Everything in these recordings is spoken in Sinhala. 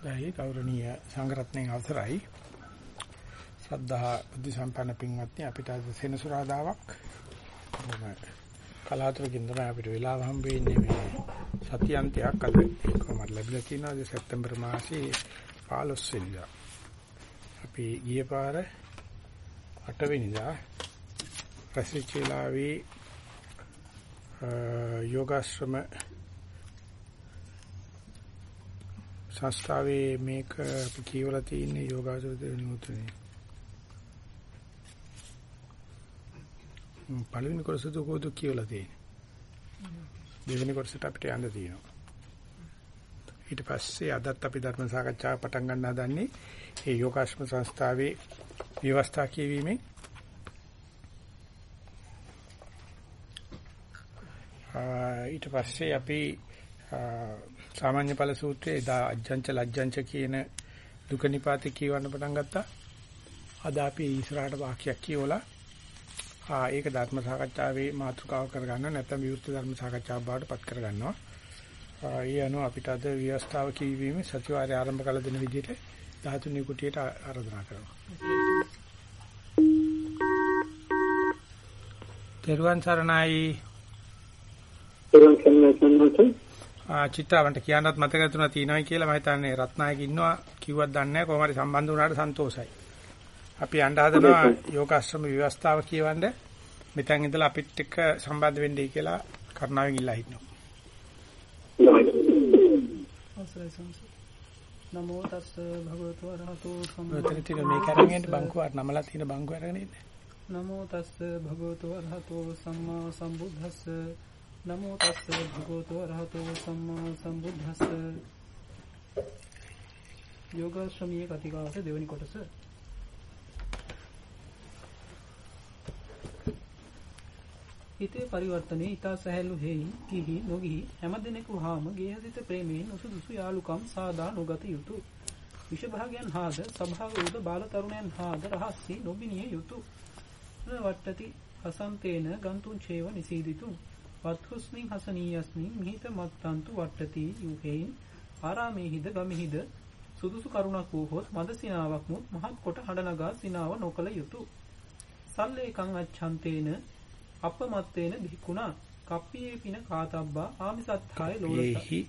දැයි ගෞරවනීය සංඝරත්නයේ අවසරයි. ශ්‍රද්ධා බුද්ධ සම්පන්න පින්වත්නි අපිට අද සෙනසුරාදාවක්. බොහොම කලාතුරකින් තමයි අපිට වෙලාව හම්බ වෙන්නේ මේ සතියන්තයක් අද. කොහොමද ලැබිලා තියෙනවද සැප්තැම්බර් මාසයේ 15 වෙනිදා. අපි ගිය පාර 8 වෙනිදා රසිචිලාවේ යෝගාශ්‍රම සංස්ථාවේ මේක අපි කියවලා තියෙන යෝගාචර නිමුතුනේ. පළවෙනි කොටස දුකෝද කියවලා තියෙන්නේ. දෙවෙනි කොටසට අපිට යන්න තියෙනවා. ඊට පස්සේ අදත් අපි ධර්ම සාකච්ඡාව පටන් ගන්න හදන්නේ මේ යෝගාශ්‍රම සංස්ථාවේ ව්‍යවස්ථා කියවීමෙන් ඊට පස්සේ අපි සාමාන්‍ය ඵල සූත්‍රයේ එදා අජ්ජංච ලජ්ජංච කියන දුක නිපාතේ කියවන්න පටන් ගත්තා. අද අපි ඉස්සරහට වාක්‍යයක් කියවලා ආ ඒක ධර්ම සාකච්ඡාවේ මාතෘකාව කරගන්න නැත්නම් විවෘත ධර්ම සාකච්ඡාවක් බවට පත් කරගන්නවා. ඒ අනුව අපිට අද ව්‍යවස්ථාව කියවීමේ සතිವಾರය ආරම්භ කළ දෙන විදිහට 13 වෙනි කුටියට ආරාධනා කරනවා. තෙරුවන් සරණයි. තෙරුවන් සරණයි චිත්‍රාවන්ට කියන්නත් මතක තුනක් තියෙනවා කියලා මම හිතන්නේ රත්නායක ඉන්නවා කිව්වත් දන්නේ නැහැ කොහොම හරි සම්බන්ධ වුණාට සන්තෝසයි. අපි යන්න හදනවා යෝගාශ්‍රම ව්‍යවස්ථාව කියවන්න මෙතෙන් ඉඳලා අපිත් එක්ක සම්බන්ධ වෙන්නයි කියලා කරුණාවෙන් ඉල්ලා හිටිනවා. නමෝ තස්ස භගවතු වරහතෝ සම්බුද්ධ මේ කරගෙන බංකුවට නමලා තියෙන බංකුව අරගෙන ඉන්න. නමෝ තස්ස භගවතු වරහතෝ සම්මා සම්බුද්දස්ස නමෝ තස්ස භගවතු අරහතෝ සම්මා සම්බුද්දස්ස යෝගාශ්‍රමීය කතිකාස දෙවනි කොටස හිතේ පරිවර්තනයේ ඊතා සැහැල්ලු හේයි කිහි නොගිහි හැමදෙනෙකු වහාම ගේහසිත ප්‍රේමයෙන් උසුදුසු යාලුකම් සාදා නොගත යුතුය විෂභාගයන් හාද සභාව වූද බාල තරුණයන් හාද රහස්සී නොබිනිය යුතුය වට්ටති අසන්තේන ගන්තුන් චේව නිසීදිතුන් වත්හුස්මින් හසනීයස්මින් මිහිත මත්තන්තු වට්ටති යුහෙයින්. ආරාමේහිද ගමෙහිද සුදුසු කරුණක් වූහොත් මද සිනාවක් මුත් මහත් කොට හඬ නගා සිනාව නොකල යුතුය සල්ලේකං අච්ඡන්තේන අපමත්තේන දික්ුණා කප්පියේ පින කාතබ්බා ආමිසත්හාය ලෝලතා.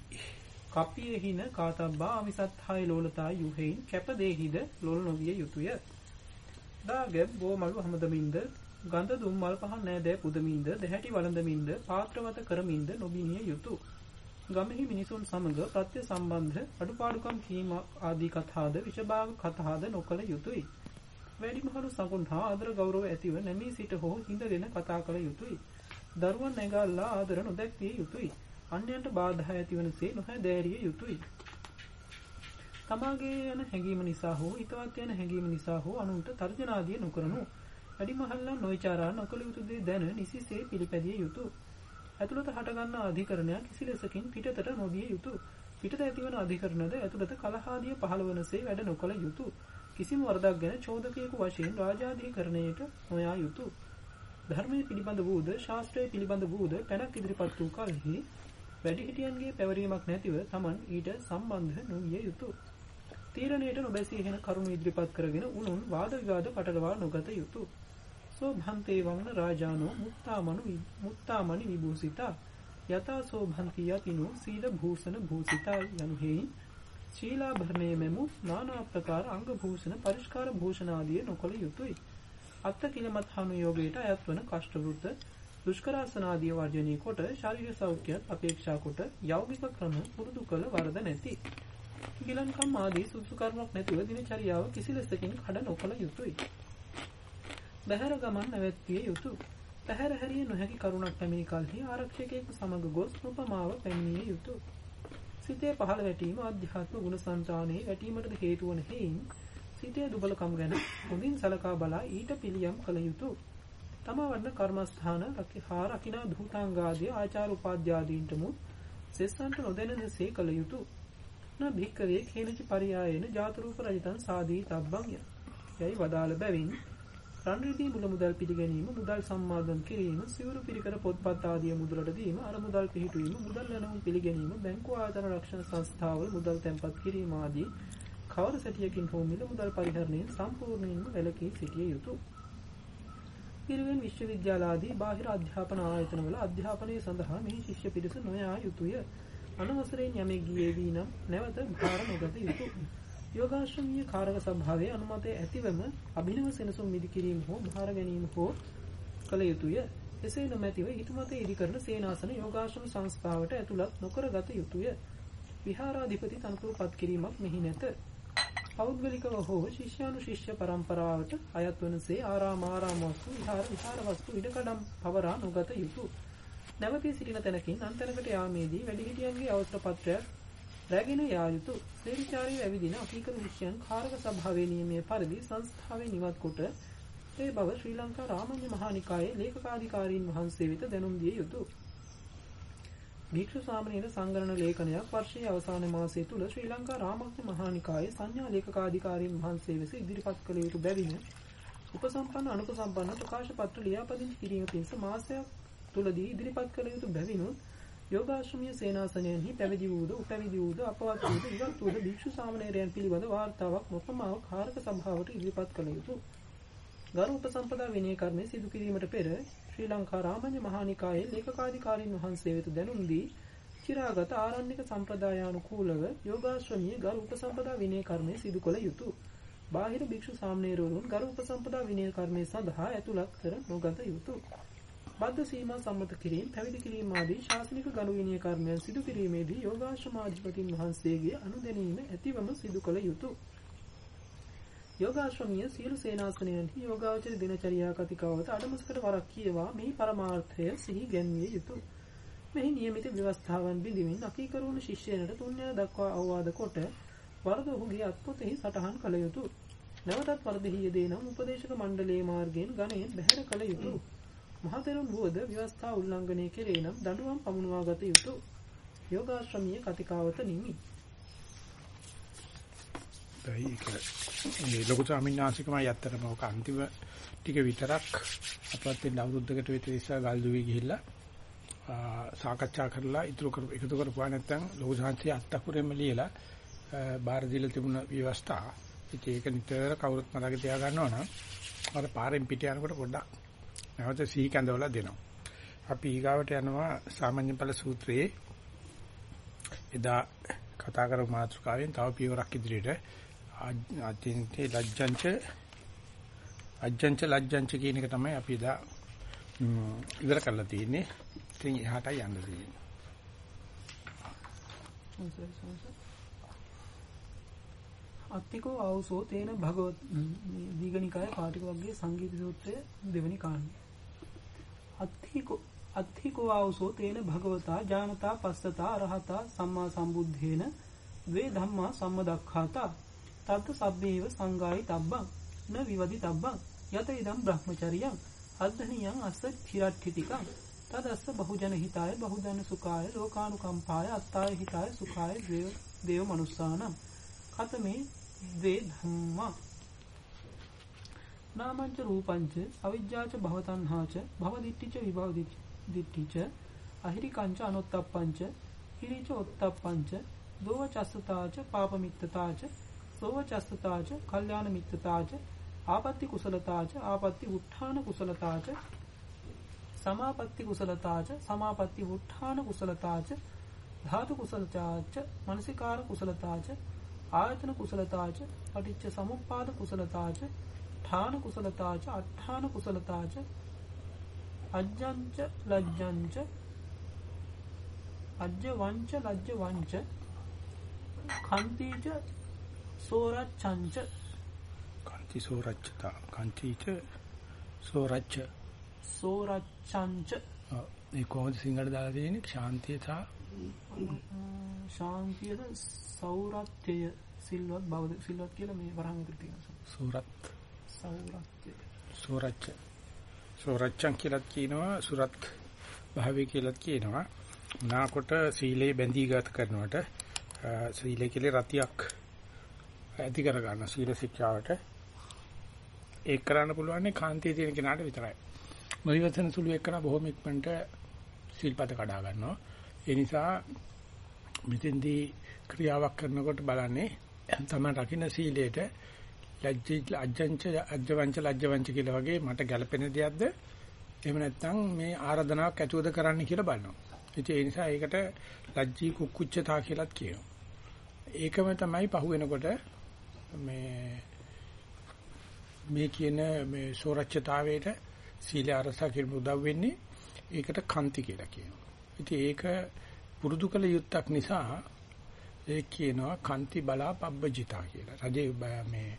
කප්පියේ හින කාතබ්බා ආමිසත්හාය ලෝලතා යුහෙයින් කැප දෙහිද ලොල් නොවිය යුතුය. දාගැබ් ගෝමලු හැමදමින්ද ගඳ දුම් මල් පහන් නෑදෑ පුදමින්ද දෙහැටි වළඳමින්ද පාත්‍රවත කරමින්ද නොබිනිය යුතුය ගමෙහි මිනිසුන් සමග ප්‍රත්‍ය සම්බන්ධ අඩුපාඩුකම් කීම ආදී කතාද විෂභාග කතාද නොකළ යුතුය වැඩිමහලු සඟුන් හා ආදර ගෞරව ඇතිව නැමී සිට හෝ හිඳගෙන කතා කළ යුතුය. දරුවන් නැගල්ලා ආදර නොදැක්විය යුතුය. අන්‍යයන්ට බාධා ඇතිවනසේ නොහැදෑරිය යුතුය. තමාගේ යන හැඟීම නිසා හෝ හිතවත් යන හැඟීම නිසා හෝ අනුන්ට තර්ජනාදිය නොකරනු. වැඩිමහල්ලා නොවිචාරා නොකළ යුතු දේ දැන නිසිසේ පිළිපැදිය යුතුය. ඇතුළත හටගන්නා අධිකරණයක් කිසි ලෙසකින් පිටතට නොදිය යුතුය. පිටත ඇතිවන අධිකරණද ඇතුළත කලහාදිය පහළවනසේ වැඩ නොකළ යුතුය. කිසිම වරදක් ගැන චෝදකයෙකු වශයෙන් රාජාධිකරණයට නොයා යුතුය. ධර්මයේ පිළිබඳ වූද ශාස්ත්‍රයේ පිළිබඳ වූද පැනක් ඉදිරිපත් වූ කලෙහි වැඩිහිටියන්ගේ පැවරීමක් නැතිව Taman ඊට සම්බන්ධ නොවිය යුතුය. තීරණයට නොබැසී හෙන කරුණු ඉදිරිපත් කරගෙන උනුන් වාද විවාද පටලවා නොගත යුතුය. සෝ භන්තේ වංග රාජානෝ මුත්තාමනු මුත්තාමනි විභූසිතා යතා සෝ භන්ති යතිනෝ සීල භූෂණ භූසිතා යනු හේයි ශීලාභරණය මෙමු নানা ආකාර අංග භූෂණ පරිස්කාර භූෂණ ආදී නොකළ යුතුය. අත්ත කිලමත් හනු යෝගයට අයත් වන කෂ්ට වෘත දුෂ්කරාසන ආදී වර්ජනී කොට ශාරීරික සෞඛ්‍යත් අපේක්ෂා කොට යෞගික ක්‍රම පුරුදු කළ වරද නැති. ගිලන්කම් ආදී සුසු කර්මක් නැතිව දිනචරියාව කිසිලෙසකින් කඩ නොකළ යුතුය. බහැර ගමන් නැවැත්විය යුතුය. පැහැර හැරිය නොහැකි කරුණක් පැමිණි කලෙහි ආරක්ෂකයෙකු සමග ගොස් උපමාව පැමිණිය යුතුය. සිතේ පහළ වැටීම අධ්‍යාත්ම ගුණ සංචානයේ වැටීමටද හේතු වන හේයින් සිතේ දුබලකම් ගැන හොඳින් සලකා බලා ඊට පිළියම් කළ යුතුය. තමා වඩන කර්මස්ථාන රකිහා රකිනා ධූතාංගාදී ආචාර උපාධ්‍යාදීන්ට මු සෙස්සන්ට නොදැනෙනසේ කළ යුතුය. න භික්කවේ කේනච පරියායන ජාතරූප රජිතං සාදී තබ්බං ය. යයි වදාළ බැවින් රන් රිදී මුල මුදල් පිළිගැනීම මුදල් සම්මාදන් කිරීම සිවුරු පිරිකර පොත්පත් ආදී මුදලට දීම අර මුදල් පිහිටුවීම මුදල් යනුම් පිළිගැනීම බැංකු ආයතන රක්ෂණ සංස්ථාවල මුදල් තැන්පත් කිරීම ආදී කවර සැටියකින් හෝ මිල මුදල් පරිහරණයෙන් සම්පූර්ණයෙන්ම වැළකී සිටිය යුතුය. පිරිවෙන් විශ්වවිද්‍යාල ආදී බාහිර අධ්‍යාපන ආයතනවල අධ්‍යාපනය සඳහා මෙහි ශිෂ්‍ය පිරිස නොයා යුතුය. අනවසරයෙන් යමෙක් ගියේ වී නම් නැවත භාර නොගත යුතුය. යෝගාශ්‍රමීය කාරක සභාවේ අනුමතය ඇතිවම අභිනව සෙනසුන් මිදි කිරීම හෝ භාර ගැනීම හෝ කළ යුතුය. එසේ නොමැතිව හිතුමත ඉදිකරන සේනාසන යෝගාශ්‍රම සංස්ථාවට ඇතුළත් නොකරගත යුතුය. විහාරාධිපති තනතුරු පත් කිරීමක් මෙහි නැත. පෞද්ගලිකව හෝ ශිෂ්‍යානුශිෂ්‍ය පරම්පරාවට අයත් වනසේ ආරාම ආරාම වස්තු විහාර විහාර වස්තු ඉඩකඩම් පවරා නොගත යුතුය. නැවතී සිටින තැනකින් අන්තනකට යාමේදී වැඩිහිටියන්ගේ අවසර පත්‍රයක් රැගෙන යා යුතු සේවිචාරී ඇවිදින අපීකරු විෂයන් කාරක සභාවේ නියමයේ පරිදි සංස්ථාවේ නිවත් කොට ඒ බව ශ්‍රී ලංකා රාමඤ්ඤ මහානිකායේ ලේකකාධිකාරීන් වහන්සේ වෙත දැනුම් දිය යුතුය. භික්ෂු සාමණේර සංගරණ ලේඛනයක් වර්ෂයේ අවසාන මාසයේ තුල ශ්‍රී ලංකා රාමඤ්ඤ මහානිකායේ සංඥා ලේකකාධිකාරීන් වහන්සේ වෙත ඉදිරිපත් කළ යුතු බැවින් උපසම්පන්න අනුපසම්පන්න ප්‍රකාශ පත්‍ර ලියාපදිංචි කිරීම පිණිස මාසයක් තුලදී ඉදිරිපත් කළ යුතු බැවිනුත් යෝගාශ්‍රමීය සේනාසනයෙහි පැවිදි වූද උපැවිදි වූද අපවත් වූද ඉවත් වූද භික්ෂු සාමණේරයන් පිළිබඳ වාර්තාවක් නොපමාව කාරක සභාවට ඉදිරිපත් කළ යුතුය. ගරු උපසම්පදා විනය කර්මය සිදු කිරීමට පෙර ශ්‍රී ලංකා රාමඤ්ඤ මහානිකායේ ලේකකාධිකාරීන් වහන්සේ වෙත දැනුම් දී චිරාගත ආරණ්‍යක සම්ප්‍රදායානුකූලව යෝගාශ්‍රමීය ගරු උපසම්පදා විනය කර්මය සිදු කළ යුතුය. බාහිර භික්ෂු සාමණේරවරුන් ගරු උපසම්පදා විනය කර්මය සඳහා ඇතුළත් කර නොගත යුතුය. බද්ධ සීමා සම්මත කිරීම, පැවිදි කිරීම ආදී ශාසනික ගණු විනය කර්මයන් සිදු කිරීමේදී යෝගාශ්‍රමාධිපතින් වහන්සේගේ අනුදැනීම ඇතිවම සිදු කළ යුතුය. යෝගාශ්‍රමීය සියලු සේනාසනයන්හි යෝගාචර දිනචරියා කතිකාවත අඩමසකට වරක් කියවා මේ පරමාර්ථය සිහි ගැන්විය යුතුය. මෙහි නියමිත ව්‍යවස්ථාවන් බිඳිමින් අකීකරුණු ශිෂ්‍යයනට තුන්වැනි දක්වා අවවාද කොට වරද ඔහුගේ අත්පොතෙහි සටහන් කළ යුතුය. නැවතත් වරදෙහි යෙදේ නම් උපදේශක මණ්ඩලයේ මාර්ගයෙන් ගණයෙන් බැහැර කළ යුතුය. මහතෙරුන් වුවද ව්‍යවස්ථා උල්ලංඝනය කෙරේ නම් දඬුවම් පමුණවා ගත යුතු යෝගාශ්‍රමීය කතිකාවත නිමි. ඒක මේ ලොකු ස්වාමීන් වහන්සේකමයි ඇත්තටම ඔක අන්තිම ටික විතරක් අපත් වෙන අවුරුද්දකට විතර ඉස්සර ගල්දුවේ ගිහිල්ලා සාකච්ඡා කරලා ඉතුරු කර එකතු කරපුවා නැත්නම් ලොකු සංහසේ අත්තකුරෙම ලියලා බාර දීලා තිබුණ ව්‍යවස්ථා ඉතින් ඒක නිතර කවුරුත් මතක තියා ගන්නවා නම් අර පාරෙන් පිට යනකොට පොඩ්ඩක් නැවත සිහි කැඳවලා දෙනවා. අපි ඊගාවට යනවා සාමාන්‍ය ඵල සූත්‍රයේ එදා කතා කරපු මාතෘකාවෙන් තව පියවරක් ඉදිරියට අත්‍යන්තේ ලැජ්ජංච අජ්ජංච ලැජ්ජංච කියන එක තමයි අපි එදා ඉවර කරලා තියෙන්නේ. ඉතින් එහාටයි යන්න තියෙන්නේ. අත්තිකෝ ආවුසෝ තේන භගවත් දීගනිකාය පාටික වර්ගයේ සංගීත සූත්‍රය දෙවෙනි කාණ්ඩය. අත්ථිකෝ අත්ථිකෝ ආවසෝ තේන භගවතා ඥානතා පස්සතා අරහතා සම්මා සම්බුද්ධේන වේ ධම්මා සම්මදක්ඛාතා. තත්ත සබ්බේව සංගායි තබ්බං න විවදි තබ්බං යත ඉදම් බ්‍රහ්මචරියං අද්දනියං අස්ස චිරට්ඨිතිකං. තදස්ස බහුජන හිතාය බහුජන සුඛාය ලෝකානුකම්පාය අත්තාය හිතාය සුඛාය දේව දේව මනුස්සානම්. කතමේ වේ ධම්මා. නාමංච රූපංච අවිජ්ජාච භවතණ්හාච භවදිට්ඨිච විභවදිට්ඨිච අහිරිකංච අනොත්තප්පංච හිරිච ඔත්තප්පංච දෝවචස්සතාච පාපමිත්තතාච සෝවචස්සතාච කල්යාණ මිත්තතාච ආපත්‍ති කුසලතාච ආපත්‍ති උත්ථාන කුසලතාච සමාපත්‍ති කුසලතාච සමාපත්‍ති උත්ථාන කුසලතාච ධාතු කුසලතාච මනසිකාර කුසලතාච ආයතන කුසලතාච පටිච්ච සමුප්පාද කුසලතාච ඨාන කුසලතාච අට්ඨාන කුසලතාච අජ්ජංච ලජ්ජංච අජ්ජ වංච ලජ්ජ වංච කන්තිච සෝරච්ඡංච. කන්ති සෝරච්ඡතා කන්තිච සෝරච්ඡ. සෝරච්ඡංච. මේ කොහොමද සිංහලට දාලා තියෙන්නේ? ශාන්තිය සහ ශාන්තියද සෞරත්‍යය සිල්වත් බව සිල්වත් කියලා මේ වරහන් විතර තියෙනවා. සූරත් සෞරත්‍ය සූරච්ච සූරච්චන් කියලා කියනවා සුරත් භාවය කියලා කියනවා නාකොට සීලේ බැඳී ගත කරනවට සීලේ කියලා රතියක් ඇති කර ගන්න සීල ශික්ෂාවට ඒක කරන්න පුළුවන් නේ කාන්තිය තියෙන කෙනාට විතරයි. මොනිවසන සුළු එක්කන බොහොම ඉක්මනට සිල්පද කඩා ගන්නවා. ඒ නිසා මෙතෙන්දී ක්‍රියාවක් කරනකොට බලන්නේ තමයි රකින්න සීලයට ලැජ්ජ අජ්ජංච අජ්ජවංච ලැජ්ජවංච කියලා වගේ මට ගැළපෙන දෙයක්ද එහෙම නැත්නම් මේ ආරාධනාවක් ඇතුවද කරන්න කියලා බලනවා. ඉතින් ඒ නිසා ඒකට ලැජ්ජී කුක්කුච්චතා කියලාත් කියනවා. ඒකම තමයි පහුවෙනකොට මේ මේ කියන මේ සෝරච්ඡතාවයට සීල අරසා කියන උදව් වෙන්නේ ඒකට කන්ති කියලා කියනවා. ඉතින් ඒක පුරුදු කළ යුත්තක් නිසා ඒ කියනවා කන්ති බලා පබ්බජිතා කියලා. රජේ මේ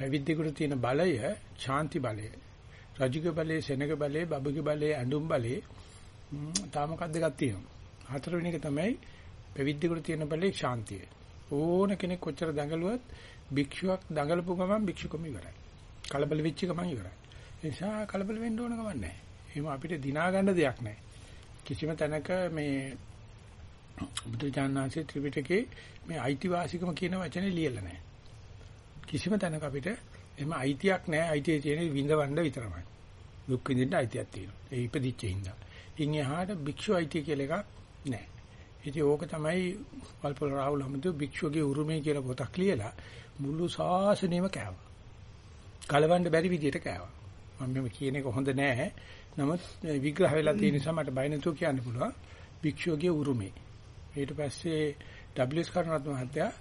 පැවිද්දෙකුට තියෙන බලය ශාන්ති බලය. රජුගේ බලය, සෙනග බලය, බබුගේ බලය, ඇඳුම් බලය තා මොකක්ද එකක් තියෙනවා. හතරවෙනි එක තමයි පැවිද්දෙකුට තියෙන බලය ශාන්තිය. ඕන කෙනෙක් කොච්චර දඟලුවත් භික්ෂුවක් දඟලපු ගමන් භික්ෂුකම ඉවරයි. කලබල වෙච්ච ගමන් ඉවරයි. ඒ නිසා කලබල වෙන්න ඕන ගමන් නැහැ. එහෙම අපිට දිනා ගන්න දෙයක් නැහැ. කිසිම තැනක මේ බුදුචානන්සේ ත්‍රිපිටකේ මේ අයිතිවාසිකම කියන වචනේ ලියලා නැහැ. කිසිම තැනක අපිට එහෙම අයිතියක් නැහැ. අයිතිය තියෙන්නේ විඳවන්න විතරමයි. දුක් විඳින්න අයිතියක් තියෙනවා. ඒ ඉපදිච්ච හින්දා. ඉන් එහාට භික්ෂු අයිතිය කියලා එකක් නැහැ. ඉතින් ඕක තමයි වල්පොල රාහුල හමුදු භික්ෂුවගේ උරුමය කියලා පොතක් ලියලා මුළු ශාසනයම කෑවා. කලවන්න බැරි විදියට කෑවා. මම මේ කියන එක හොඳ නෑ. නමුත් විග්‍රහ වෙලා තියෙන නිසා මට බය නැතුව කියන්න පුළුවන්. භික්ෂුවගේ උරුමේ. ඊට පස්සේ WS කරුණාත් මහත්තයා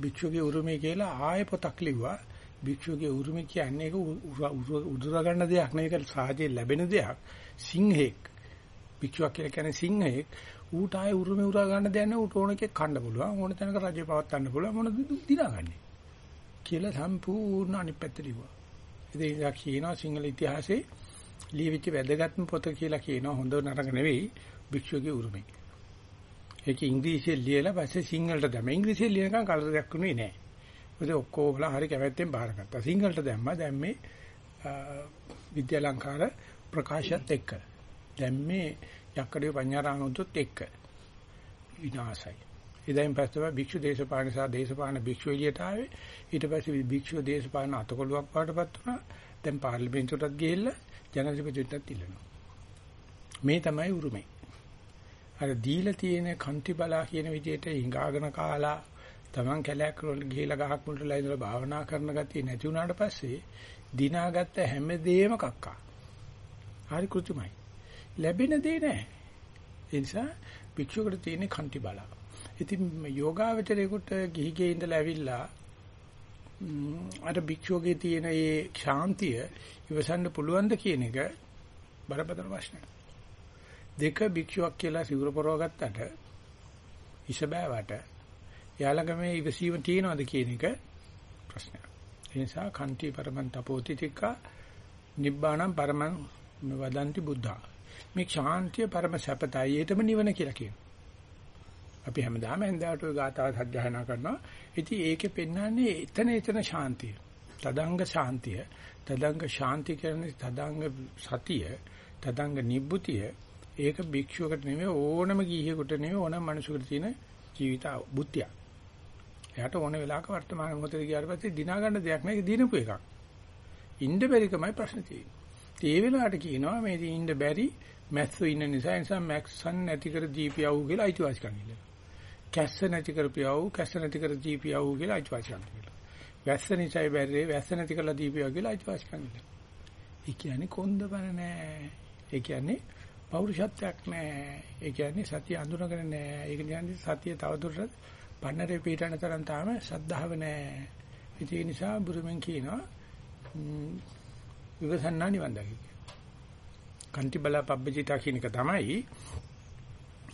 භික්ෂුවගේ උරුමේ කියලා ආයෙ පොතක් ලිව්වා. භික්ෂුවගේ උරුමේ කියන්නේ ඒක උදුර ගන්න දෙයක් නෙවෙයි ඒක සාහජයෙන් ලැබෙන දෙයක්. සිංහෙක් භික්ෂුවක් කියලා කියන්නේ සිංහෙක් ඌට ආයෙ උරුමේ උරා ගන්න දෙයක් නෑ ඌට ඕන එකක් කන්න පුළුවන් ඕන තැනක රජය පවත්වන්න පුළුවන් මොන දිනාගන්නේ කියලා සම්පූර්ණ අනිත් පැත්ත ලිව්වා. ඉතින් ඒක කියනවා සිංහල ඉතිහාසයේ ලියවිච්ච වැදගත්ම පොත කියලා කියනවා හොඳ නරක නෙවෙයි භික්ෂුවගේ උරුමේ. ඒක ඉංග්‍රීසියෙන් ලියලා පස්සේ සිංහලට දැම්ම. ඉංග්‍රීසියෙන් ලියනකම් කලරයක් වුණේ නෑ. මොකද ඔක්කොමලා හරි කැමැත්තෙන් බාරගත්තා. සිංහලට දැම්මා. දැන් මේ විද්‍යාලංකාර ප්‍රකාශයත් එක්ක. දැන් මේ යක්කඩේ පඤ්ඤාරාමතුත් එක්ක. විනාශයි. ඉතින් පස්සේ භික්ෂු දේශපාලන සහ දේශපාලන භික්ෂු එළියට ආවේ. ඊට පස්සේ භික්ෂු දේශපාලන අතකොළුවක් පාටපත් වුණා. දැන් පාර්ලිමේන්තුවටත් ගිහිල්ලා ජනාධිපතිතුමටත් ඉල්ලනවා. මේ තමයි උරුමේ. අර දීලා තියෙන කන්ති බලා කියන විදිහට හිඟාගෙන කාලා Taman කැලයක් වල ගිහිලා ගහක් මුලටලා ඉඳලා භාවනා කරන ගතිය නැති වුණාට පස්සේ දිනාගත්ත හැමදේම කක්කා. හරි කෘත්‍යමයි. ලැබෙන දේ නැහැ. ඒ නිසා භික්ෂුවකට තියෙන කන්ති බලා. ඉතින් යෝගාවචරයේකට ගිහි ගේ ඉඳලා ඇවිල්ලා අර භික්ෂුවගේ තියෙන ඒ ශාන්තිය ඉවසන්න පුළුවන්ද කියන එක බරපතල ප්‍රශ්නයක්. දෙක භික්ෂුවක් කියලා සිවුර පරව ගත්තට ඉෂ බෑවට යාළඟ මේ ඉවසීම තියෙනවද කියන එක ප්‍රශ්නයක්. ඒ නිසා කන්ති පරමන් තපෝති තික නිබ්බාණං පරමං වදන්ති බුද්ධා. මේ ශාන්තිය පරම සැපතයි ඒතම නිවන කියලා කියනවා. අපි හැමදාම හන්දාට ওই ගාථා සජ්ජායනා කරනවා. ඉතින් ඒකේ පෙන්වන්නේ එතන එතන ශාන්තිය. තදංග ශාන්තිය. තදංග ශාන්ති කියන්නේ තදංග සතිය, තදංග නිබ්බුතිය. ඒක භික්ෂුවකට නෙමෙයි ඕනම ගිහියෙකුට නෙමෙයි ඕනම මිනිසෙකුට තියෙන ජීවිත බුද්ධිය. එයාට ඕන වෙලාවක වර්තමාන මොහොතේ ගියාට පස්සේ දිනා ගන්න දෙයක් නෑ ඒක දිනපු එකක්. ඉන්න බැරිකමයි ප්‍රශ්න තියෙන්නේ. ඒ වෙලාවට කියනවා මේ ඉන්න බැරි මැස්සෝ ඉන්න නිසා ඒ නිසා මැක්සන් නැති කර දීපියව කියලා අයිතිවාසිකම් ඉල්ලනවා. කැස්ස නැති කරපියව කැස්ස නැති කර දීපියව කියලා අයිතිවාසිකම් ඉල්ලනවා. වැස්ස නිසායි බැරි වැස්ස නැති කරලා දීපියව කියලා අයිතිවාසිකම් ඉල්ලනවා. ඒ කියන්නේ කොන්ද බන නෑ. ඒ කියන්නේ පෞරුෂත්වයක් නෑ. ඒ කියන්නේ සතිය අඳුනගෙන නෑ. ඒක කියන්නේ සතිය තවදුරටත් පන්නරේ පිටන තරම් තාම සද්ධාව නෑ. ඒ නිසා බුරුමෙන් කියනවා විවසන්නා නිවන් දකි. කන්ති බල පබ්බජිතා කියන එක තමයි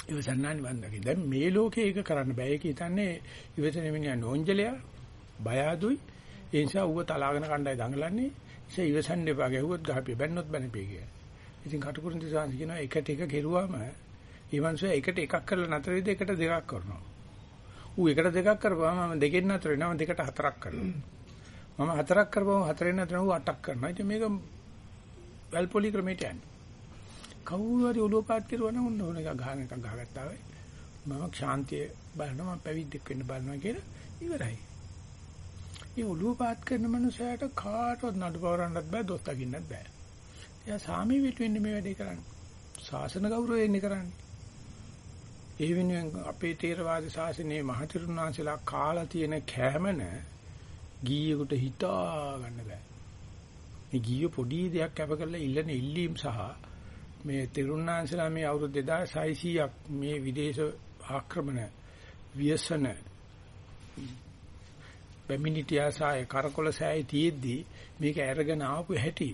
ඉවසන්නා නිවන් දකි. දැන් මේ ලෝකේ ඒක කරන්න බෑ. ඒක හිතන්නේ ඉවසන මිනිහා නෝන්ජලයා බය අදුයි. ඒ නිසා ඌව තලාගෙන කණ්ඩායම් දඟලන්නේ. ඒ ඉවසන්න එපා ගැහුවොත් ගහපිය බැන්නොත් බැනපිය කියලා. ඉතින් කටුකුරුන්ති සාංශ කියනවා එකට එක කෙරුවාම ඊවන්සෝ එකට එකක් කරලා නතර වෙද්දී එකට දෙකක් කරනවා. ඌ එකට දෙකක් කරපුවාම මම දෙකෙන් නතර වෙනවා මම දෙකට හතරක් කරනවා. මම හතරක් කරපුවාම හතරෙන් නතර ඌ අටක් කරනවා. ඉතින් මේක වැල්පොලි ක්‍රමයට යන්නේ. කවුරු හරි ඔලුව පාත් කරුවා නම් උන්න ඕන එක ගහන එකක් ගහගත්තා වෙයි. මම ශාන්තිය බලනවා මම පැවිද්දෙක් වෙන්න බලනවා කියලා ඉවරයි. ඒ ඔළුව පාත් කරන මනුස්සයාට කාටවත් නඩු පවරන්නත් බෑ දොස් දකින්නත් බෑ. එයා සාමී විටුවෙන්නේ මේ වැඩේ කරන්නේ. ශාසන ගෞරවයෙන් කරන්නේ. ඒ වෙනුවෙන් අපේ තේරවාද ශාසනයේ මහතිරුණාන්සලා කාලා තියෙන කෑමන ගීයකට හිතා ගන්න බෑ. මේ ගීය පොඩි දෙයක් කැප කරලා ඉල්ලන ඉල්ලීම් සහ මේ තෙරුණාන්සලා මේ අවුරුදු 2600ක් මේ විදේශ ආක්‍රමණ ව්‍යසන බැමිණිටියාසාය කරකොල සෑය තියෙද්දි මේක අරගෙන ආපු හැටි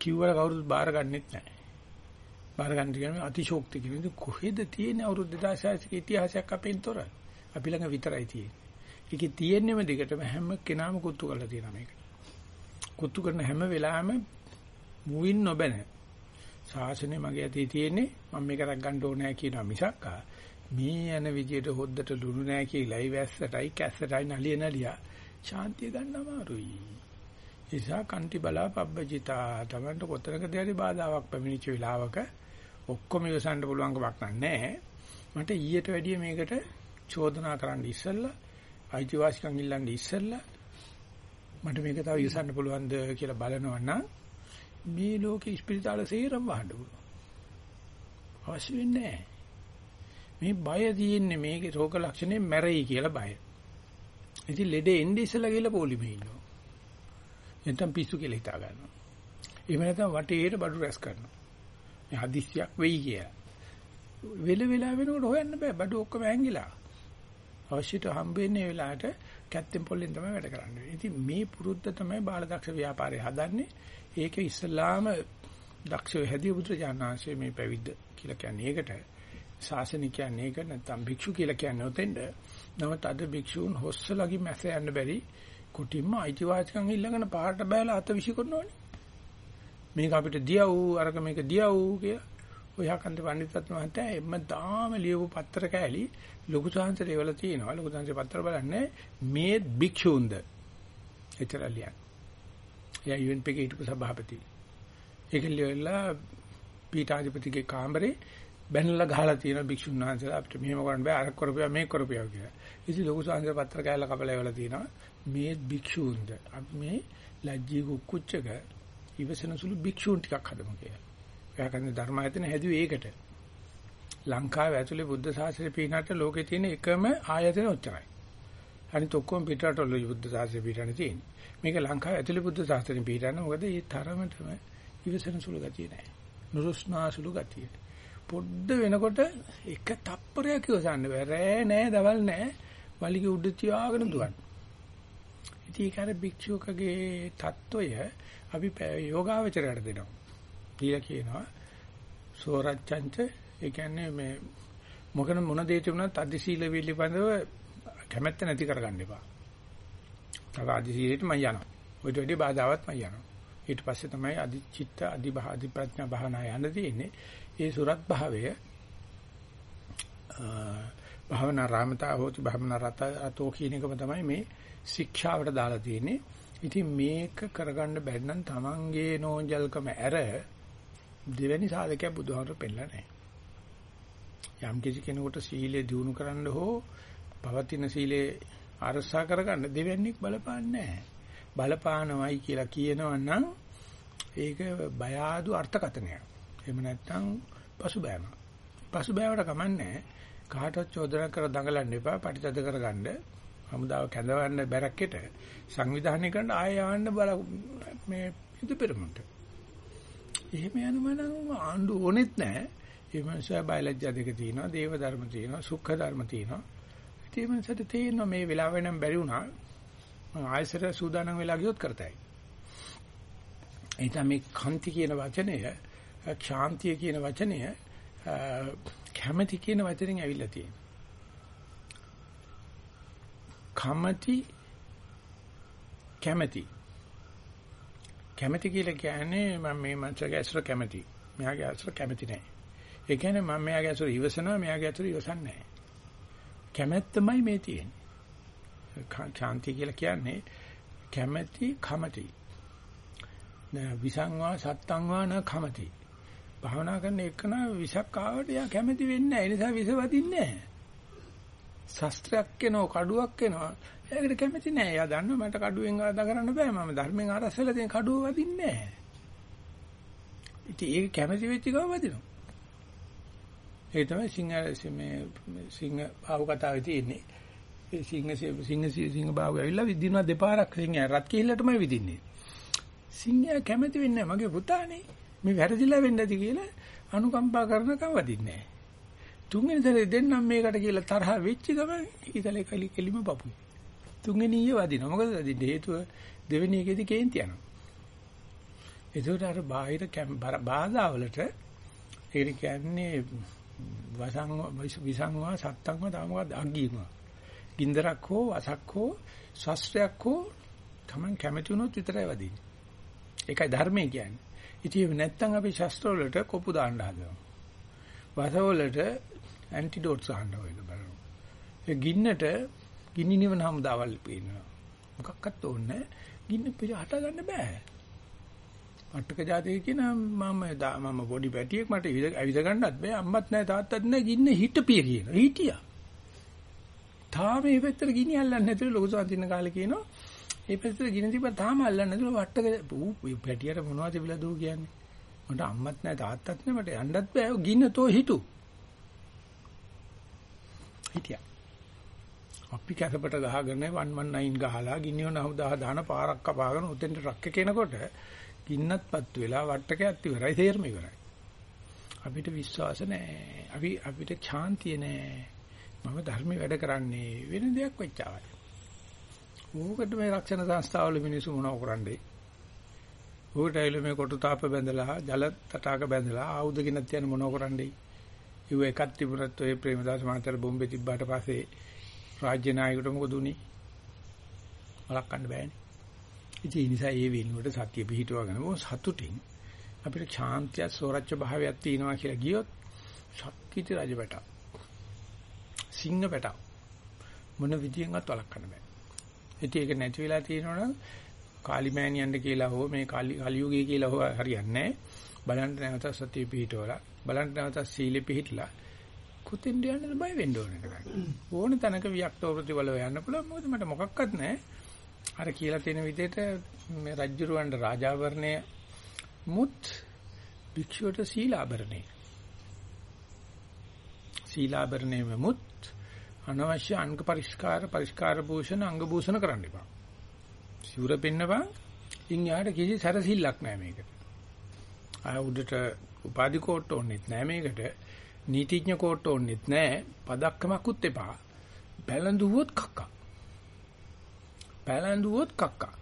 කිව්වල කවුරුත් බාර ගන්නෙත් නැහැ. බාර ගන්න කියන්නේ අතිශෝක්ති කියන්නේ කොහෙද තියෙන අවුරුදු 2600ක ඉතිහාසයක් අපෙන් තොර. අපි ළඟ විතරයි තියෙන්නේ. ඒකේ තියෙන්නේම දිගටම හැම කෙනාම කුත්තු කරලා තියෙනවා මේක. කුත්තු කරන හැම වෙලාවෙම මුවින් නොබැන. ශාසනය මගේ ඇතේ තියෙන්නේ මම මේක රැක් ගන්න ඕනේ කියනවා මිසක් මේ යන විදියට හොද්දට ලුණු නැහැ කියලායි වැස්සටයි කැස්සටයි නලිය නලියා ශාන්තිය ගන්න අමාරුයි. නිසා කන්ති බලා පබ්බජිතා තමන්ට කොතරකදී හරි බාධාවක් පැමිණිච්ච වෙලාවක ඔක්කොම ඉවසන්න පුළුවන් කමක් නැහැ. මට ඊට වැඩිය මේකට චෝදනා කරන්න ඉස්සෙල්ලා අයිතිවාසිකම් ඉල්ලන්න ඉස්සෙල්ලා මට මේක තව ඉවසන්න පුළුවන්ද කියලා බලනවා නම් මේ ලෝකේ ස්පිරිතාල සේරම වහන්න පුළුවන්. අවශ්‍ය වෙන්නේ නැහැ. මේ බය තියෙන්නේ මේකේ රෝග ලක්ෂණේ මැරෙයි කියලා බය. ඉතින් ලෙඩේ එන්නේ ඉස්සලා කියලා පොලිමේ ඉන්නවා. නැත්නම් පිස්සු කියලා හිතා ගන්නවා. එහෙම නැත්නම් වටේට බඩු රැස් කරනවා. මේ හදිස්සියක් වෙයි කියලා. වෙල වෙලා වෙනකොට හොයන්න බෑ බඩු ඔක්කොම ඇංගිලා. අවශ්‍යිත හම්බෙන්නේ වෙලාවට කැත්තෙන් පොල්ලෙන් තමයි වැඩ කරන්නේ. ඉතින් මේ පුරුද්ද තමයි බාලදක්ෂ ව්‍යාපාරය හදන්නේ. ඒක ඉස්ලාම දක්ෂ හැදී බුදුරජාණන්සේ මේ පැවිද්ද කියලා කියන්නේ ඒකට. ශාසනික කියන්නේ ඒක නැත්නම් භික්ෂු කියලා කියන්නේ උතෙන්ද. නමුත් අද භික්ෂූන් හොස්සලගි මැස යන්න බැරි කුටින්ම අයිතිවාසිකම් ඉල්ලගෙන පාරට බෑලා අත විසි කරනවනේ. මේක අපිට දියව් අරක මේක දියව් කියලා. ඔයහකන්ද පඬිතුත් මහත්තයා එම්ම තාම ලියපු පත්‍ර කෑලි ලොකු සංසරේ වල තියෙනවා. ලොකු සංසරේ පත්‍ර බලන්නේ මේ භික්ෂූන්ද. එතර ලියන්නේ. එයා UNP එකේ හිටපු සභාපති. ඒක ලියලා පීඨාධිපතිගේ කාමරේ බැනලා ගහලා තියෙන භික්ෂුන් වහන්සේලා අපිට මෙහෙම කරන්න බෑ අර කරපියා මේ කරපියා කියලා. ඉතින් ලොකු සංසය පත්‍ර කෑල්ල කපලා එවලා තියෙනවා මේ භික්ෂූන්ද අපි මේ ලැජ්ජී කුච්චක ඉවසන සුළු භික්ෂූන් ටිකක් හදමු කියලා. එයා කියන්නේ ධර්මායතන හැදුවේ ඒකට. ලංකාව ඇතුලේ බුද්ධ ශාසනය පිහිනට ලෝකේ තියෙන එකම ආයතන ඔච්චරයි. අනිත ඔක්කොම පිටරටවල බුද්ධ ශාසනය පිහිටන්නේ තියෙන්නේ. මේක ලංකාව ඇතුලේ බුද්ධ ශාසනය පිහිටන්නේ මොකද මේ තරමටම ඉවසන සුළු ගතිය නැහැ. නුරුස්නා සුළු ගතිය. පොඩ්ඩ වෙනකොට එක තප්පරයක් ඉවසන්න බෑ. රෑ නෑ, දවල් නෑ. වලිගේ උඩ තියාගෙන දුවන්න. ඉතින් ඒක අර භික්ෂුවකගේ தত্ত্বය අපි යෝගාවචරයට දෙනවා. කියලා කියනවා සෝරච්ඡංච ඒ කියන්නේ මේ මොකන මොන දේ තිබුණත් අධිශීල පිළිබඳව කැමැත්ත නැති කරගන්න එපා. තව අධිශීලයට මම යනවා. ඔය දෙවිය බාධාවත් මම යනවා. ඊට පස්සේ තමයි අධිචිත්ත අධිබහ අධිප්‍රඥා භාවනා යන්න තියෙන්නේ. ඒ සුරත් භාවය භාවනා රාමතා හෝති භාවනා රත අතෝ කියන එකම තමයි මේ ශික්ෂාවට දාලා තියෙන්නේ. ඉතින් මේක කරගන්න බැරි නම් තමන්ගේ නෝන්ජල්කම ඇර දෙවැනි සාධකයක් බුදුහාමර පෙන්නලා නැහැ. යම් කිසි කෙනෙකුට සීලය දිනු කරන්න හෝ පවතින සීලේ අරසා කරගන්න දෙවැන්නෙක් බලපාන්නේ නැහැ. බලපානවයි කියලා කියනවනම් ඒක බය ආදු අර්ථකතනයක්. එහෙම නැත්නම් පසුබෑම. පසුබෑවට කමන්නේ කාටවත් චෝදනා කර දඟලන්න එපා පරිතද කරගන්න. හමුදාව කැඳවන්න බැරක්කෙට සංවිධානය කරන්න ආය යවන්න බල මේ ඉදු පෙරමුණට. එහෙම යනම නම් ආණ්ඩු ඕනෙත් නැහැ. ඒ මනුස්සයා බයලජ්ජා දෙක තියෙනවා, දේව ධර්ම තියෙනවා, සුඛ ධර්ම තියෙනවා. ඒ මනුස්සට තේරෙනවා මේ වෙලාව වෙනම් බැරි වුණා. මම ආයසර සූදානම් වෙලා ගියොත් කරතයි. එතන මේ කාන්ති කියන වචනය, ශාන්තිය කියන වචනය, කැමැති කියන වචනෙන් ඇවිල්ලා තියෙනවා. කමති කැමැති කැමැති කියලා කියන්නේ මම මේ මනුස්සයාගේ ඇසුර කැමැති. මෙයාගේ ඇසුර කැමැති නැහැ. ඒ කියන්නේ මම මෙයාගේ ඇසුර ඉවසනවා මෙයාගේ ඇසුර ඉවසන්නේ නැහැ. කැමැත්තමයි මේ තියෙන්නේ. ශාන්තිය කියලා කියන්නේ කැමැති කමති. නෑ විසංවා සත්තංවා න කමති. භාවනා කරන එකන විසක් ආවට යා කැමැති වෙන්නේ නැහැ. ඒ නිසා විස වදින්නේ නැහැ. ශස්ත්‍රයක් එනවා කඩුවක් එනවා. ඒකට කැමති නෑ. එයා දන්නවා මට කඩුවෙන් ආදා කරන්න බෑ. මම ධර්මයෙන් ආරස්සලා තියෙන කඩුව වදින්නේ නෑ. ඉතින් ඒක කැමති වෙච්ච ගම වදිනවා. ඒ තමයි සිංහ මේ සිංහ භාව කතාවේ තියෙන්නේ. ඒ සිංහ සිංහ සිංහ භාව ඇවිල්ලා විදිනවා දෙපාරක් සිංහ රත් කිහිල්ලටමයි විදින්නේ. සිංහයා කැමති වෙන්නේ මගේ පුතානේ. මේ වැරදිලා වෙන්න ඇති කියලා අනුකම්පා කරනකම් වදින්නේ නැහැ. තුන්වෙනි සැරේ දෙන්නම් මේකට කියලා තරහ වෙච්ච ගමන් ඊතලේ කලි කෙලිම පපුයි. තුන්වෙනි ඊයේ වදිනවා. මොකද වදින්න හේතුව දෙවෙනි එකේදී කේන්ති යනවා. ඒකට අර බාහිර බාධාවලට ඒ කියන්නේ වසං විසංවා සත්තංවා තමකද අග්ගීනවා. ගින්දරක් හෝ අසක් හෝ ශස්ත්‍රයක් හෝ Taman කැමති වුණොත් විතරයි වදින්නේ. ඒකයි ධර්මය කියන්නේ. ඉතින් නැත්තම් අපි ශස්ත්‍ර වලට කොපු දාන්න හදනවා. වස වලට ඇන්ටිඩෝට්ස් ගන්න ඕනේ බලන්න. ඒ ගින්නට ගිනි නිවන හමුදාවල් පේනවා. මොකක්වත් ඕනේ ගින්න පිට හට ගන්න බෑ. පට්ටක જાතිය කියන මම මම පොඩි පැටියෙක් මට ඇවිද ගන්නත් බෑ අම්මත් නැහැ තාත්තත් නැහැ ගින්න හිටපිය කියන. හිටියා. තාම මේ පැත්තට ගිනි අල්ලන්නේ නැතුව ලොකු සාන්තින කාලේ කියනවා. මේ පැත්තට ගිනි තිබ්බා තාම අල්ලන්නේ නැතුව වට්ටක ඌ පැටියට මොනවද තිබිලා දෝ කියන්නේ. මට අම්මත් නැහැ තාත්තත් නැහැ මට යන්නත් බෑ. ගින්න තෝ හිටු. හිටියා. අපි කැසපට ගහගෙන 119 ගහලා ගින්නියන හමුදා දාන පාරක් කපාගෙන උතෙන්ට ට්‍රක් එක එනකොට ගින්නත්පත් වෙලා වට්ටකයක් ඉවරයි තේරම ඉවරයි. අපිට විශ්වාස නැහැ. අපි අපිට ශාන්තිය නැහැ. මම ධර්මයේ වැඩ කරන්නේ වෙන දෙයක් වෙච්චාවයි. ඕකට මේ රක්ෂණ සංස්ථාවල මිනිස්සු මොනව කරන්නේ? ඕකට ඇවිල්ලා මේ කොටු තාප බැඳලා ජල තටාක බැඳලා ආයුධ ගෙනත් යන මොනව කරන්නේ? ඉව එකක් තිබුණත් ඔය ප්‍රේමදාස මහත්තයා බෝම්බේ තිබ්බාට පස්සේ රාජ්‍ය නායකට මොකද උනේ? වළක්වන්න බෑනේ. ඉතින් ඒ නිසා ඒ වෙනුවට සත්‍ය පිහිටුවගෙන මො සතුටින් අපිට ශාන්තිය සෝරච්ච භාවයක් තියෙනවා කියලා ගියොත් ශක්තිති රජබට සිංහ පැට මොන විදියෙන්වත් වළක්වන්න බෑ. ඉතින් ඒක නැති වෙලා තියෙනවනම් කාලිමෑනියන්ද කියලා හෝ මේ කලියුගයේ කියලා හෝ හරියන්නේ නැහැ. බලන්න නැවත සතිය පිහිටවලා බලන්න නැවත සීලෙ පිහිටලා කුතින්ද යන්න බය වෙන්න ඕනේ කරන්නේ. ඕන තැනක වික්තව ප්‍රතිබලව යන්න පුළුවන්. මොකද මට මොකක්වත් නැහැ. අර කියලා තියෙන විදිහට මේ රජ්ජුරවණ්ඩ රාජාවරණය මුත් භික්ෂුවට සීලාභරණේ. සීලාභරණේ මුත් අනවශ්‍ය අංග පරිස්කාර පරිස්කාර භූෂණ අංග භූෂණ කරන්න එපා. සිවුර පෙන්නපන්. ඉන් යාට කිසි සැරසිල්ලක් නැහැ මේකට. ආ උඩට උපාධි කෝට්ට ඕනෙත් නැහැ මේකට. නීතිඥ කෝට්ට ඕනෙත් නැහැ. පදක්කමකුත් එපා. බැලඳුවොත් කක්කා. බැලඳුවොත් කක්කා.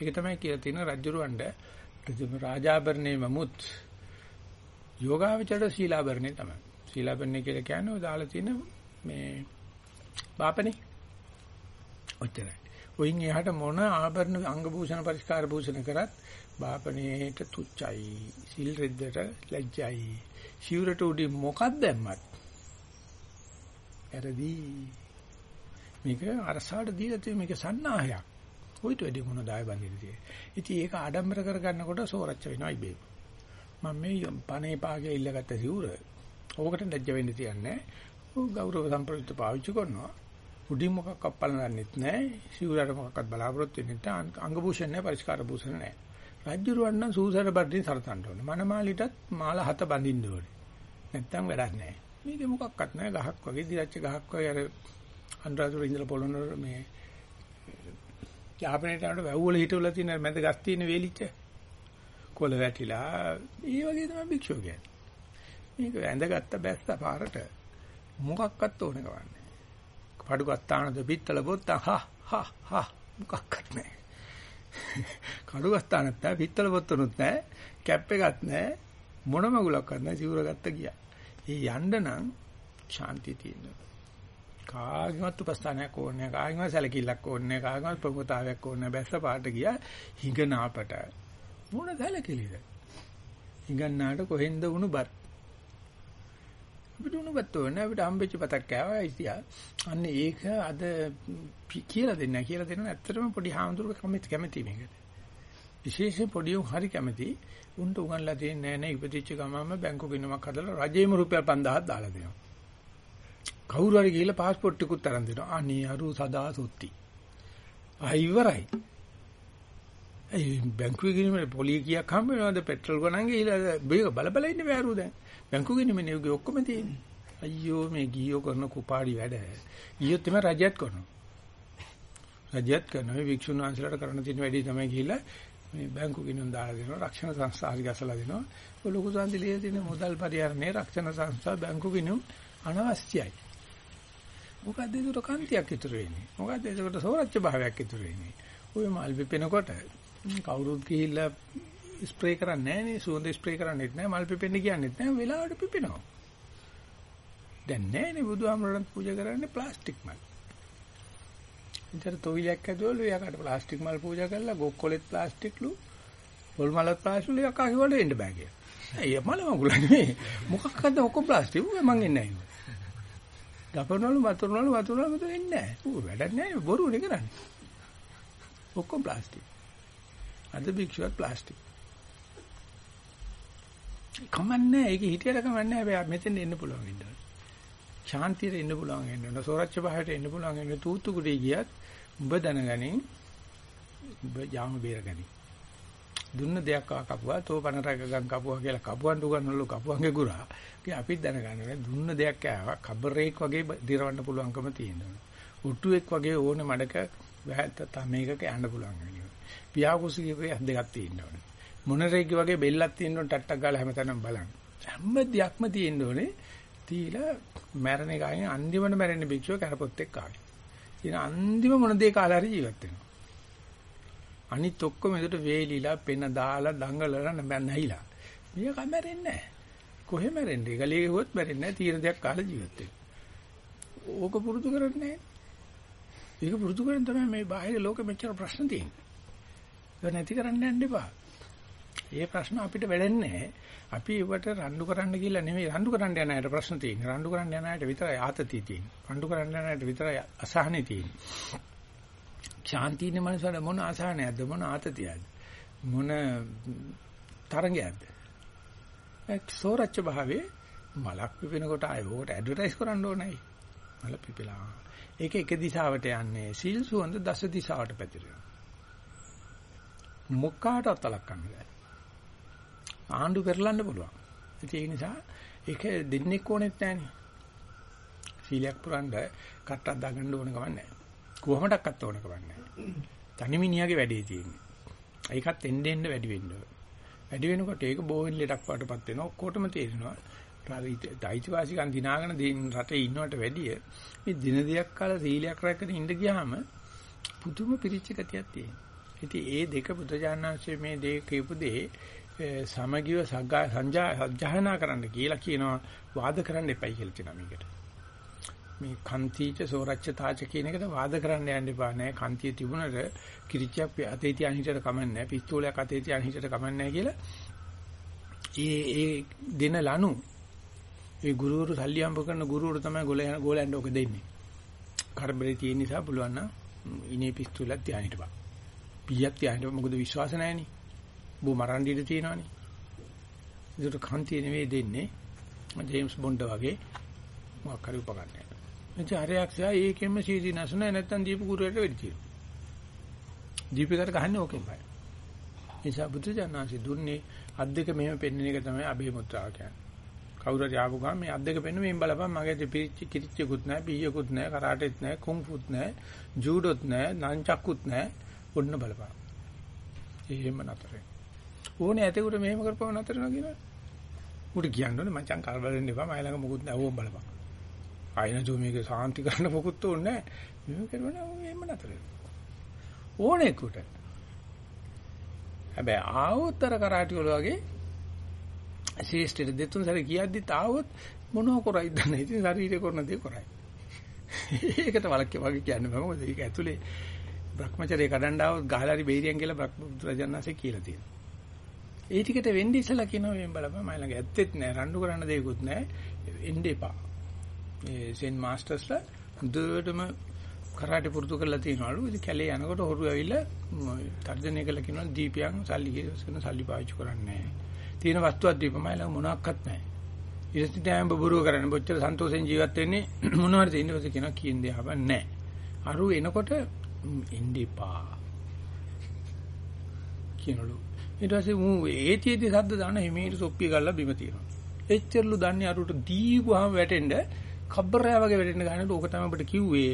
ඒක තමයි කියලා තියෙන රජුරවණ්ඩ රාජාභරණේ මමුත් යෝගාවචර සීලාභරණේ තමයි. සීලාභරණේ කියලා කියන්නේ ඔය දාලා තියෙන මේ බාපනේ. ඔච්චරයි. ඔයින් එහාට මොන ආභරණ අංග භූෂණ පරිස්කාර භූෂණ කරත් බාපණේට තුච්චයි සිල් රෙද්දට ලැජ්ජයි. ශිවරට උඩින් මොකක්ද දැම්මත් ඇරදී. මේක අරසාට දීලා තියෙන මේක සන්නාහයක්. ඔයිට වැඩි මොන දාය බඳින්න තියෙන්නේ? ඉතින් ඒක ආඩම්බර කරගන්නකොට සෝරච්ච වෙනවා ඉබේම. මම මේ පණේ පාගේ ඉල්ලගත්ත සිවුර ඕකට ලැජ්ජ වෙන්න තියන්නේ ඕ ගෞරව සම්ප්‍රයුක්ත පාවිච්චි කරනවා. උඩින් මොකක් අප්පලනන්නෙත් නැහැ. සිවුරට මොකක්වත් බලාපොරොත්තු වෙන්නේ නැහැ. අංග භූෂණ නැහැ පරිස්කාර භූෂණ නැහැ. රජ්ජුරුවන් නම් සූසර බඩින් සරතන්න ඕනේ. මනමාලිටත් මාල හත බඳින්න ඕනේ. නැත්තම් වැඩක් නැහැ. මේක මොකක්වත් නැහැ. ගහක් වගේ දිරච්ච ගහක් වගේ අර අනුරාධපුර ඉඳලා පොළොන්නර මේ යාපනයට යනකොට වැව් වල හිටවලා තියෙන මැද ගස් තියෙන වේලිච්ච කොළ වැටිලා ඒ වගේ තමයි භික්ෂුව කියන්නේ. මේක ඇඳගත්ත බැස්ස පාරට මොකක්වත් ඕනේ කවන්නේ. පඩු ගත්තානද පිත්තල බොත්ත හා හා හා මොකක්වත් නැහැ. කඩුවස්තානත් නැහැ, පිත්තල පොත්තුනුත් නැහැ, කැප් එකක් නැහැ, මොනම ගුලක්වත් නැහැ, සිවුර ගත්ත ගියා. ඒ යන්න නම් ශාන්තිය තියෙනවා. කාගේවත් උපස්ථානයක් ඕනේ නැහැ, කාගේවත් සැලකිල්ලක් ඕනේ නැහැ, කාගේවත් ප්‍රමුඛතාවයක් ඕනේ නැහැ. බැස්ස පාට ගියා හිඟනාපට. මොන සැලකිලිද? හිඟන්නාට කොහෙන්ද වුණු බත්? අපිට උණුබත් ඕනේ අපිට හම්බෙච්ච පතක් කෑවා ඉතියා. අන්න ඒක අද කියලා දෙන්න කියලා දෙනවා ඇත්තටම පොඩි හාමුදුරුවෝ කැමති කැමති මේකට. විශේෂයෙන් පොඩි උන් හරි කැමති. උන්ට උගන්ලා දෙන්නේ නැහැ නේ ඉපදිච්ච ගමම බැංකු ගිණුමක් හදලා රජේම රුපියල් 5000ක් දාලා දෙනවා. කවුරු හරි ගිහලා પાස්පෝර්ට් ටිකුත් අරන් දෙනවා. අනේ අරු සදා සොත්ති. ආ ඉවරයි. ඒ බැංකුවේ ගිහින් පොලිය කීයක් හම්බ වෙනවද පෙට්‍රල් ගණන් ගිහලා බේක බල බල ඉන්න බෑරු දැන්. බැංකුවේ ගිහින් මේ නෙවගේ ඔක්කොම තියෙන්නේ. අයියෝ මේ ගියෝ කරන කුපාඩි වැඩ. ගියොත් තමයි රජයත් කරනවා. රජයත් කරනවා මේ වික්ෂුන් වහන්සේලාට කරන්න තියෙන වැඩේ තමයි ගිහිල්ලා මේ බැංකු ගිණුම් දාලා දෙනවා රක්ෂණ සංස්ථා හරි ගසලා දෙනවා. ඔය ලොකු සම්දිලියේ තියෙන මුදල් පරිහරණය රක්ෂණ සංස්ථා බැංකු ගිණුම් අනවශ්‍යයි. මොකද ඒකට කාන්තියක් ඉතුරු වෙන්නේ. මොකද ඒකට සෝරච්ච භාවයක් ඉතුරු වෙන්නේ. ඔය මල් පිපෙනකොට කවුරුත් ගිහිල්ලා ස්ප්‍රේ කරන්නේ නැහැ නේ. සුවඳ ස්ප්‍රේ කරන්නේත් නැහැ. මල් පිපෙන්න කියන්නේත් නැහැ. වෙලාවට පිපෙනවා. දැන් නැහැ නේ බුදුහාමරණ පූජා කරන්නේ ප්ලාස්ටික් මල්. ඉතින් තොවිලයක් ඇදවලු යකට ප්ලාස්ටික් මල් පූජා කරලා ගොක්කොලෙත් ප්ලාස්ටික්ලු පොල් මලත් ප්ලාස්ටික්ලු යකා කිව්වලු එන්න බෑ කියලා. අයිය මල මගුල නෙමෙයි. මොකක්ද ඔක්කොම ප්ලාස්ටික් මං එන්නේ නැහැ. දපනවලු වතුරනවලු වතුරනවලු මෙතන එන්නේ නැහැ. ඌ වැඩක් නැහැ බොරුනේ කරන්නේ. ඔක්කොම ප්ලාස්ටික්. අද භික්ෂුවක් ප්ලාස්ටික්. කමන්නේ ඒක හිටියට කමන්නේ හැබැයි මෙතෙන් එන්න පුළුවන් වෙනවා. ශාන්තියට එන්න පුළුවන් වෙනවා. සෝරච්ච බහයට එන්න පුළුවන් වෙනවා. තූතු කුඩේ ගියත් උඹ දැනගනින් උඹ යාම බේරගනි. දුන්න දෙයක් ආ කපුවා තෝ පනරක ගම් කපුවා කියලා කපුවන් දුගන්නලු කපුවන්ගේ ගුරා. ඉතින් අපිත් දැනගන්න දුන්න දෙයක් ආවා කබරේක් වගේ දිරවන්න පුළුවන්කම තියෙනවා. උට්ටුවෙක් වගේ ඕන මඩක වැහත මේකක යන්න පුළුවන් වෙනවා. පියාකුසිගේ දෙකක් තියෙනවා. මොනරේකි වගේ බෙල්ලක් තියෙනවා ටට්ටක් ගාලා හැමතැනම බලන්න. හැම දෙයක්ම තියෙන්න ඕනේ. තීලා මැරෙන එකයි අන්තිමට මැරෙන්න භික්ෂුව කරපොත්තෙක් ආවේ. ඉතින් අන්තිම මොන දේ කාලා හරි ජීවත් වෙනවා. අනිත් ඔක්කොම එකට වේලිලා පෙන දාලා දඟලලා නැහිලා. මේක මැරෙන්නේ නැහැ. කොහෙ මැරෙන්නේ? ගලිය ගියොත් මැරෙන්නේ නැහැ. තීන දෙයක් කාලා ජීවත් වෙනවා. ඕක පුරුදු කරන්නේ නැහැ. ඒක පුරුදු කරන් තමයි මේ බාහිර ලෝකෙ මෙච්චර ප්‍රශ්න තියෙන්නේ. ඒක නැති කරන්න යන්න එපා. ඒ ප්‍රශ්න අපිට වැඩන්නේ. අපි ඒවට රණ්ඩු කරන්න කියලා නෙමෙයි රණ්ඩු කරන්න යන අයට ප්‍රශ්න තියෙන්නේ. රණ්ඩු කරන්න යන අයට විතරයි ආතතිය තියෙන්නේ. රණ්ඩු කරන්න යන අයට විතරයි අසහනෙ තියෙන්නේ. ශාන්තිනේ මනසට මොන අසහනයක්ද? මොන ආතතියක්ද? මොන තරංගයක්ද? එක් සෝරච්ච භාවයේ මලක් පිපෙනකොට ආයෙකට ඇඩ්වර්ටයිස් කරන්න ඕනයි. මල පිපිලා. ඒක එක දිශාවට යන්නේ. සීල් සුවඳ දස දිශාවට පැතිරෙනවා. මොක්කාට අතලක් ගන්න බෑ. ආණ්ඩු පෙරලන්න පුළුවන් ඒ නිසා ඒක දෙන්නෙක් ඕනෙත් නැහනේ සීලයක් පුරන්න කට්ටක් දාගන්න ඕන ගමන් නැහැ කොහොමඩක්වත් ඕන කවන්නේ තනිමිනියාගේ වැඩේ තියෙන්නේ. ඒකත් එන්න එන්න වැඩි වෙන්න වැඩි වෙනකොට ඒක බෝවෙන් ලෙඩක් වටපත් වෙනවා ඔක්කොටම තේරෙනවා. දෛත්‍යවාසිකන් දිනාගෙන රටේ ඉන්නවට වැඩිය මේ දින දෙකක් කාල සීලයක් රැකගෙන ඉඳ ගියාම පුදුම පිරිච්ච ගතියක් තියෙනවා. ඉතින් ඒ දෙක බුදුජානනාංශයේ මේ දේ කියපු දේ සමගිව සංජාහනා කරන්න කියලා කියනවා. වාද කරන්න එපයි කියලා කියනවා මේකට. මේ කන්තිච සෝරච්ච තාච කියන එකට වාද කරන්න යන්න එපා නෑ. කන්තිය තිබුණට කිරිච්චයක් අතේ තියන් හිටට කමන්නේ නෑ. පිස්තෝලයක් අතේ තියන් හිටට කමන්නේ නෑ කියලා. ඒ ඒ දින ලනු ඒ ගුරුවරු සල්ලි හම්බ කරන ගුරුවරු තමයි ගෝලයන්ට ඔක දෙන්නේ. කරබරේ තියෙන නිසා පුළුවන් නම් ඉනේ පිස්තෝලයක් තියන් හිටපන්. පීයක් තියන් හිටපන්. මොකද විශ්වාස නෑනේ. බෝ මරන් දීලා තියෙනවනේ ඒකට කන්තිය නෙවෙයි දෙන්නේ ජේම්ස් බොන්ඩ් වගේ මොකක් හරි උපකරණයක් එතකොට හරයක්ෂයා ඒකෙන්ම සීදී නැසුණා නැත්තම් දීපු කුරුවරට වෙඩි තියෙනවා. දීපිකට ගහන්නේ ඕකෙන්මයි. නිසා බුදුජානනාංශي දුන්නේ අත් දෙක මෙහෙම පෙන්වන එක තමයි අභේ මුත්‍රා කියන්නේ. කවුරු හරි ආපු ගමන් මේ අත් දෙක පෙන්වන මේන් බලපන් මගේ පිරිච්ච කිරිච්චකුත් නැහැ, පීයකුත් නැහැ, කරාටෙත් නැහැ, කුන්ෆුත් නැහැ, ජූඩොත් නැහැ, නංචක්කුත් නැහැ. ඔන්න බලපන්. එහෙම නතරේ. ඕනේ ඇතෙකුට මෙහෙම කරපුවා නතර වෙනවා කියනවා. උට කියන්නේ මචං කල්බල වෙන්න එපා. මයි ළඟ මොකුත් නැහැ. ඕම් බලපන්. ආයෙනතු මේක සාන්ති කරන්න මොකුත් ඕනේ නැහැ. මෙහෙම කරුවනේ එහෙම නතර ඕනෙකුට. හැබැයි ආවොත් අර කරාටි වල වගේ ශේෂ්ඨට දෙතුන් සැර කියද්දිත් ආවොත් මොනව කරයිද නැහැ. ඉතින් ශරීරේ කරන දේ කරයි. ඒකට වලක්ක වගේ කියන්නේ මම මොකද ඒක ඇතුලේ Brahmacharya කඩන්න ආවොත් ගහලාරි බේරියන් කියලා බුදුරජාණන්සේ කියලා තියෙනවා. ඒ ටිකට වෙන්නේ ඉස්සලා කියනවා මේ බලපන් මම ළඟ ඇත්තෙත් නැහැ රණ්ඩු කරන්න දෙයක්වත් නැහැ එන්න එපා. ඒ සෙන් මාස්ටර්ස්ලා හොඳටම කරාටි පුරුදු කරලා තියෙනවලු. ඉතින් කැලේ යනකොට හොරු ඇවිල්ලා තර්ජනය කළා කියනවා දීපියන් සල්ලි කියන සල්ලි පාවිච්චි කරන්නේ නැහැ. තියෙන වස්තුවක් දීපමයි ළඟ මොනවත් නැහැ. ඊට පස්සේ බබුරුව කරන්නේ බොච්චර සන්තෝෂෙන් ජීවත් වෙන්නේ මොනවද තියෙන්නේ කියනවා කියන දේ අහබන්නේ නැහැ. අරු එනකොට ඉන්දිපා කියනලු ඊට පස්සේ ඌ ඒතියෙදි සද්ද දාන හිමීට සොප්පිය ගල්ලා බිම තියනවා එච්චරලු දන්නේ අරුට දීපුවාම වැටෙන්න කබ්බරෑ වගේ වැටෙන්න ගන්නකොට ඕක තමයි ඔබට කිව්වේ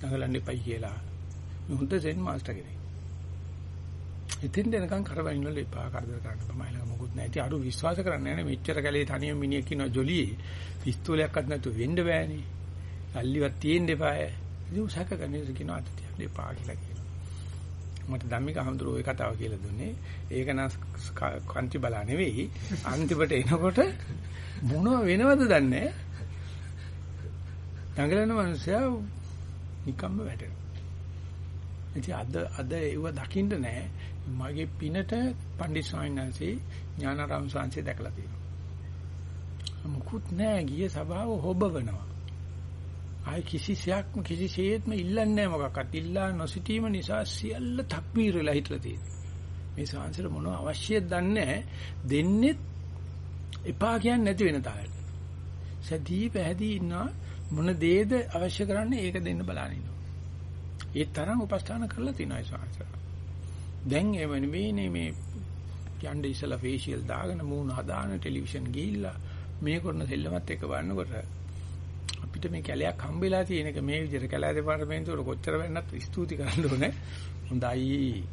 දඟලන්න එපයි කියලා හොඳ සෙන් මාස්ටර් කෙනෙක් ඉතින් දෙනකන් කරවන්න වල එපා කරදර කරන්න තමයි ළඟ මොකුත් නැහැ. ඉතින් අරු විශ්වාස කරන්නේ නැහැ මෙච්චර කැලේ තනියම මිනිහෙක් ඉන්නවා ජොලියේ. පිස්තෝලයක්වත් නැතුව වෙන්න බෑනේ. අල්ලිවත් තියෙන්න එපාය. ඉතින් උසක ගන්නේ කියනවා අත තියන්න එපා කියලා කියනවා. මට ධම්මික හඳුරෝ ඒ කතාව කියලා දුන්නේ. ඒක නම් කන්ති බලා නෙවෙයි. අන්තිමට එනකොට මොනව වෙනවද දන්නේ දඟලන මනුස්සයා නිකම්ම වැටෙනවා. ඉතින් අද අද ඒව දකින්න නෑ. මගේ පිනට පණ්ඩිත ස්වාමීන් වහන්සේ ඥානාරාම ස්වාමීන් දැකලා තියෙනවා. මුකුත් නෑ ගිය සභාව හොබවනවා. ආයි කිසිසේත්ම කිසිසේත්ම ඉල්ලන්නේ නෑ මොකක්වත්. ඉල්ලා නොසිටීම නිසා සියල්ල තක්බීර වෙලා හිටලා තියෙනවා. මේ ස්වාමීන්සර මොනව අවශ්‍යද දන්නේ දෙන්නේ එපා කියන්නේ නැති වෙන තාලෙට. සදී පැහැදී ඉන්නවා මොන දේද අවශ්‍ය කරන්නේ ඒක දෙන්න බලන්න ඉන්නවා. ඒ තරම් උපස්ථාන කරලා තියෙනවා ස්වාමීන්සර. දැන් එව නෙවෙයිනේ මේ යන්නේ ඉස්සලා ෆේෂියල් දාගෙන මූණ හදාන ටෙලිවිෂන් ගිහිල්ලා මේ කරන සෙල්ලමත් එක වන්නකොට අපිට මේ කැලයක් හම්බෙලා තියෙන එක මේ විදිහට කැලෑ දෙපාර්තමේන්තුවට කොච්චර වෙන්නත් ස්තුති කරන්න ඕනේ. හොඳයි.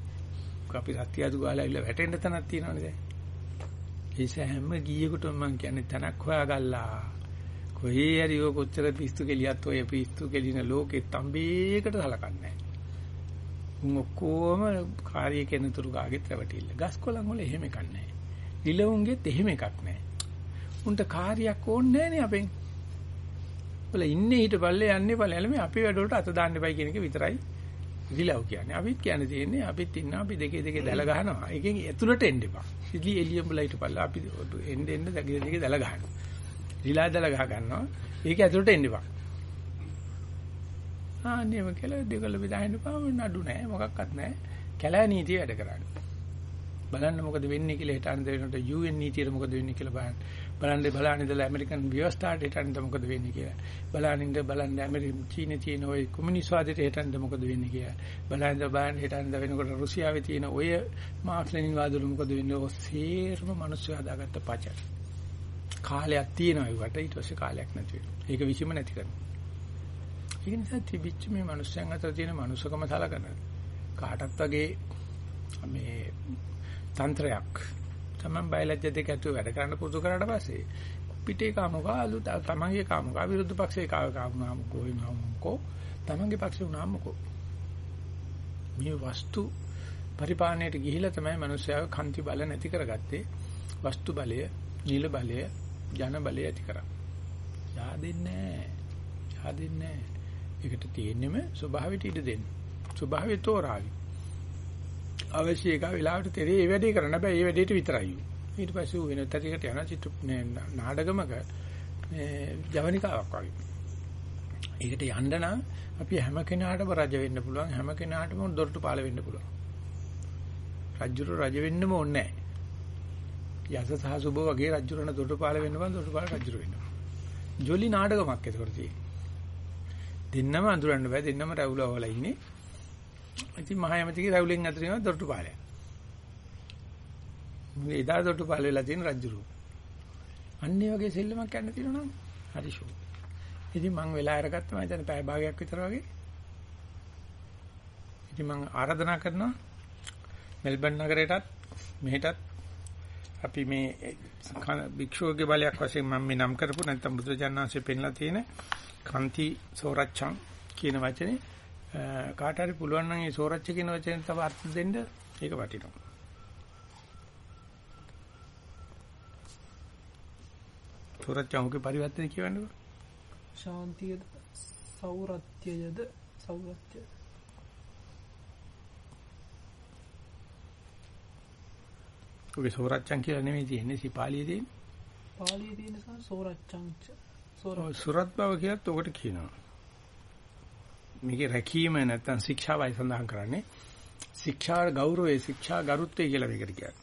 අපි සත්‍යයතු ගාලා ඉල්ල වැටෙන්න තැනක් තියෙනවනේ දැන්. ඒස හැම ගියෙකුටම මම කියන්නේ තැනක් හොයාගල්ලා. කොහේ හරි ඔය කොච්චර පිස්සු කෙලියත් ඔය පිස්සු කෙලින ලෝකෙ තඹේකට සලකන්නේ නැහැ. උන් ඔක්කොම කාර්ය කෙනතුරු ගාගෙත් රැවටිල්ල. ගස් කොළන් වල එහෙම එකක් නැහැ. රිලවුන්ගෙත් එහෙම එකක් නැහැ. උන්ට කාර්යයක් ඕනේ නැහනේ අපෙන්. බල ඉන්නේ හිටපල්ලේ යන්නේ පල්ලේ මේ අපි වැඩ වලට අත දාන්න එපයි කියන එක විතරයි රිලව් කියන්නේ. අපිත් කියන්නේ තියෙන්නේ අපිත් ඉන්න අපි දෙකේ දෙකේ දැල ගහනවා. එකෙන් ඇතුළට එන්න එපා. ඉලි එළියම බල හිටපල්ලා අපි එන්න එන්න දෙකේ දෙකේ දැල ගහනවා. රිලා දැල ගහ ගන්නවා. ඒක ඇතුළට එන්න එපා. ආන්නේම කියලා දෙකල බෙදාගෙන පාව නඩු නැහැ මොකක්වත් නැහැ. කැලෑ නීතිය වැඩ කරන්නේ. බලන්න මොකද වෙන්නේ කියලා හිතාන දෙනකොට UN නීතියට මොකද වෙන්නේ කියලා බලන්න. බලන්න බලන්න ඉඳලා ඇමරිකන් ව්‍යවස්ථාවට හිතාන මොකද වෙන්නේ කියලා. බලන්න ඉඳ බලන්න ඇමරිකන් චීනේ තියෙන ওই කොමියුනිස්ට් වාදයට හිතාන මොකද වෙන්නේ කියලා. බලන්න බලන්න හිතාන වෙනකොට රුසියාවේ තියෙන ඔය මාක්ස් ලෙනින් වාදවල මොකද වෙන්නේ? ඔය සේරම මිනිස්සු හදාගත්ත පච. කාලයක් තියෙනවා ඒකට ඊට පස්සේ කාලයක් නැති වෙනවා. ඒක විසීම නැති කරනවා. ඒක නිසා තිබිච්ච මේ මිනිස්යන් අතර තියෙන මනුස්සකම සලකන කාටත් වගේ මේ තන්ත්‍රයක් තමයි බයලජ්‍ය දෙක ඇතුව වැඩ කරන්න පුරුදු කරාට පස්සේ පිටේ කාමකා අලු තමන්ගේ කාමකා විරුද්ධ පක්ෂේ කාමකාම කොයිනම්කෝ තමන්ගේ පක්ෂේ උනාමකෝ මේ වස්තු පරිපාලනයට ගිහිලා තමයි මිනිස්යාව කන්ති බල නැති කරගත්තේ වස්තු බලය නිල බලය ජන බලය ඇති කරා. yaadෙන්නේ නැහැ. yaadෙන්නේ නැහැ. ඒකට තියෙන්නෙම ස්වභාවයට ඉඩ දෙන්න. ස්වභාවය තෝරාවි. අවශ්‍ය එක වෙලාවට තේරෙයි ඒ වැඩේ කරන්න බෑ ඒ වැඩේට විතරයි. ඊට පස්සේ වෙන තැනකට යන චිත්‍ර නාටකමක මේ ජවනිකාවක් වගේ. ඒකට යන්න නම් අපි හැම කෙනාටම රජ වෙන්න පුළුවන් හැම කෙනාටම දොරටු පාල වෙන්න පුළුවන්. රජුර රජ වෙන්නම ඕනේ නැහැ. යස සහ සුබ වගේ රජුරණ දොරටු පාල වෙන්න බෑ දොරටු පාල රජුර වෙන්න. ජොලි නාටකමක් ඒකට තියෙන්නේ. දෙන්නම අඳුරන්න බෑ දෙන්නම රැවුල වල ඉන්නේ. ඉතින් මහා යමතිගේ රැවුලෙන් අතර ඉනවා දොරටු පාලය. මේ එදා දොරටු පාල වෙලා තියෙන රජුරු. අන්නේ වගේ සෙල්ලමක් යන්න තියෙනවා නම් හරි ෂෝ. ඉතින් මං වෙලා අරගත්තා මම හිතන්නේ පැය භාගයක් විතර වගේ. ඉතින් මං ආරාධනා කරනවා මෙල්බන් නගරයටත් මෙහෙටත් අපි මේ භික්ෂුවගේ බලයක් වශයෙන් මම මේ නම් කරපු නැත්නම් බුදුරජාණන්සේ පෙන්ලා තියෙන කන්ති සෝරච්ඡං කියන වචනේ කාට හරි පුළුවන් නම් ඒ සෝරච්ච කියන වචනේ තව අර්ථ දෙන්න ඒක වටිනවා. සෝරච්ඡංගේ පරිවර්තන කියවන්නකෝ. ශාන්තියද සෞරත්‍යයද සෞරත්‍ය ඔගේ සෝරච්ඡං කියලා නෙමෙයි තියෙන්නේ සිපාලියේ තියෙන්නේ. පාලියේ තියෙන සා සෝරච්ඡංච සුරත් බව කියලත් ඔකට කියනවා. මේකේ රැකීම නැත්තම් ශික්ෂාවයි සඳහන් කරන්නේ. ශික්ෂා ගෞරවය ශික්ෂා ගරුත්වය කියලා මේකට කියන්නේ.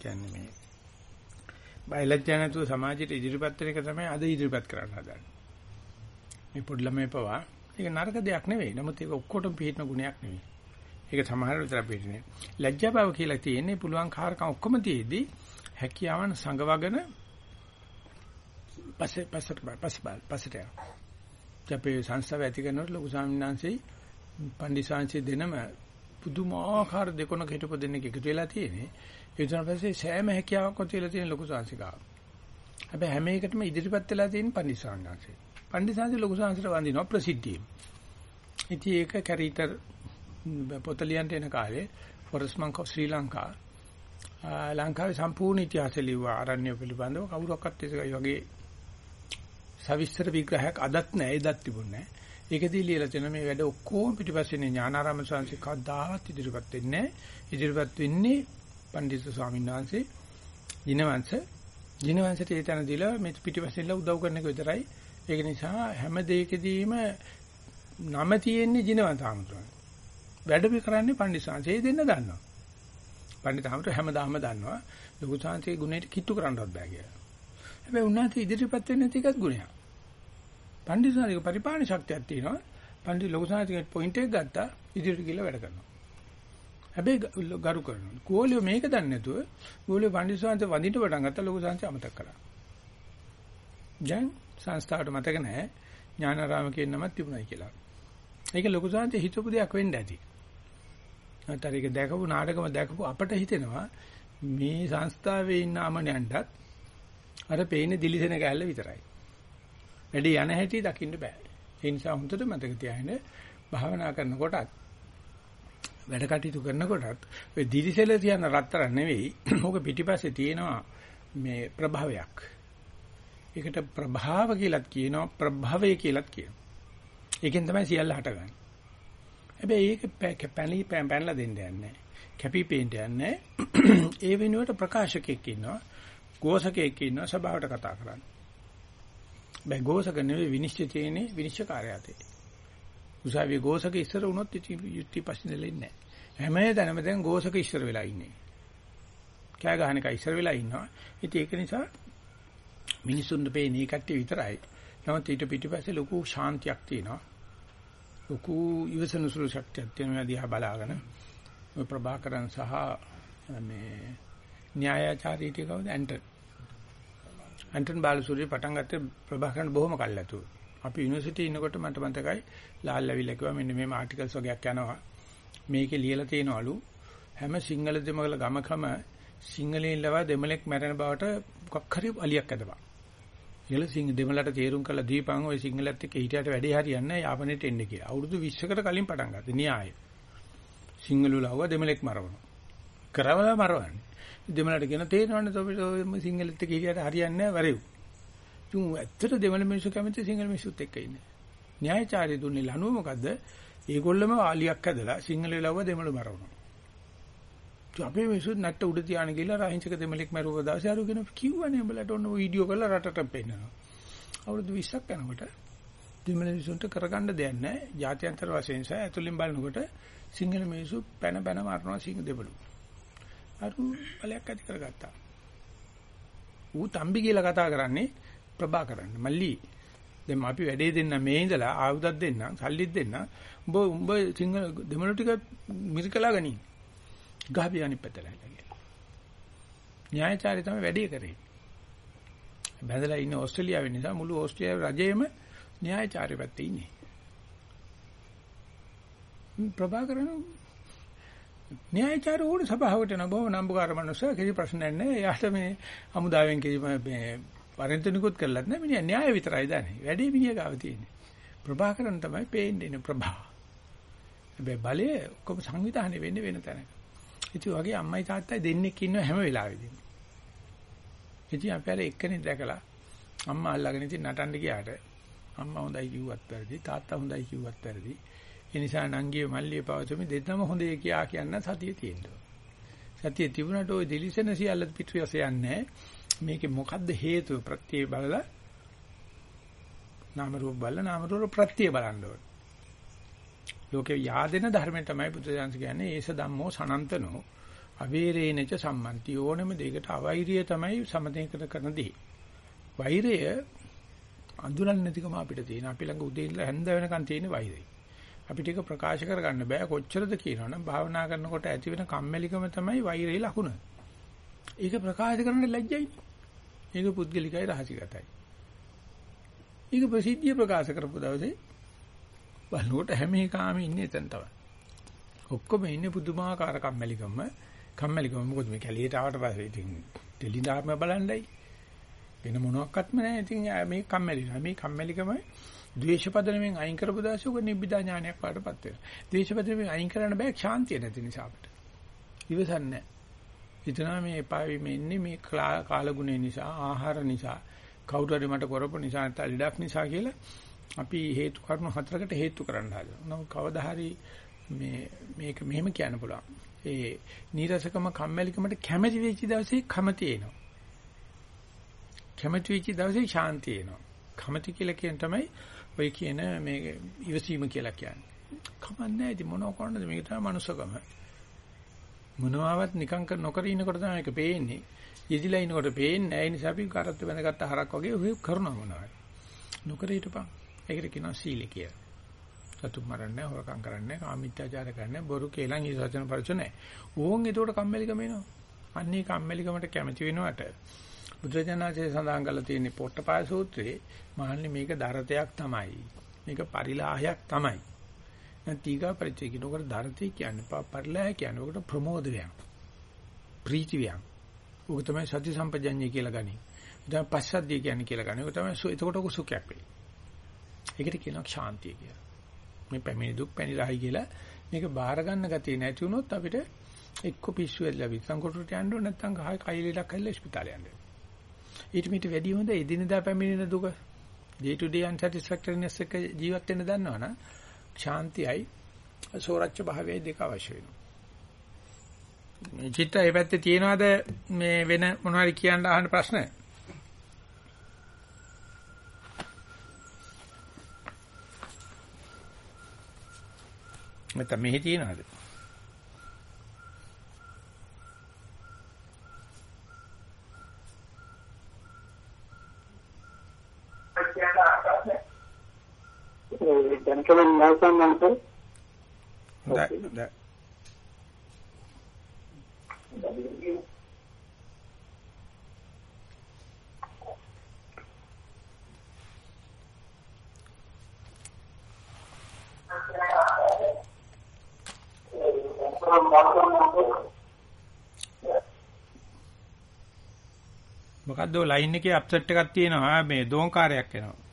කියන්නේ මේ බයලජ්ජා නැතුව සමාජයට ඉදිරිපත් වෙන එක තමයි අද ඉදිරිපත් කරන්න හදන්නේ. මේ පොඩි ළමයි පවා ඒක නරක දෙයක් නෙවෙයි. නමුත් ඒක ඔක්කොටම පිළිහින ගුණයක් නෙවෙයි. ඒක සමහර විතර පිළිහිනේ. ලැජ්ජා බව කියලා තියෙන්නේ පුළුවන් කාර්කම් ඔක්කොම තියේදී හැකියාවන් සංගවගෙන පස්සේ පස්සට පස්සේ පස්සට යනවා. අපේ සංස්ථාව ඇති කරනකොට ලොකු ස්වාමීන් වහන්සේ පන්දිසාංශي දෙනම පුදුමාකාර දෙකොනක හිටපු දෙන්නෙක් එකතු වෙලා තියෙන්නේ. ඒ තුන පස්සේ සෑම හැකියාවක් ඔතේලා තියෙන ලොකු සංසිකාව. හැබැයි හැම එකටම ඉදිරිපත් වෙලා තියෙන පන්දිසාංශي. පන්දිසාංශි ලොකු සංස්කෘත වඳිනවා ප්‍රසිද්ධියෙන්. ඉතින් ඒක කැරීටර් පොත ලියන්න එන කාලේ forest monk of Sri Lanka ලංකාවේ සම්පූර්ණ ඉතිහාසය ලිව්වා ආරණ්‍ය පිළිබඳව කවුරක්වත් ඒක වගේ සවිස්තර විග්‍රහයක් අදත් නැහැ එදත් තිබුණේ නැහැ. ඒකදී ලියලා තියෙන මේ වැඩ ඔක්කොම පිටිපස්සේ ඥානාරාම ස්වාමීන් කවදාවත් ඉදිරිපත් වෙන්නේ නැහැ. ඉදිරිපත් වෙන්නේ පණ්ඩිත ස්වාමීන් වහන්සේ දිනවංශ දිනවංශට ඒ තැන දීලා මේ පිටිපස්සෙන්ලා උදව් කරන එක විතරයි. ඒක නිසා හැම දෙයකදීම නම තියෙන්නේ දිනවංශ ආමතුරුනේ. වැඩ පි කරන්නේ පණ්ඩිත ස්වාමීන් ඒ දෙන්න දන්නවා. පණ්ඩිත ආමතුරු හැමදාම දන්නවා. ලොකු සාංශේ ගුණයට කිට්ටු කරන්නවත් බෑ කියලා. හැබැයි උන්වහන්සේ ඉදිරිපත් වෙන්නේ නැති එකත් ගුණයක්. පණ්ඩිතසාරික පරිපාලන ශක්තියක් තියෙනවා. පණ්ඩිත ලොකු සාහිත්‍යයේ පොයින්ට් එක ගත්තා ඉදිරියට ගිහලා වැඩ කරනවා. හැබැයි ගරු කරනවා. ගෝලියෝ මේක දන්නේ නැතුව ගෝලියෝ පණ්ඩිත සාහිත්‍ය වඳින්න පටන් ගත්තා ලොකු සාහිත්‍ය අමතක කරා. දැන් සංස්ථාවට මතක නැහැ ඥානාරාම කියන නමක් තිබුණයි කියලා. ඒක ලොකු සාහිත්‍ය හිතපු දෙයක් වෙන්න ඇති. නැත්නම් ඒක දැකපු නාටකම දැකපු අපට හිතෙනවා මේ සංස්ථාවේ ඉන්න අමනයන්ටත් අර පේන්නේ දිලිසෙන කැලල විතරයි. වැඩි යන හැටි දකින්න බෑ. ඒ නිසා හොඳට මතක තියාගන්න භාවනා කරනකොටත් වැඩ කටයුතු කරනකොටත් ඔය දිලිසෙල තියන රත්තරන් නෙවෙයි. ඕක පිටිපස්සේ තියෙනවා මේ ප්‍රභාවයක්. ඒකට ප්‍රභාව කියලාත් කියනවා ප්‍රභවය කියලාත් කියනවා. ඒකෙන් තමයි සියල්ල හටගන්නේ. හැබැයි ඒක පැණි පැනලා දෙන්න යන්නේ කැපි පේන්න යන්නේ. ඒ වෙනුවට ප්‍රකාශකෙක් ඉන්නවා. ගෝසකයෙක් ඉන්නවා සභාවට කතා කරන්න. බෑ ගෝසක නෙවෙයි විනිශ්චය තියෙන්නේ විනිශ්චයකාරයාතේ. උසාවියේ ගෝසක ඉස්සර වුණොත් යුක්ති පස්සේ දෙලෙන්නේ නැහැ. හැම තැනම දැන් ගෝසක ඉස්සර වෙලා ඉන්නේ. කෑ ගහන එක ඉස්සර වෙලා ඉන්නවා. ඉතින් ඒක නිසා මිනිසුන්ට පේන්නේ කට්ටිය විතරයි. නමුත් ඊට පිටිපස්සේ ලොකු ශාන්තියක් තියෙනවා. ලොකු ඉවසන සුළු ශක්තියක් තියෙනවා දිහා බලාගෙන. ඔය ප්‍රභාකරන් සහ මේ න්‍යායාචාරී ටික කවුද ඇන්ටන් ඇන්ටන් බාලසූරිය පටන් ගත්තේ ප්‍රභාකරන් බොහොම කල්ලාතු අපි යුනිවර්සිටි ඉන්නකොට මට මතකයි ලාල් ලැවිලා කිව්වා මෙන්න මේ ආටිකල්ස් වගේක් යනවා මේකේ ලියලා තියෙනවලු හැම සිංහල දෙමළ ගමකම සිංහලෙන් ලවා දෙමළෙක් මැරෙන බවට මොකක් හරි අලියක් ඇදපන්. ඉහළ සිංහ දෙමළට තේරුම් කළ දීපං ওই සිංහලත් එක්ක හිටියට වැඩේ හරියන්නේ යාපනයට එන්න කියලා. අවුරුදු 20කට කලින් පටන් ගත්තා න්‍යාය. සිංහලු ලව්ව දෙමළෙක් මරවනවා. කරවලා මරවන්නේ. දෙමළට කියන තේරෙනවනේ ඔය සිංහලෙත් එක්ක හිටියට හරියන්නේ නැහැ වරෙව්. තුන් ඇත්තට දෙමළ මිනිස්සු කැමති සිංහල මිනිස්සුත් එක්ක ඉන්නේ. න්‍යායචාර්ය දුන්නේ ලනුව මොකද්ද? ඒගොල්ලම ආලියක් ඇදලා සිංහල ලව්ව දෙමළ මරවනවා. අපේ මිනිස්සු නැට්ට උඩ තියාන ගිහලා රාහිංසක දෙමළෙක් මරුව දවසේ අරු කියන කිව්වනේ උඹලට ඔන්න වීඩියෝ කරලා රටට පෙන්නනවා. අවුරුදු 20ක් යනකොට දෙමළ මිනිස්සුන්ට කරගන්න දෙයක් නැහැ. ජාත්‍යන්තර වශයෙන් සහ ඇතුළින් බලනකොට සිංහල මිනිස්සු පැන පැන මරනවා සිංහ දෙබළු. අරු බලයක් ඇති කරගත්තා. ඌ තම්බි කියලා කතා කරන්නේ ප්‍රභාකරන් මල්ලි. දැන් අපි වැඩේ දෙන්න මේ ඉඳලා ආයුධයක් දෙන්න, සල්ලිත් දෙන්න. උඹ උඹ සිංහල දෙමළ ටික මිරිකලා ගනි. ගහපි අනිත් පැත්තට කියලා. න්‍යායචාරය තමයි වැඩේ කරේ. බැඳලා ඉන්න ඕස්ට්‍රේලියාවේ නිසා මුළු ඕස්ට්‍රේලියාවේ රජයේම න්‍යායචාරය පැත්තේ ඉන්නේ. ප්‍රභාකරන් න්‍යායචාර ඕන සභාවට යන බොහොම නම්බුකාර මනුස්සයා කිසි ප්‍රශ්නයක් නැහැ. එයාට මේ හමුදාවෙන් කිසි මේ පරින්තනිකුත් කරලත් නැහැ. මිනිහා න්‍යාය විතරයි දන්නේ. වැඩේ මිනිහා ගාව තියෙන්නේ. ප්‍රභාකරන් තමයි පේන්නේ නේ ප්‍රභා. හැබැයි බලය ඔක්කොම සංවිධානය වෙන්නේ වෙන තැනක. ඉතින් වගේ අම්මයි තාත්තයි දෙන්නෙක් ඉන්නව හැම වෙලාවෙදීම. ඉතින් අපි අර එක්කෙනෙක් දැකලා අම්මා අල්ලගෙන ඉතින් නටන්න ගියාට අම්මා හොඳයි කිව්වත් වැරදි තාත්තා හොඳයි කිව්වත් වැරදි ඒ නිසා නංගිය මල්ලිය පවතුමි දෙන්නම හොඳේ කියා කියන්න සතිය තියෙනවා. සතිය තිබුණාට ওই දිලිසෙන සියල්ල පිටුයස යන්නේ මේකේ මොකද්ද හේතුව ප්‍රත්‍ය බලලා නාම රූප බලලා නාම රූප ප්‍රත්‍ය බලන්න ඕනේ. ලෝකේ yaadena ධර්මයෙන් තමයි බුදුසසුන කියන්නේ ඒස ධම්මෝ සනන්තනෝ අවේරේනච සම්මන්ති ඕනෙම දෙයකට අවෛරිය තමයි සමතේකට කරන දේ. වෛරය අඳුරන්නේ නැතිකම අපිට තියෙන. අපි ළඟ උදේ ඉඳලා හැන්ද වෙනකන් තියෙන වෛරය. අපිට ඒක ප්‍රකාශ කරගන්න බෑ කොච්චරද කියනවනම් භාවනා කරනකොට ඇති වෙන කම්මැලිකම තමයි වෛරයේ ලකුණ. ඒක ප්‍රකාශ කරන්න ලැජ්ජයි. ඒක පුද්ගලිකයි රහසිගතයි. ඒක ප්‍රසිද්ධිය ප්‍රකාශ කරපු දවසේ බලනකොට හැම එකම ඉන්නේ එතන තමයි. ඔක්කොම ඉන්නේ පුදුමාකාර කම්මැලිකම. කම්මැලිකම මොකද මේ කැලියට ආවට පස්සේ ඉතින් දෙලින්දාම බලන්නයි. වෙන මොනවත්ක්වත්ම නැහැ. ඉතින් මේ කම්මැලි. මේ කම්මැලිකම ද්වේෂපදණයෙන් අයින් කරපු දාසේ උග නිබ්බිදා ඥානයක් වඩපත් වෙනවා. ද්වේෂපදණයෙන් අයින් කරන්න බෑ ශාන්තිය නැති නිසා අපිට. ඉවසන්නේ හිතනවා මේ එපා වීම ඉන්නේ මේ කාලගුණය නිසා, ආහාර නිසා, කවුරු හරි මට කරපු නිසා නැත්නම් ලඩක් නිසා කියලා අපි හේතු කරුණු හතරකට හේතු කරන්න හදනවා. නමුත් කවදා හරි මේ මේක මෙහෙම කියන්න පුළුවන්. ඒ නීරසකම කම්මැලිකමට කැමැති වෙච්ච දවසේ කමති එනවා. කැමැති වෙච්ච දවසේ ශාන්තිය එනවා. කමති කියලා කියන තමයි ඔය කියන මේ ඉවසීම කියලා කියන්නේ. කමන්නේ ඉතින් මොනව කරන්නද මේක තමයි මනුස්සකම. මොනවාවත් නිකන් නොකර ඉන්නකොට තමයි මේක පේන්නේ. යෙදිලා ඉන්නකොට පේන්නේ නැහැ. ඒ නිසා අපි කරත් බැඳගත්ත හරක් වගේ ඔය කරනවා මොනවද? නොකර හිටපන්. ඒකට කියනවා සීල කියලා. සතුම් මරන්නේ හොරකම් කරන්නේ කාමීත්‍යාචාර කරන්නේ බොරු කේලම් ඊ සත්‍යන පරිචය නැහැ. ඕන් ඒකට කම්මැලිකම එනවා. අන්නේ කම්මැලිකමට කැමති වෙනවට බුදුරජාණන්සේ සඳහන් කරලා තියෙන පොට්ටපාය සූත්‍රයේ මහන්නේ මේක දරතයක් තමයි. මේක පරිලාහයක් තමයි. නැත්නම් තීගා පරිචය කියනකොට දරතේ කියන්නේ පරිලාහ කියන්නේ උකට ප්‍රමෝදයක්. ප්‍රීතියක්. උක තමයි සති සම්පජඤ්ඤය කියලා ගනි. දැන් පස්සද්ධිය කියන්නේ කියලා ගනි. උක තමයි එතකොට උක සුඛයක් වෙයි. ඒකට කියනවා ශාන්තිය කියලා. මේ පැමිණි දුක් පැනිරහයි කියලා මේක බාර ගන්න ගතිය නැති වුණොත් අපිට එක්ක පිස්සු ඇදලා විසං කොටුට යන්න ඕන නැත්නම් කහයි කයිලෙලක් හැල්ලා ස්පිතාලේ යන්න. ඊට මිට වැඩි හොඳ එදිනදා පැමිණෙන දුක day to day unsatisfactoriness එක ජීවත් වෙන්න දන්නවනම් ශාන්තියයි සෝරච්ච භාවයයි දෙක අවශ්‍ය වෙනවා. මේ චිත්ත ඒ පැත්තේ තියනවාද මේ වෙන මොනවාරි කියන්න අහන්න ප්‍රශ්න? නැත්නම් මෙහි තියනවාද? දැන් නැවතන් නැන්ත හොඳයි. මොකද්ද ලයින් එකේ අප්සෙට් එකක් තියෙනවා මේ දෝංකාරයක් එනවා.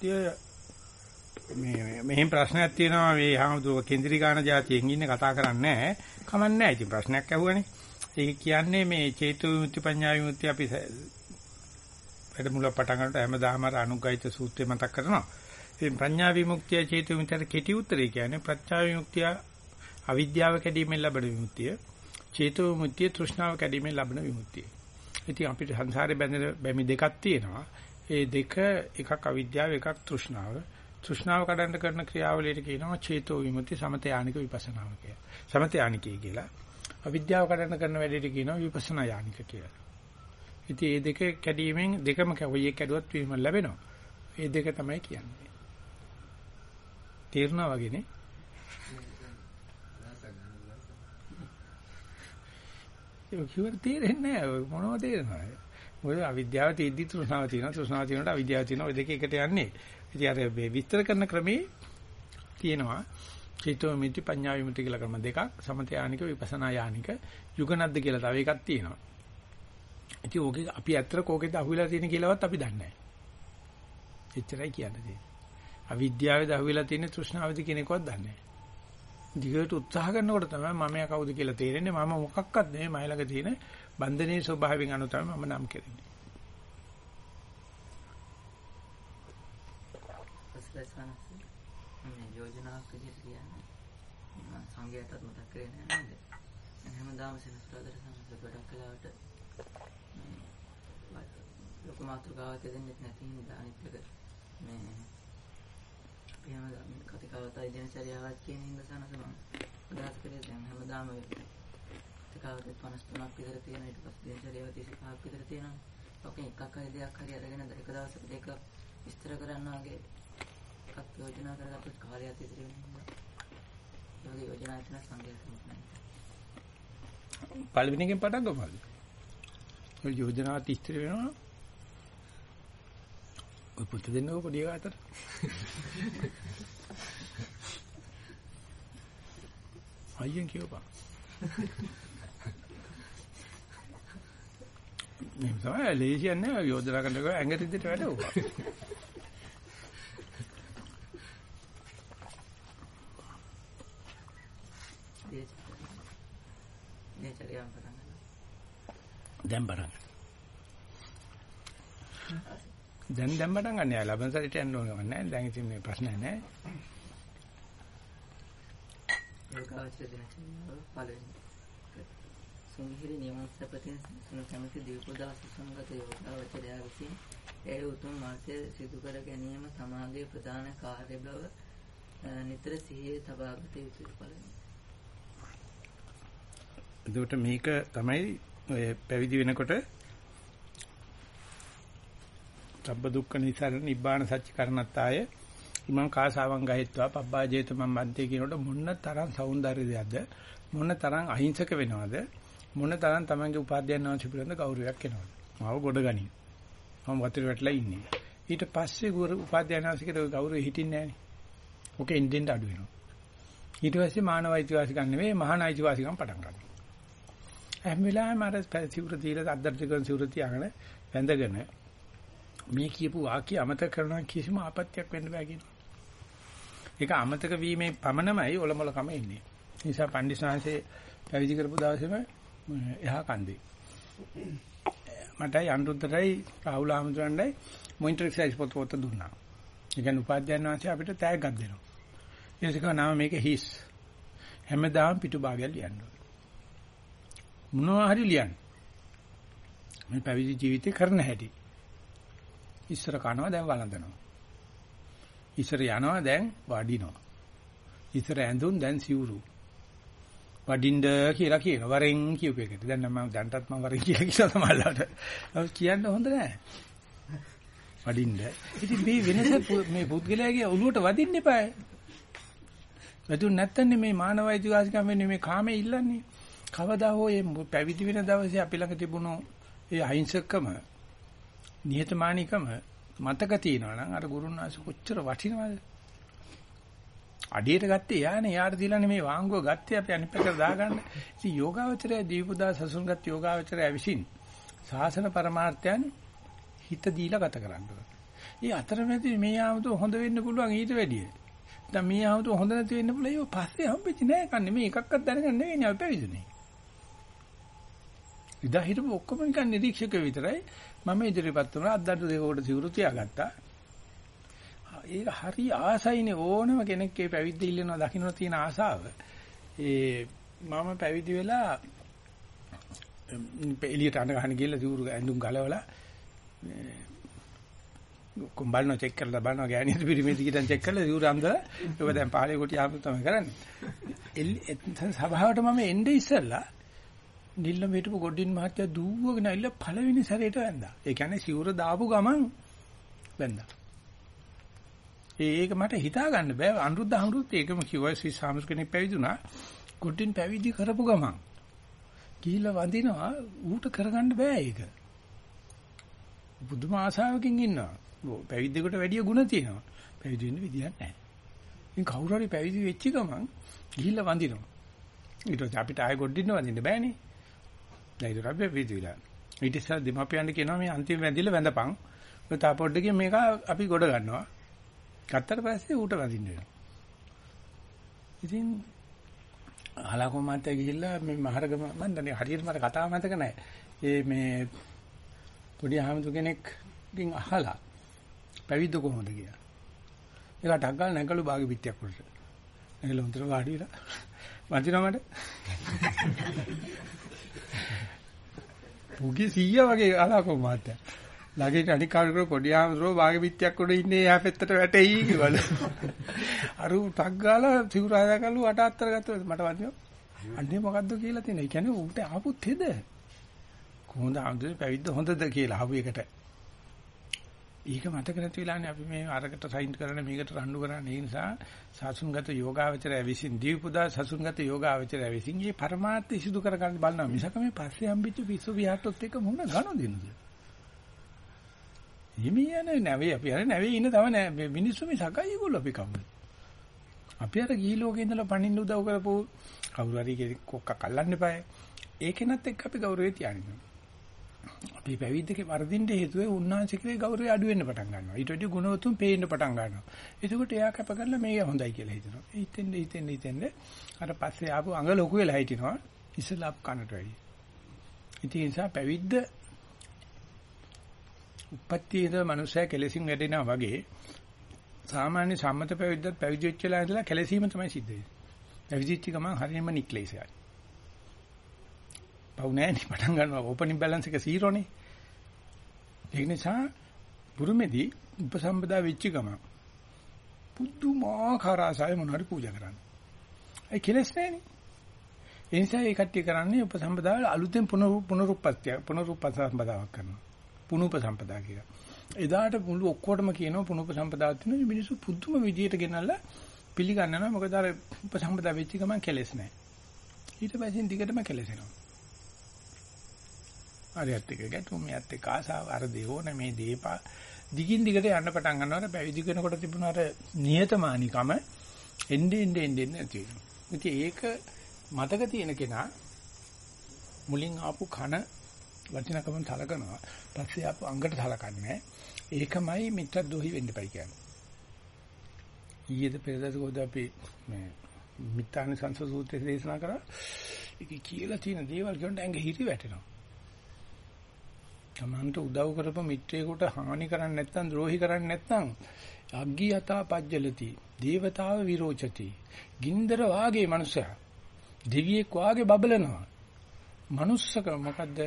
පඤ්ඤා විමුක්තිය මේ මෙහෙම ප්‍රශ්නයක් තියෙනවා මේ හාමුදුරුවෝ කේන්ද්‍රීකාණ જાතියෙන් ඉන්නේ කතා කරන්නේ නැහැ. කමන්නේ නැහැ. ඉතින් ප්‍රශ්නයක් ඇහුවනේ. ඒක කියන්නේ මේ චේතු විමුක්ති පඤ්ඤා විමුක්ති අපි වැඩමුල පටන් ගන්නට හැමදාම අර අනුග්‍රහිත සූත්‍රය මතක් කරනවා. ඉතින් ප්‍රඥා විමුක්තිය චේතු විමුක්තියට කෙටි උත්තරේ කියන්නේ ප්‍රඥා විමුක්තිය අවිද්‍යාව කැඩීමෙන් ලැබෙන විමුක්තිය. චේතු විමුක්තිය තෘෂ්ණාව කැඩීමෙන් ලැබෙන විමුක්තිය. ඉතින් අපිට සංසාරේ බැඳෙන බැමි දෙකක් තියෙනවා. ඒ දෙක එකක් අවිද්‍යාව එකක් තෘෂ්ණාව. තෘෂ්ණාව කඩන්න කරන ක්‍රියාවලියට කියනවා චේතෝ විමුක්ති සමත යානික විපස්සනාව කියලා. සමත යානිකයි කියලා. අවිද්‍යාව කඩන්න කරන වැඩේට කියනවා විපස්සනා යානික කියලා. ඉතින් මේ දෙක කැඩීමෙන් දෙකම කොයි එක කැඩුවත් වීම ලැබෙනවා. මේ දෙක තමයි කියන්නේ. තේරුණා වගේනේ. ඒක කිව්වට තේරෙන්නේ නැහැ. ඔය මොනවද තේරෙනවද? මොකද අවිද්‍යාව තියෙද්දි තෘෂ්ණාව තියෙනවා. තෘෂ්ණාව තියෙනකොට අවිද්‍යාව තියෙනවා. ඔය දෙක එකට යන්නේ. ඉතින් අර මේ විස්තර කරන ක්‍රමේ තියෙනවා. චේතෝ මිති පඤ්ඤා විමුක්ති කියලා ක්‍රම දෙකක්. සමත යානික විපස්සනා යානික යුගනද්ද කියලා තව එකක් තියෙනවා. ඉතින් ඕකේ අපි ඇත්තට කෝකෙද අහුවිලා තියෙන කියලාවත් අපි දන්නේ නැහැ. එච්චරයි කියන්නේ. අවිද්‍යාවේද අහුවිලා තියෙන තෘෂ්ණාවද කියන එකවත් දන්නේ නැහැ. දිගට උත්සාහ කරනකොට තමයි මම යා කවුද කියලා තේරෙන්නේ මම මොකක්වත් නෙමෙයි මයි ළඟ තියෙන බන්ධනයේ ස්වභාවයෙන් අනුව තමයි මම නම් කරන්නේ. පස්ලසනස් මේ යෝජනාවක් විදිහට කියන්නේ මම සංගයටත් මතක් කරේ නෑ නේද? මම හැමදාම සෙනසුරාදා සමහර ගොඩක් කලාවට මේ ලොකු මාතෘකාවක් දෙන්නෙත් නැති හින්දා අනිත් එක මේ අපි හැමදාම කතිකාවතයි දිනචරියාවක් කියන හින්දා සනස මම අදහස් කරේ දැන් හැමදාම කතිකාවත 53ක් විතර තියෙන ඊට පස්සේ දිනචරියාව 35ක් විතර තියෙනවා. ඔකෙන් එකක් හරි දෙයක් හරි අරගෙන එක දවසක දෙක විස්තර කරන්න වගේ එකක් යෝජනා කරගත්තොත් කාලයක් ඉතිරි වෙනවා. ඒ වගේ යෝජනා තියෙන සංගය සම්පූර්ණයි. පළවෙනි එකෙන් පටන් ගමු. ඔය යෝජනාවත් ඉස්තර වෙනවා. ඔය පුත දෙන්නකො පොඩි එකාට. අයියෙන් කියපන්. මේ තමයි ලේසියන්නේ යෝජනා කරනකොට ඇඟ රිද්දට වැඩ උවා. දිනචරියාව පටන් ගන්නවා. දැන් බලන්න. දැන් දැන් පටන් ගන්න යා ලබන සැරේට යන්න ඕන නැහැ. දැන් ඉතින් මේ ප්‍රශ්නයක් නැහැ. යෝගාවචර දිනචරියාව පළවෙනි. සුන්හිරි නියම සපතින් සුණු කැමති දීපෝදා සුසංගත යෝගාවචරය විසින් ඒ උතුම් මාර්ගය සිදු කර ගැනීම සමාගයේ ප්‍රධාන කාර්ය බව අ, නිතර සිහියේ තබා ගත යුතුයි පළවෙනි. එතකොට මේක තමයි ඔය පැවිදි වෙනකොට සබ්බ දුක්ඛ නිසරණ නිබ්බාන සත්‍ය කරණත්තාය ඉමං කාසාවං ගහිත්වා පබ්බාජේත මම් බන්තේ කියනකොට මොන තරම් సౌందර්යයක්ද මොන තරම් අහිංසක වෙනවද මොන තරම් තමන්ගේ උපාධ්‍යයන් වහන්සේ පිළිබඳ ගෞරවයක් එනවද මාව ගොඩ ගනි මම වතුර වැටලා ඉන්නේ. ඊට පස්සේ ගුරු උපාධ්‍යයන් වහන්සේට ওই ගෞරවය හිටින්නේ නැහනේ. ඔකේ ඉන්දෙන්ට අඩු වෙනවා. ඊට පස්සේ මානව අයිතිවාසිකම් නෙවෙයි මහාන අයිතිවාසිකම් පටන් ගන්නවා. හැම වෙලාවෙම අර සිවුර දීලා අද්දර්ශකන් සිවුර තියාගෙන වැඳගෙන මේ කියපු වාක්‍ය අමතක කරනවා කිසිම ආපත්‍යක් වෙන්න බෑ කියනවා. ඒක අමතක වීමේ පමණමයි ඔලොමල කම ඉන්නේ. ඒ නිසා පණ්ඩිතසාංශේ පැවිදි කරපු දවසේම එහා කන්දේ. මටයි අනුරුද්ධටයි රාහුල ආමතුරන්ඩයි මොනිටර් එක්සර්සයිස් පොත පොත දුන්නා. ඒ කියන්නේ උපාධ්‍යයන් වහන්සේ අපිට තෑග්ගක් දෙනවා. ඊට නම මේක හිස්. හැමදාම පිටු භාගයක් ලියන්න ඕනේ. මොනවා හරි ලියන්න. මේ පැවිදි ජීවිතේ කරන හැටි. ඉස්සර කනවා දැන් වළඳනවා. ඉස්සර යනවා දැන් වඩිනවා. ඉස්සර ඇඳුම් දැන් සිවුරු. වඩින්න කියලා කියන වරෙන් කියූප එකට. දැන් නම් මම දැන්ටත් මම වරෙන් කියලා කියලා සමහරවිට. ඒක කියන්න හොඳ නෑ. වඩින්න. ඉතින් මේ වෙනස මේ පුද්ගලයාගේ ඔළුවට වදින්න එපා. වැදුන් නැත්තන්නේ මේ මානව අයිතිවාසිකම් වෙන්නේ මේ කාමයේ ඉල්ලන්නේ. කවදා හෝ මේ පැවිදි වෙන දවසේ අපි ළඟ තිබුණු ඒ අහිංසකකම නිහතමානීකම මතක තියෙනවා නම් අර ගුරුනාස කොච්චර වටිනවද? අඩියට ගත්තේ යානේ යාට දීලා මේ වාංගුව ගත්තේ අපි අනිත් පැත්තට දාගන්න. ඉතින් යෝගාවචරය දීපුදා සසුන්ගත් යෝගාවචරය විසින් සාසන පරමාර්ථයන් හිත දීලා ගත කරන්න ඕනේ. ඒ අතරමැදි මේ ආමතු හොඳ වෙන්න පුළුවන් ඊට වැඩිය. දැන් මේ ආමතු හොඳ නැති වෙන්න පුළුවන් ඒක පස්සේ හම්බෙච්ච නෑ කන්නේ මේ එකක්වත් දැනගන්න නෙවෙයි අපි පැවිදුනේ. ඉදා හිටපු ඔක්කොම නිකන් නිරීක්ෂක විතරයි මම ඉදිරියපත් වුණා අද්දට දෙකකට සිවුරු තියාගත්තා. ඒක හරි ආසයිනේ ඕනම කෙනෙක් ඒ පැවිද්ද ඉල්ලනවා දකින්න තියෙන ආසාව. ඒ මම පැවිදි වෙලා එළියට අඬ ගහන ගිහලා සිවුරු ඇඳුම් ගලවලා කොම්බල්නෝ චෙක් කරලා බලනවා ගෑණියට පිරිමේදි කිටන් චෙක් කරලා සිවුරු අඳලා ඒක දැන් පාළේ කොට යාපු තමයි කරන්නේ. එල්ල සභාවට මම එන්නේ ඉස්සෙල්ලා නිල්ලම හිටපු ගොඩින් මහත්තයා දූවගෙන ඇවිල්ලා පළවෙනි සැරේට වැන්දා. ඒ කියන්නේ සිවුර දාපු ගමන් වැන්දා. ඒක මට හිතා ගන්න බෑ. අනුරුද්ධ අනුරුද්ධ ඒකම කිව්වා ශ්‍රී සාමස් කෙනෙක් පැවිදුණා. ගොඩින් පැවිදි කරපු ගමන් ගිහිල්ලා වඳිනවා ඌට කරගන්න බෑ ඒක. බුදුම ආසාවකින් ඉන්නවා. පැවිද්දෙකුට වැඩිය ಗುಣ තියෙනවා. පැවිදි වෙන්න විදියක් නැහැ. ඉතින් කවුරු හරි පැවිදි වෙච්ච ගමන් ගිහිල්ලා වඳිනවා. ඊට පස්සේ අපිට ආයෙ ගොඩින්න වඳින්න බෑනේ. දැන් ඒක අපි විදිවිලා. ඊට ඉස්සෙල්ලා දීමපියන්ට කියනවා මේ අන්තිම වැඳිලා වැඳපන්. ඔය තා පොඩ්ඩකින් මේක අපි ගොඩ ගන්නවා. ගත්තට පස්සේ ඌට වඳින්න වෙනවා. ඉතින් අහලාකෝ මාත්‍ය ගිහිල්ලා මේ මහරගම මන් දන්නේ හරියට මට කතාව මතක නැහැ. ඒ මේ පොඩි ආමතු කෙනෙක්ගෙන් අහලා පැවිද්ද කොහොමද කියලා. ඒකට අග්ගල් නැගලු භාගෙ පිටියක් උඩට. නැගල හොඳට වාඩි වෙලා වඳිනවා මට. පුගේ 100 වගේ අහලාකෝ මාත්‍ය. ළඟින් අනික් කාරකෝ පොඩි ආමතුරෝ භාගෙ පිටියක් උඩ ඉන්නේ එහා පැත්තට වැටෙයි කිව්වලු. අර ටක් ගාලා සිවුරාදා කළු අට අත්තර ගත්තා මට වදිනවා. අන්නේ මොකද්ද කියලා තියෙනවා. ඒ කියන්නේ ඌට ආපු තෙද. කොහොමද ආන්දේ පැවිද්ද හොඳද කියලා ආපු එකට. ඒක මතක නැති වෙලානේ අපි මේ අරකට සයින් කරන මේකට රණ්ඩු කරන්නේ ඒ නිසා සසුන්ගත යෝගාවචරය විසින් දීපුදා සසුන්ගත යෝගාවචරය විසින් මේ પરමාර්ථය සිදු කරගන්න බලනවා මිසක මේ පස්සේ හම්බෙච්ච පිස්සු විහාරටත් එක මොන ගණන් දෙනවද හිමි යන්නේ නැවේ අපි අර නැවේ ඉන්න තව නෑ මිනිස්සු මේ සකයි ඒගොල්ලෝ අපි කවුද අපි අර ගිහි ලෝකේ ඉඳලා පණින්න උදව් කරපු කවුරු හරි කොක්ක කල්ලන්න එපායි ඒකෙනත් එක්ක අපි ගෞරවය තියාගන්න අපි පැවිද්දකේ වර්ධින්න හේතුවේ උන්වහන්සේගේ ගෞරවය අඩු වෙන්න පටන් ගන්නවා. ඊට වඩා ගුණවතුන් පේන්න පටන් ගන්නවා. එතකොට එයා කැප කරලා මේක හොඳයි කියලා හිතනවා. හිතෙන්ද හිතෙන්ද හිතෙන්ද අර පස්සේ ආපු අඟ ලොකු වෙලා හිටිනවා. ඉස්සලා කනට වැඩි. ඉතින් ඒ නිසා පැවිද්ද උපත්තියේද මනුස්සයා කෙලෙසින් වැඩෙනා වගේ සාමාන්‍ය සම්මත පැවිද්දත් පැවිදි වෙච්ච වෙලාව ඉඳලා කෙලෙසීම තමයි සිද්ධ වෙන්නේ. පැවිදිච්ච ගමන් හරියම නික්ලේශයයි. පව් නැහැනේ පටන් ගන්නවා ඕපනින් බැලන්ස් එක 0නේ. ඒ නිසා බුරුමේදී උපසම්පදා වෙච්ච ගමන් පුදුමාකාර ආසාවෙ මොනවාරි පූජා කරන්න. ඒ කෙලස් නැහැනේ. ඒ නිසා ඒ කට්ටිය කරන්නේ උපසම්පදාවල අලුතෙන් පුනරුත්පත්ති පුනරුත්පසම්පදාවක් කරනවා. පුනුපසම්පදා කියලා. එදාට මුළු ඔක්කොටම කියනවා පුනුපසම්පදාවක් තියෙනවා මිනිස්සු පුදුම විදියට ගෙනල්ලා පිළිගන්නවා මොකද අර උපසම්පදා වෙච්ච ගමන් කෙලස් නැහැ. ඊට පස්සේ දිගටම කෙලසෙනවා. හරියත් එක ගැටුම් මෙයත් එක්ක ආසාව අර දේෝන මේ දීපා දිගින් දිගට යන්න පටන් ගන්නවට පැවිදි වෙනකොට තිබුණ අර නියතමානිකම එන්නේ එන්නේ එන්නේ නැති වෙනවා. ඉතින් ඒක මතක තියෙන කෙනා මුලින් ආපු කන වචනකම තලකනවා. පස්සේ ආපු අංගට තලකන්නේ. ඒකමයි මිත්‍ර දෝහි වෙන්න පයි කියන්නේ. ඊයේද පෙරදද කොහොද අපි මේ මිත්‍යානි සංසසූත්‍රයේ දේශනා කරා. ඒක කියලා තියෙන දේවල් කියනට ඇඟ හිරි වැටෙනවා. තමන්ට උදව් කරපු මිත්‍රයෙකුට හානි කරන්නේ නැත්නම් ද්‍රෝහි කරන්නේ නැත්නම් අග්ගියතා පජ්ජලති දේවතාව විරෝචති ගින්දර වාගේ මනුස්සයා දෙවියෙක් වාගේ බබලනවා මනුස්සක මොකද්ද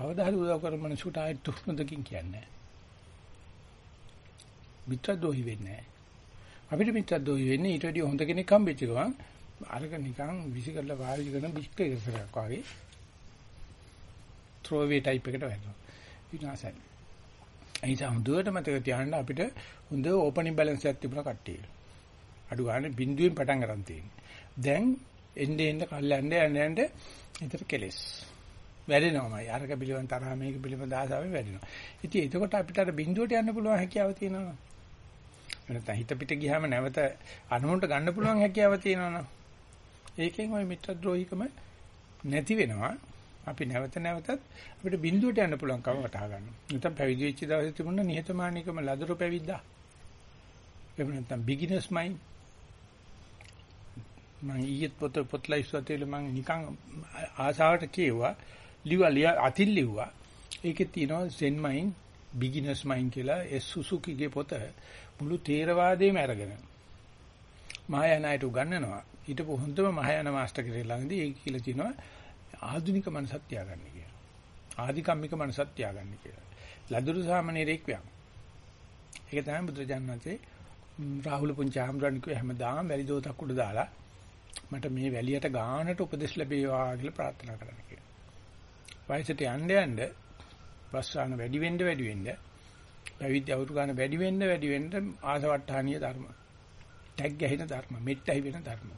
කවදා හරි උදව් කරන මනුස්සුට ආයෙ තුෂ්ණදකින් කියන්නේ මිත්‍රද්‍රෝහි වෙන්නේ අපිට මිත්‍රද්‍රෝහි වෙන්නේ ඊට වඩා හොඳ කෙනෙක් හම්බෙච්ච ගමන් අරක නිකන් විසි කරලා පාවිච්චි කරන බිස්කට් එකක් වගේ throw away type එකට වැටෙනවා විනාශයි. එනිසා හොඳට මතක තියාගන්න අපිට හොඳ ඕපනින් බැලන්ස් එකක් තිබුණා කට්ටිය. අඩු ගන්න බිඳුවෙන් පටන් ගන්න තියෙන්නේ. දැන් එන්නේ එන්න කල්යන්න යන්න යන්න ඊතර කෙලස්. වැඩෙනවමයි. අරක පිළිවන් තරහ මේක පිළිවන් ආසාවෙන් වැඩෙනවා. ඉතින් එතකොට අපිට අර බිඳුවට යන්න පුළුවන් හැකියාව තියෙනවා. නැත්නම් හිත පිට ගියාම නැවත අනුන්ට ගන්න පුළුවන් හැකියාව තියෙනවා. ඒකෙන් ওই මිත්‍රද්‍රෝහිකම නැති වෙනවා. අපි නැවත නැවතත් අපිට බිඳුවට යන්න පුළුවන්කම වටහා ගන්නවා. නැත්නම් පැවිදි වෙච්ච දවසේ තිබුණ නිහතමානීකම ලදරු පැවිද්දා. එහෙම නැත්නම් බිග්ිනර්ස් මයින්ඩ්. මම ඊයේත් පොත පොත් ලයිස්වතේල මම නිකන් ආසාවට කියුවා. ලිව්වා අතින් ලිව්වා. ඒකේ තියෙනවා සෙන් මයින්ඩ් බිග්ිනර්ස් මයින්ඩ් කියලා එස් සුසුකිගේ පොත මුළු තේරවාදයේම අරගෙන. මහායානයට උගන්වනවා. ඊට හොඳම මහායාන මාස්ටර් කෙනෙක් ළඟදී ඒක කියලා තියෙනවා ආධුනික මනසක් තියාගන්න කියලා. ආධිකම්මික මනසක් තියාගන්න කියලා. ලදරු සාමණේරෙක් වයන්. ඒක තමයි බුදුරජාණන්සේ රාහුල පුංචාම්රන් කිව්ව හැමදාම වැලි දෝතක් උඩ දාලා මට මේ වැලියට ගානට උපදෙස් ලැබේවා කියලා ප්‍රාර්ථනා කරන්න කියලා. වයසට යන්න යන්න වස්සාන වැඩි වෙන්න වැඩි වෙන්න පැවිදි අවුරු ගන්න වැඩි වෙන්න වැඩි වෙන්න ආසවට්ටානීය ධර්ම. ටැග් ගැහෙන ධර්ම, මෙට්ටයි වෙන ධර්ම.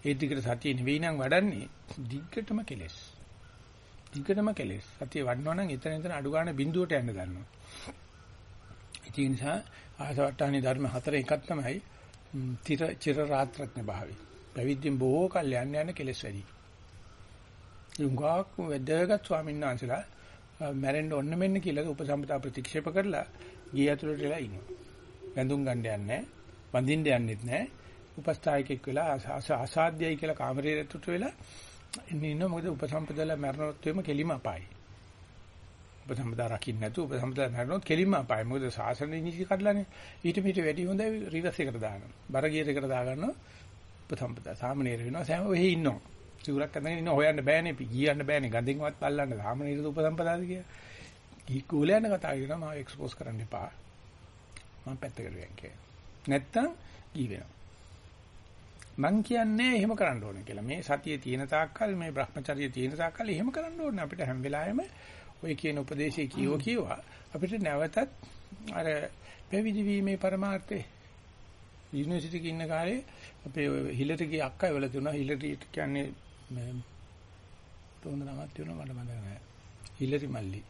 ඒ දිගට සතිය නෙවෙයි නම් වඩන්නේ දිග්ගටම කෙලස්. ටිකටම කෙලෙස්. සතිය වඩනවා නම් එතන එතන අඩු ගන්න බිඳුවට යන්න ගන්නවා. ඒ නිසා ආසවට්ටානි ධර්ම හතර එකක් තමයි තිර චිර රාත්‍රඥ භාවය. පැවිද්දෙන් බොහෝ කල් යන්න යන කෙලෙස් වැඩි. උංගාක් වැදගත් ස්වාමීන් වහන්සේලා මැරෙන්න ඔන්න මෙන්න කියලා උපසම්පදා ප්‍රතික්ෂේප කරලා ගිය ඇතුළට වෙලා ඉන්නවා. වැඳුම් ගන්න යන්නේ නැහැ. වඳින්න යන්නෙත් නැහැ. උපස්ථායකෙක් වෙලා අසාධ්‍යයි කියලා කාමරේ ඇතුළට වෙලා ඉන්නේ ඉන්න මොකද උපසම්පදාලා මරණොත් වෙම කෙලිම අපායි. උපසම්පදා රකින්න නැතු උපසම්පදා මරණොත් කෙලිම අපායි. මොකද සාසන නිසි කඩලානේ. ඊට පිට වැඩි හොඳයි රිවර්ස් එකට දානවා. බර ගියර් එකට දාගන්නවා. උපසම්පදා සාමනීර වෙනවා. සෑම වෙහි ඉන්නවා. සිවුරක් අඳගෙන ඉන්න හොයන්න බෑනේ. ගියන්න බෑනේ. ගඳින්වත් බල්ලන්න සාමනීර උපසම්පදාද කියලා. කීකෝලයන් කතා කරනවා මාව එක්ස්පෝස් කරන්න එපා. මම පැත්තකට වෙන් කියලා. නැත්තම් ගී වෙනවා. මං කියන්නේ එහෙම කරන්න ඕනේ කියලා. මේ සතියේ තියෙන තාක්කල් මේ Brahmacharya තියෙන තාක්කල් එහෙම කරන්න ඕනේ. අපිට හැම වෙලාවෙම ඔය කියන උපදේශය කියව කියවා අපිට නැවතත් අර පැවිදි වීමේ પરමාර්ථේ යුනිවර්සිටි එකේ ඉන්න කාලේ අපේ හිලට ගිය අක්කා එවල තුනා හිලට කියන්නේ මේ තොඳ නමක් තියෙනවා මට මතක නැහැ. හිලරි මල්ලි.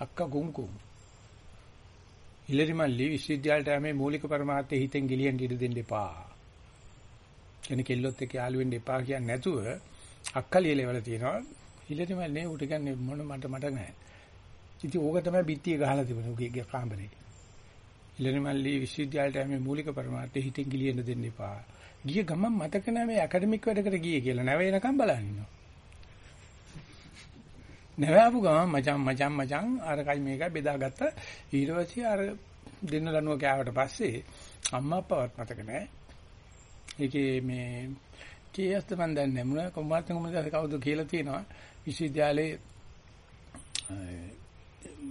අක්කා කුම්කුම්. හිලරි මල්ලි විශ්වවිද්‍යාලයට යමේ මූලික પરමාර්ථය හිතෙන් ගිලියෙන් ඉඩ දෙන්න එපා. කෙනෙක් එල්ලොත් එක්ක යාළු වෙන්න එපා කියන්නේ නැතුව අක්කා ලියලවල තියෙනවා. හිලරි මල්ලි උට කියන්නේ මොන මට මතක නැහැ. ඉතින් ඕක තමයි පිටියේ ගහලා තිබුණේ උගේ කාමරේ. ඉලනි මල්ලි විශ්වවිද්‍යාලයට යමේ මූලික પરමාර්ථය හිතෙන් ගිලියෙන් දෙන්න එපා. ගිය ගමන් මතක නැහැ මේ ඇකඩමික් වැඩකට ගියේ කියලා. නැව එනකම් බලන් ඉන්නවා. නැවආපු ගමන් මචං මචං මචං අර කයි මේකයි බෙදාගත්ත. ඊට පස්සේ අර දෙන්න ලනුව කෑවට පස්සේ අම්මා අප්පාවත් මතක නැහැ. ඒකේ මේ කීයස්ත මන් දන්නේ මොන කොමාර්ත කොමද කවුද කියලා තියෙනවා. විශ්වවිද්‍යාලයේ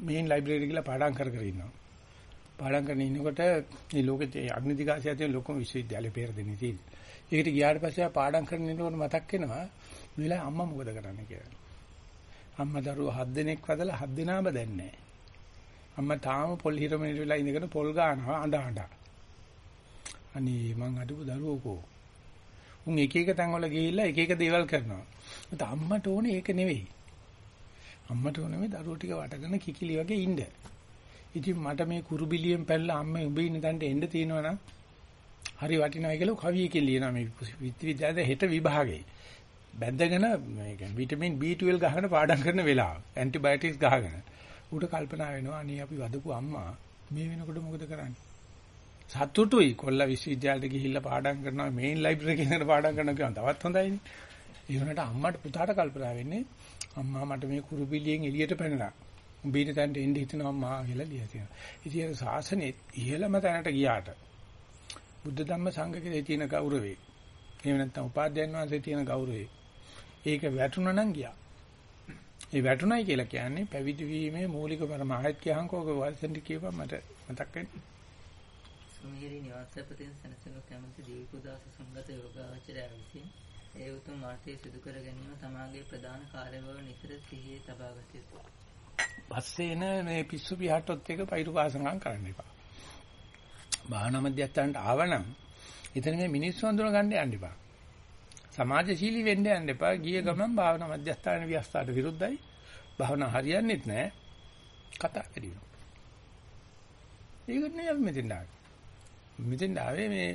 මේන් ලයිබ්‍රරි කියලා පාඩම් කර කර ඉන්නවා. පාඩම් කරගෙන ඉන්නකොට මේ ලෝකේ අග්නිදිකාශය තියෙන ලොකුම විශ්වවිද්‍යාලේ පෙර දෙන්නේ තියෙන්නේ ඒකට ගියාට පස්සේ පාඩම් කරගෙන ඉන්නකොට මතක් වෙනවා මෙලා අම්මා මොකද කරන්නේ කියලා අම්මා දරුවෝ හත් දෙනෙක් වදලා හත් දෙනාම දැන් නැහැ. අම්මා තාම පොල් හිරමෙන් වෙලා ඉඳගෙන පොල් ගන්නවා අඬ අඬ. අනේ මං අඩපු දරුවෝකෝ. උන් එක එක තැන් වල ගිහිල්ලා එක එක දේවල් කරනවා. ඒත් අම්මට ඕනේ ඒක නෙවෙයි. අම්මට ඕනේ මේ දරුවෝ ටික වටගෙන කිකිලි වගේ ඉන්න. ඉතින් මට මේ කුරුබිලියෙන් පැල්ලා අම්මා උඹ ඉන්න තැනට එන්න තියෙනවනම් හරි වටිනවයි කියලා කවියකින් ලියනවා මේ විද්‍යාවේ හෙට විභාගේ. බැඳගෙන මේ කියන්නේ විටමින් B12 ගහගෙන පාඩම් කරන වෙලාව. ඇන්ටිබයොටික්ස් ගහගෙන. ඌට කල්පනා වෙනවා අනේ අපි වදපු අම්මා මේ වෙනකොට මොකද කරන්නේ? සතුටුයි. කොල්ල විශ්වවිද්‍යාලයට ගිහිල්ලා පාඩම් කරනවා මේන් ලයිබ්‍රරි එකේ පාඩම් කරනවා කියන තවත් හොඳයිනේ. ඒ වුණාට අම්මට පුතාට කල්පනා වෙන්නේ අම්මා මට මේ කුරුපිලියෙන් එළියට පැනලා උඹිට තැන්ට එන්න හිතනවා අම්මා කියලා ලියලා තියෙනවා ඉතින් සාසනේ ඉහළම තැනට ගියාට බුද්ධ ධම්ම සංඝකේ තියෙන ගෞරවේ එහෙම නැත්නම් උපාධ්‍යයන් වහන්සේ තියෙන ගෞරවේ ඒක වැටුණා නම් ගියා. ඒ වැටුණයි කියලා කියන්නේ පැවිදි වීමේ මූලික පරමායත් කියහන්කෝක වර්ෂෙන් කියපම මට මතක් වෙන්නේ. සුමිහිරි නිවාසපතින් සනසනු කැමති දීපුදාස සංගත යෝගාචරය විසින් ඒ උතුම් මාර්ගයේ සිදු කර ගැනීම තමාගේ ප්‍රධාන කාර්යබව නිතර සිහියේ තබා ගත යුතුයි. පස්සේ එන මේ පිස්සු පිහට්ටොත් එක පයිරු පාසංගම් කරන්න එපා. භාවනා මධ්‍යස්ථානට ආවනම් එතන මේ මිනිස්සු අඳුර ගන්න යන්න එපා. සමාජශීලී වෙන්න යන්න එපා. ගිය ගමන් භාවනා මධ්‍යස්ථාන ව්‍යවස්ථාට විරුද්ධයි. භාවනා හරියන්නේත් නැහැ. කතා වැඩි වෙනවා. ඒකට නේ අපි මෙතෙන් ආවේ. මෙතෙන් ආවේ මේ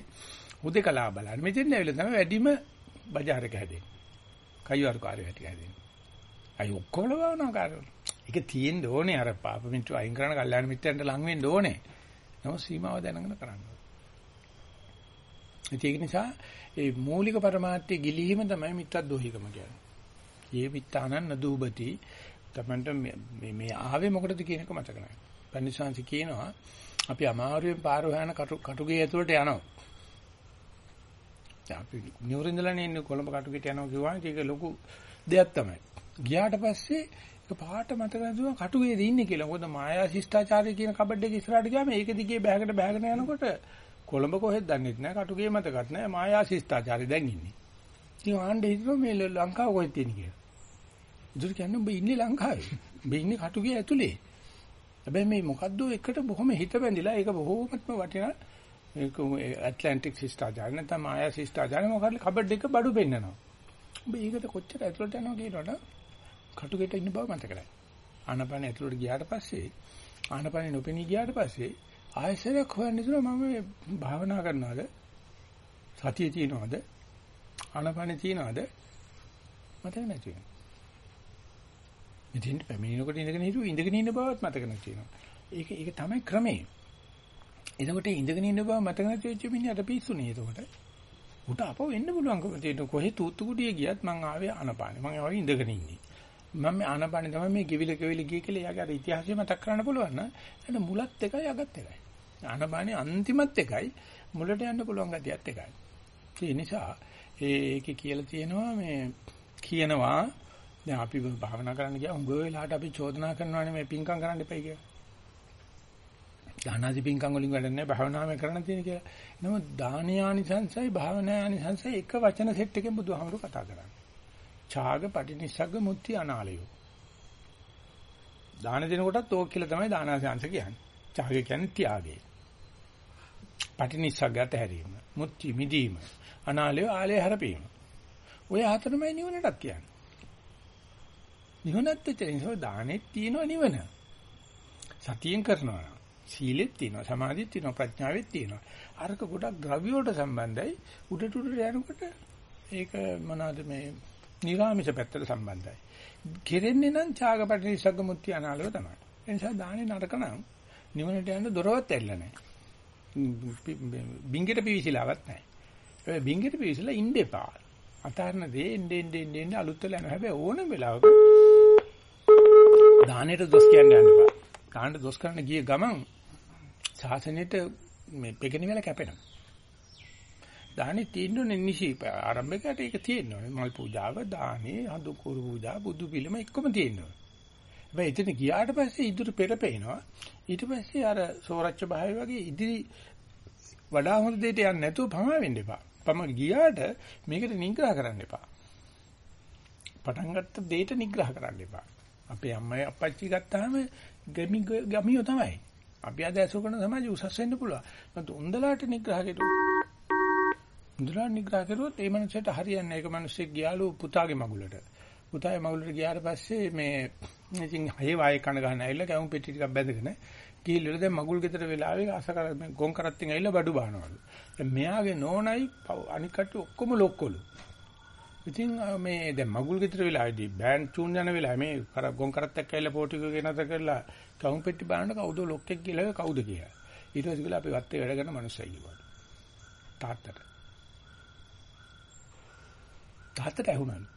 හුදේකලා බලන්න. මෙතෙන් ඇවිල්ලා තමයි වැඩිම බજાર එක හැදෙන්නේ. කයිවාරු කාර්ය හැටි හැදෙන්නේ. අය ඔක්කොම භාවනා කාර්යවල. ඒක තියෙන්න ඕනේ අර පාප මිත්‍ර අයින් කරන කල්යාණ මිත්‍රයන්ට ලං වෙන්න ඕනේ. නමුත් සීමාව දැනගෙන කරන්න ඕනේ. ඒක නිසා ඒ මූලික પરමාර්ථය ගිලීම තමයි මිත්‍රද්දෝහිකම කියන්නේ. මේ විත්තානන් නදුබති තමන්ට මේ මේ ආවේ මොකටද කියන එක මතක නැහැ. පන්සිංශ කියනවා අපි අමාරුවෙන් පාර හොයන කටුගේ ඇතුළට යනවා. දැන් අපි නියුරින්දලනේ ඉන්නේ කොළඹ කටුගෙට යනවා කිව්වම ඒක ලොකු දෙයක් තමයි. ගියාට පස්සේ ඒක පාට මතක නැතුව කටුගේද ඉන්නේ කියලා. මොකද මායා ශිෂ්ටාචාරය කියන කබඩ් එක ඉස්සරහට ගියාම ඒක දිගේ බෑගට බෑගෙන යනකොට කොළඹ කොහෙද දන්නෙත් නැහැ කටුගේ මතකත් නැහැ මායා ශිෂ්ටාචාරය දැන් ඉන්නේ. ඉතින් ආණ්ඩේ හිතුවා මේ ලංකාව කොහෙද තියෙන්නේ කියලා. ඉතින් කියන්නේ ඔබ ඉන්නේ ලංකාවේ. ඔබ ඉන්නේ කටුගේ ඇතුලේ. හැබැයි මේ මොකද්ද එකට බොහොම හිත බැඳිලා ඒක බොහොමත්ම වටිනා ඒක ඇට්ලැන්ටික් ශිෂ්ටාචාරය නැත්නම් මායා ශිෂ්ටාචාරය මොකක්ද කබඩ් එක බඩු පෙන්නනවා. ඔබ ඒකට කොච්චර ඇතුළට යනවා කියනවනම් කටුගෙට ඉන්න බව මතක නැහැ. ආනපන ඇතුළට ගියාට පස්සේ ආනපන නොපෙනී ගියාට පස්සේ ආයෙසරක් හොයන්න ඉතන මම භාවනා කරනවාද? සතිය තියනවාද? ආනපන තියනවාද? මතක නැති වෙනවා. ඉතින් පැමිණෙනකොට ඉඳගෙන හිටු ඉඳගෙන ඉන්න බවත් මතක නැති වෙනවා. ඒක ඒක තමයි ක්‍රමය. එතකොට ඉඳගෙන ඉන්න බව මතක නැති වෙච්ච මිනිහට පිස්සුනේ එතකොට. උට අපව වෙන්න පුළුවන්කම තියෙන කොහෙ තූත්තු කුඩිය ගියත් මං ආවේ ආනපානේ. මං ආවේ ඉඳගෙන ඉන්නේ. මම මේ ආනපානේ තමයි මේ ගෙවිල ගෙවිල ගිය කියලා එයාගේ අර ඉතිහාසය මතක් කරන්න පුළුවන් නම් එතන මුලත් එකයි අගත් එකයි. ආනපානේ අන්තිමත් එකයි මුලට යන්න පුළුවන් ගතියත් එකයි. ඒ නිසා ඒකේ කියලා තියෙනවා මේ කියනවා දැන් අපි භාවනා කරන්න ගියා උඟ වෙලාවට අපි චෝදනා කරනවානේ මේ පිංකම් කරන්න එපයි කියලා. දානාදි පිංකම් වලින් වැඩ නැහැ භාවනාවේ කරන්න තියෙන කියලා. නමුත් දානයානිසංසයි භාවනායානිසංසයි එක වචන සෙට් එකෙන් බුදුහාමුදුරු කතා කරන්නේ. ඡාග පටිනිස්සග්ග මුත්‍ති අනාලයෝ. දාන දෙන කොටත් ඕක කියලා තමයි දානාසංශ කියන්නේ. ඡාග කියන්නේ ත්‍යාගය. පටිනිස්සග්ගත හැරීම. මුත්‍ති මිදීම. අනාලයෝ ආලය හැරපීම. ඔය හතරමයි නිවනටත් කියන්නේ. නිවනත් එතනින් සෝ දානෙත් තියෙනවා නිවන. සතියෙන් කරනවා. සීලෙත් තියෙනවා, සමාධියත් තියෙනවා, ප්‍රඥාවෙත් තියෙනවා. අරක ගොඩක් ද්‍රව්‍ය වලට සම්බන්ධයි. උඩට උඩට යනකොට ඒක මොනවාද මේ නිරාමිෂ පැත්තට සම්බන්ධයි. කෙරෙන්නේ නම් ඡාගපටි නිසග්ග මුත්‍ති අනාලව තමයි. ඒ නිසා දානේ නරක නම් නිවනට යන්න දොරවත් ඇල්ල නැහැ. බින්ගෙට පිවිසිලාවක් නැහැ. ඒ බින්ගෙට පිවිසිලා ඉන්න එපා. අතාරන දේ එන්නේ එන්නේ එන්නේ අලුත් වෙලා යනවා. හැබැයි ඕනම වෙලාවක දානෙට දොස් කියන්න යන්න එපා. දාන්න දොස් කරන්න ගිය ගමන් ශාසනයට මේ පෙකෙන වෙලා කැපෙනවා. දානේ තියෙන්නේ නිසි ආරම්භයකට ඒක තියෙනවා. මල් පූජාව, දානේ, හඳු කුරු පූජා, බුදු පිළිම එක්කම තියෙනවා. හැබැයි එතන ගියාට පස්සේ ඉදිරි පෙරපේනවා. ඊට පස්සේ අර සෝරච්ච භාවය වගේ ඉදිරි වඩා හොඳ දෙයට යන්නේ නැතුව පමා වෙන්න එපා. පම ගියාට මේකට නිග්‍රහ කරන්න එපා. පටන් ගත්ත දෙයට නිග්‍රහ කරන්න එපා. අපේ අම්මයි අප්පච්චි ගත්තාම ගමි ගමියෝ තමයි. අපි අද ඇසු කරන සමාජය උසස් වෙන්න පුළුවන්. නමුත් උන්දලාට නිග්‍රහ කෙරුවොත් උන්දලාට නිග්‍රහ කෙරුවොත් ඒ මනුස්සයට හරියන්නේ නැහැ. ඒක මිනිස්සෙක් ගියාලු පුතාගේ මගුලට. පුතාගේ මගුලට ගියාට පස්සේ මේ ඉතින් හේ වායේ කන ගහන ඇවිල්ලා කැවුම් පෙට්ටි ටිකක් බැඳගෙන ගිහිල්ලා දැන් මගුල් ගෙදර වෙලාවේ අසකර ගොන් කරත්තෙන් ඇවිල්ලා බඩු බානවලු. දැන් මෙයාගේ නෝනයි අනික් කට්ටිය ඔක්කොම ලොක්කොලු. ඉතින් මේ දැන් මගුල් ගෙදර වෙලාවේදී බෑන්ඩ් චූන් යන වෙලාවේ මේ කර ගොන් කරත්තක් ඇවිල්ලා පොටිකෝ ගෙනත කරලා කවුම් පෙට්ටි බලන්න කවුද ලොක්ෙක් කියලා කවුද කියලා. ඊට පස්සේ කියලා අපි වත්තේ වැඩ කරන මනුස්සයෙක් කිව්වා. තාත්තට. තාත්තට ඇහුණලු.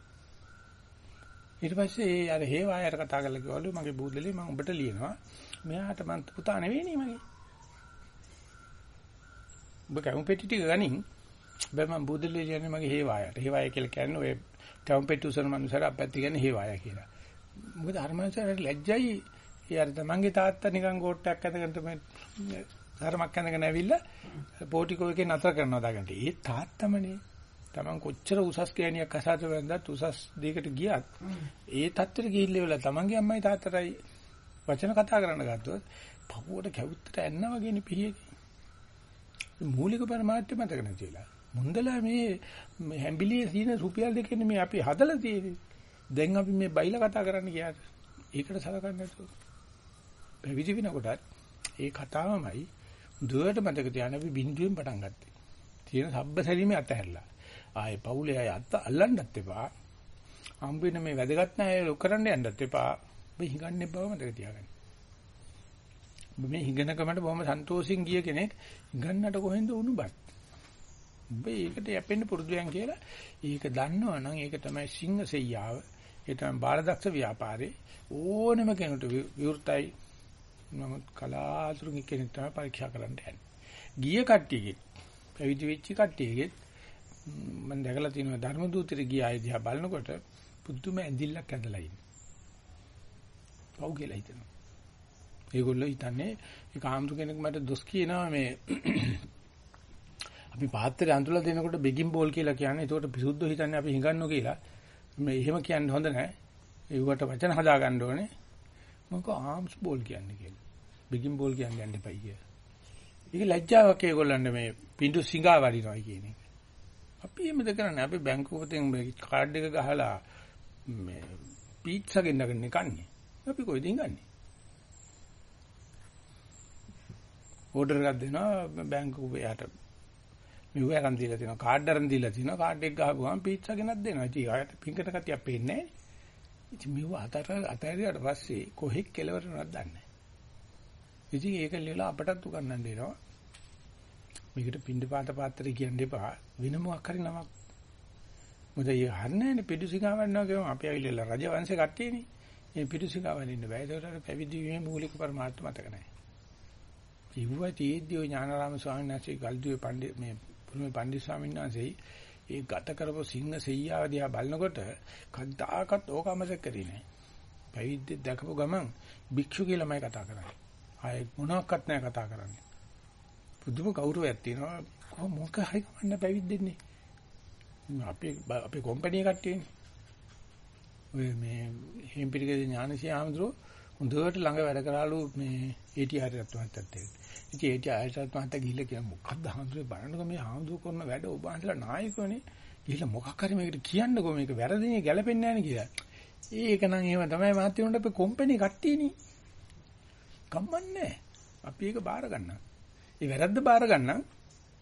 ඊට පස්සේ ඒ අර හේවායට කතා කරලා කිව්වලු මගේ බූදලේ මම ඔබට ලියනවා. මෙයාට මං පුතා නෙවෙයි නේ මගේ. ඔබ කවුම් පෙට්ටි ටික ගනින්. බෑ මම බූදලේ ලියන්නේ මගේ හේවායට. හේවාය කියලා කියන්නේ ඔය කවුම් පෙට්ටි උසන මනුස්සයර අපැත්ත කියන්නේ හේවාය කියලා. මොකද අර මනුස්සයර ලැජ්ජයි. ඒ අර තමන්ගේ තාත්තා නිකන් ගෝට්ටයක් ඇඳගෙන තමයි ධර්මයක් ඇඳගෙන ඇවිල්ලා පෝටිකෝ එකේ නතර කරනවා දාගන්න. ඒ තාත්තමනේ. තමන් කොච්චර උසස් කෑණියක් අසාත වෙනදත් උසස් දෙයකට ගියත් ඒ තත්ත්වෙට ගිහිල්ලා තමන්ගේ අම්මයි තාත්තටයි වචන කතා කරන්න ගත්තොත් පපුවට කැවුත්තට ඇන්න වගේනේ පිහියක. මූලික પરමාර්ථය මතක නැතිලා. මුන්දලා මේ හැම්බිලියේ සීන රුපියල් දෙකෙන් මේ අපි හදලා තියෙන්නේ. දැන් අපි මේ බයිලා කතා කරන්න ගියාට ඒකට සලකන්නේ නැතුව. පැවිදි වෙනකොටත් ඒ කතාවමයි දුවට මතක තියාගෙන අපි බින්දුවෙන් පටන් ගත්තේ. තියෙන සබ්බ සැරීමේ අතහැරලා. ආයේ පවුලේ අය අත අල්ලන්නත් එපා. හම්බ වෙන මේ වැදගත් නැහැ ලොක් කරන්න යන්නත් එපා. ඔබ හිඟන්නේ බව මතක තියාගන්න. ඔබ මේ හිඟනකමට බොහොම සන්තෝෂින් ගිය කෙනෙක් හිඟන්නට කොහෙන්ද උණුබත්. ඔබ ඒකට යැපෙන්න පුරුදුයන් කියලා ඒක දන්නවනම් ඒක තමයි සිංහ සෙයියාව. ඒ තමයි බාලදක්ෂ ව්‍යාපාරේ ඕනම කෙනෙකුට විවෘතයි. නමුත් කලාතුරකින් කෙනෙක් තමයි පරීක්ෂා කරන්න යන්නේ. ගිය කට්ටියගෙත් පැවිදි වෙච්ච කට්ටියගෙත් මම දැකලා තියෙනවා ධර්ම දූතෙට ගිය අය දිහා බලනකොට පුදුම ඇඳිල්ලක් ඇඳලා ඉන්නේ. පව් කියලා හිතනවා. ඒගොල්ලෝ හිතන්නේ ඒ කාමතු කෙනෙක් මට දොස් කියනවා මේ අපි පාත්‍රය අඳුලා දෙනකොට බෙගින් බෝල් කියලා කියන්නේ. ඒකට පිසුද්ධ හිතන්නේ අපි හිඟන්නෝ කියලා. මේ එහෙම කියන්න හොඳ නැහැ. ඒවට වචන හදා ගන්න ඕනේ. මොකක් ආම්ස් බෝල් කියන්නේ කියලා. බෙගින් බෝල් කියන්නේ යන්න එපයි කියලා. ඒක ලැජ්ජාවක් ඒගොල්ලන්ට මේ පිඬු සිඟා වඩිනවා කියන එක. අපි එහෙමද කරන්නේ? අපි බැංකුවකින් කාඩ් එක ගහලා මේ පීට්සා ගෙන්නගෙන කන්නේ. අපි කොයිද ඉන්නේ? ඕඩර් එකක් දෙනවා බැංකුව යට. මෙව අරන් දීලා තියෙනවා කාඩ් අරන් දීලා තියෙනවා කාඩ් එක ගහපු ගමන් පීට්සා ගෙනත් දෙනවා. ඉතින් ආයට පින්කට කතියක් පේන්නේ නැහැ. ඉතින් මෙව අතර අතහැරියට පස්සේ කොහෙක් කෙලවර නේද දන්නේ. ඉතින් ඒක ලියලා අපටත් උගන්වන්න දෙනවා. මේකට පින්ඩ පාත පාත්‍රය කියන්න එපා වෙන මොකක් හරි නමක්. මොකද ඒ හරියන්නේ පිටුසිකාවන්නවා කියම අපි ඇවිල්ලා රජ වංශේ කට්ටියනේ. මේ පිටුසිකාවන් ඉන්න බෑ. ඒකට පැවිදි වීමේ මූලික පරමාර්ථ මතක නැහැ. ඉවුවා තීද්දී ඔය ඥානාරාම ස්වාමීන් වහන්සේ ගල්දුවේ පණ්ඩිත මේ පුරුමේ පණ්ඩිත ස්වාමීන් වහන්සේ ඒ ගත කරපු සිංහ සෙයියාව දිහා බලනකොට කද්දාකත් ඕකමසක් කරේ නැහැ. පැවිද්ද දැකපු ගමන් භික්ෂු කියලාමයි කතා කරන්නේ. ආයේ මොනවත් නැහැ කතා කරන්නේ. පුදුම ගෞරවයක් තියෙනවා. කොහොම මොක හරි කමන්න පැවිද්දෙන්නේ. අපේ අපේ කම්පැනි කට්ටියනේ. ඔය මේ හේම්පිරිගේ ඥානසී ආමඳුරෝ හොඳට ළඟ වැඩ කරාලු මේ ATR රත් මහත්තයත් එක්ක. ඉතින් ATR රත් මහත්තයා ගිහිල්ලා කියන මොකක්ද ආමඳුරේ බලන්නකො මේ ආමඳුර කරන වැඩ ඔබ අන්සලා නායකවනේ. ගිහිල්ලා මොකක් හරි මේකට කියන්නකො මේක වැරදිනේ ගැලපෙන්නේ නැහැ නේ කියලා. ඒක නම් එහෙම තමයි මහත්තයෝන්ට අපේ කම්පැනි කට්ටියනේ. කම්මන්නේ. අපි ඒක බාර ගන්නවා. ඒ වැරද්ද බාර ගන්නම්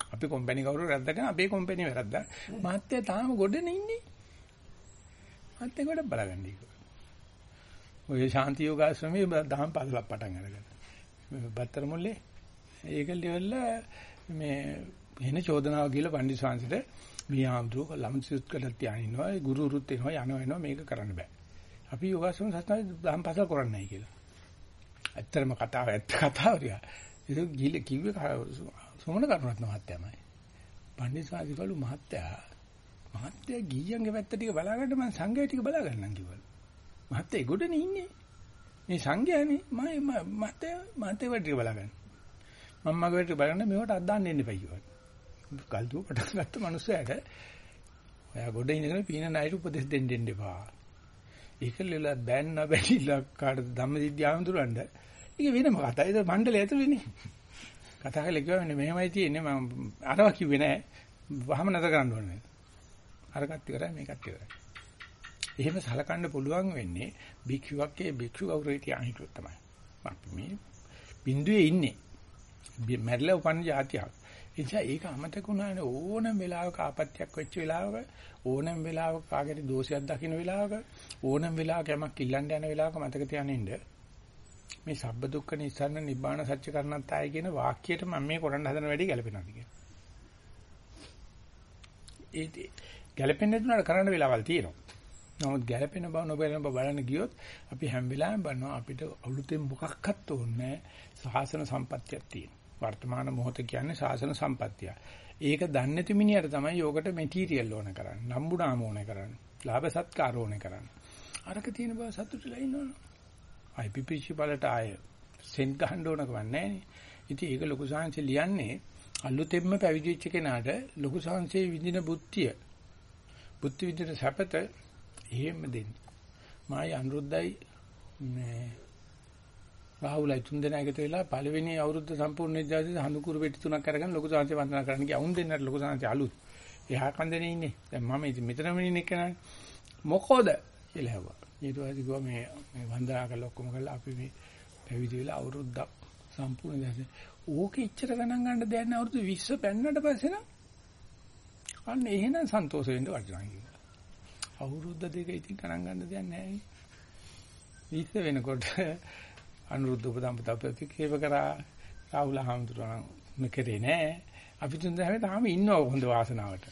අපි කම්පැනි කවුරු වැරද්දගෙන අපේ කම්පැනි වැරද්ද. මහත්තයා තාම ගොඩනේ ඉන්නේ. මහත්තයා ගොඩ බලගන්න ඒක. ඔය ශාන්ති යෝගාශ්‍රමයේ දහම් පාසලක් පටන් අරගෙන. බත්තර මුල්ලේ ඒක ලියවල මේ එන චෝදනාව කියලා පණ්ඩිත ශාන්සිට මේ ආම්දුර ළමසියුත් කළා තියානිනවා ගුරු උරුත් එනවා යනවා එනවා මේක කරන්න බෑ. අපි යෝගාශ්‍රම සත්‍යයි දහම් පාසල කරන්නේ නැහැ කියලා. ඇත්තටම කතාව ඇත්ත කතාව රියා. ඒක ගිල කිව්වේ සෝමන කරුණාත් මහත්තයාමයි. පණ්ඩිත ශාන්සිකලු මහත්තයා මහත්තයා ගියන්ගේ පැත්ත ටික බලාගන්න මම සංඝයා ටික බලාගන්නම් කිව්වලු. මහත්තයා ගොඩනේ ඉන්නේ. මේ සංඝයානේ මම මහත්තයා මහත්තයා වැඩි බලගන්න. මම මගේ වැඩි බලන්න මේවට අද්දාන්න එන්න එපා කිව්වා. කල්දුව පටන් ගත්ත මිනිස්සයාට ඔයා ගොඩ ඉඳගෙන පීන ණයට උපදෙස් දෙන්න දෙන්න එපා. ඒක ලෙලා බෑන්න බැරිලා කාටද ධම්මදිද්‍ය ආඳුරන්න. ඒක වෙනම කතා. ඒක මණ්ඩලය ඇතුළේනේ. කතා කරලා කිව්වා මෙහෙමයි තියෙන්නේ මම අරවා කිව්වේ නෑ. වහම නැත කරන්න ඕනේ. අරකට ඉවරයි මේකත් ඉවරයි. එහෙම සලකන්න පුළුවන් වෙන්නේ භික්ෂුවක්ගේ භික්ෂු ගෞරවය තියාගෙන හිටියොත් තමයි. අපි මේ බිඳුවේ ඉන්නේ. මැරිලා උපන් જાතියක්. ඒ නිසා ඒක අමතක වුණානේ ඕනම වෙලාවක ආපත්‍යක් වෙච්ච වෙලාවක ඕනම වෙලාවක කාගෙට දෝෂයක් දකින්න වෙලාවක ඕනම වෙලාවක යමක් ඉල්ලන්න යන වෙලාවක මතක තියාගෙන ඉන්න. මේ සබ්බ දුක්ඛ නිස්සාරණ නිබ්බාන සත්‍ය කරණත් ආයි කියන වාක්‍යයට මම මේ කරන්න හදන වැඩි ගැලපෙනවද කියලා. ඒ ගැලපෙන්නේ නැතුනට කරන්න වෙලාවල් තියෙනවා. නමුත් ගැළපෙන බව නොබැලෙන බව බලන්න ගියොත් අපි හැම වෙලාවෙම බලනවා අපිට අලුතෙන් මොකක්වත් ඕනේ සාසන සම්පත්තියක් තියෙනවා. වර්තමාන මොහොත කියන්නේ සාසන සම්පත්තිය. ඒක දන්නේ නැති මිනිහට තමයි යෝගට මෙටීරියල් ඕන කරන්නේ. නම්බුනාම ඕන කරන්නේ. ලාභ සත්කාර ඕන කරන්නේ. අරක තියෙන බව සතුටුලා ඉන්නවනේ. IPPC බලට ආය සෙන්ට් ගහන්න ඕන කවන්නේ නැහැ ඉතින් ඒක ලොකු සාංශය ලියන්නේ අලුතෙන්ම පැවිදි වෙච්ච කෙනාට ලොකු සාංශයේ විඳින බුද්ධිය. බුද්ධ විදින සැපත එහෙම දෙන්නේ. මායි අනුරුද්ධයි මේ රාහුලයි තුන් දෙනා එකතු වෙලා පළවෙනි අවුරුද්ද සම්පූර්ණ වෙද්දී හඳුකුරු පෙට්ටි තුනක් අරගෙන ලොකු සාංශය වන්දනා කරන්න ගියා. උන් දෙන්නට ලොකු සාංශය අලුත්. එහා කන්දනේ ඉන්නේ. දැන් මම ඉතින් මෙතනම ඉන්නේ කෙනා. මොකෝද කියලා හැවුවා. ඊට පස්සේ කිව්වා මේ මේ වන්දනා කරලා ඔක්කොම කරලා අපි මේ පැවිදි වෙලා අවුරුද්දක් සම්පූර්ණ දැසේ ඕකේ ඉච්චර ගණන් ගන්න දෙයක් නෑ අවුරුදු 20 පෙන්නට පස්සේ නම් අන්න එහෙනම් සන්තෝෂ වෙන්න වටිනවා කියලා. අවුරුද්ද දෙක ඉතින් ගණන් ගන්න දෙයක් නෑ. 20 වෙනකොට අනුරුද්ධ උපදම්පත ප්‍රතික්‍රියාව කරා රාහුල හාමුදුරුවෝ මෙකරේ නෑ. අපි තුන් දෙනාම තාම ඉන්නවා හොඳ වාසනාවට.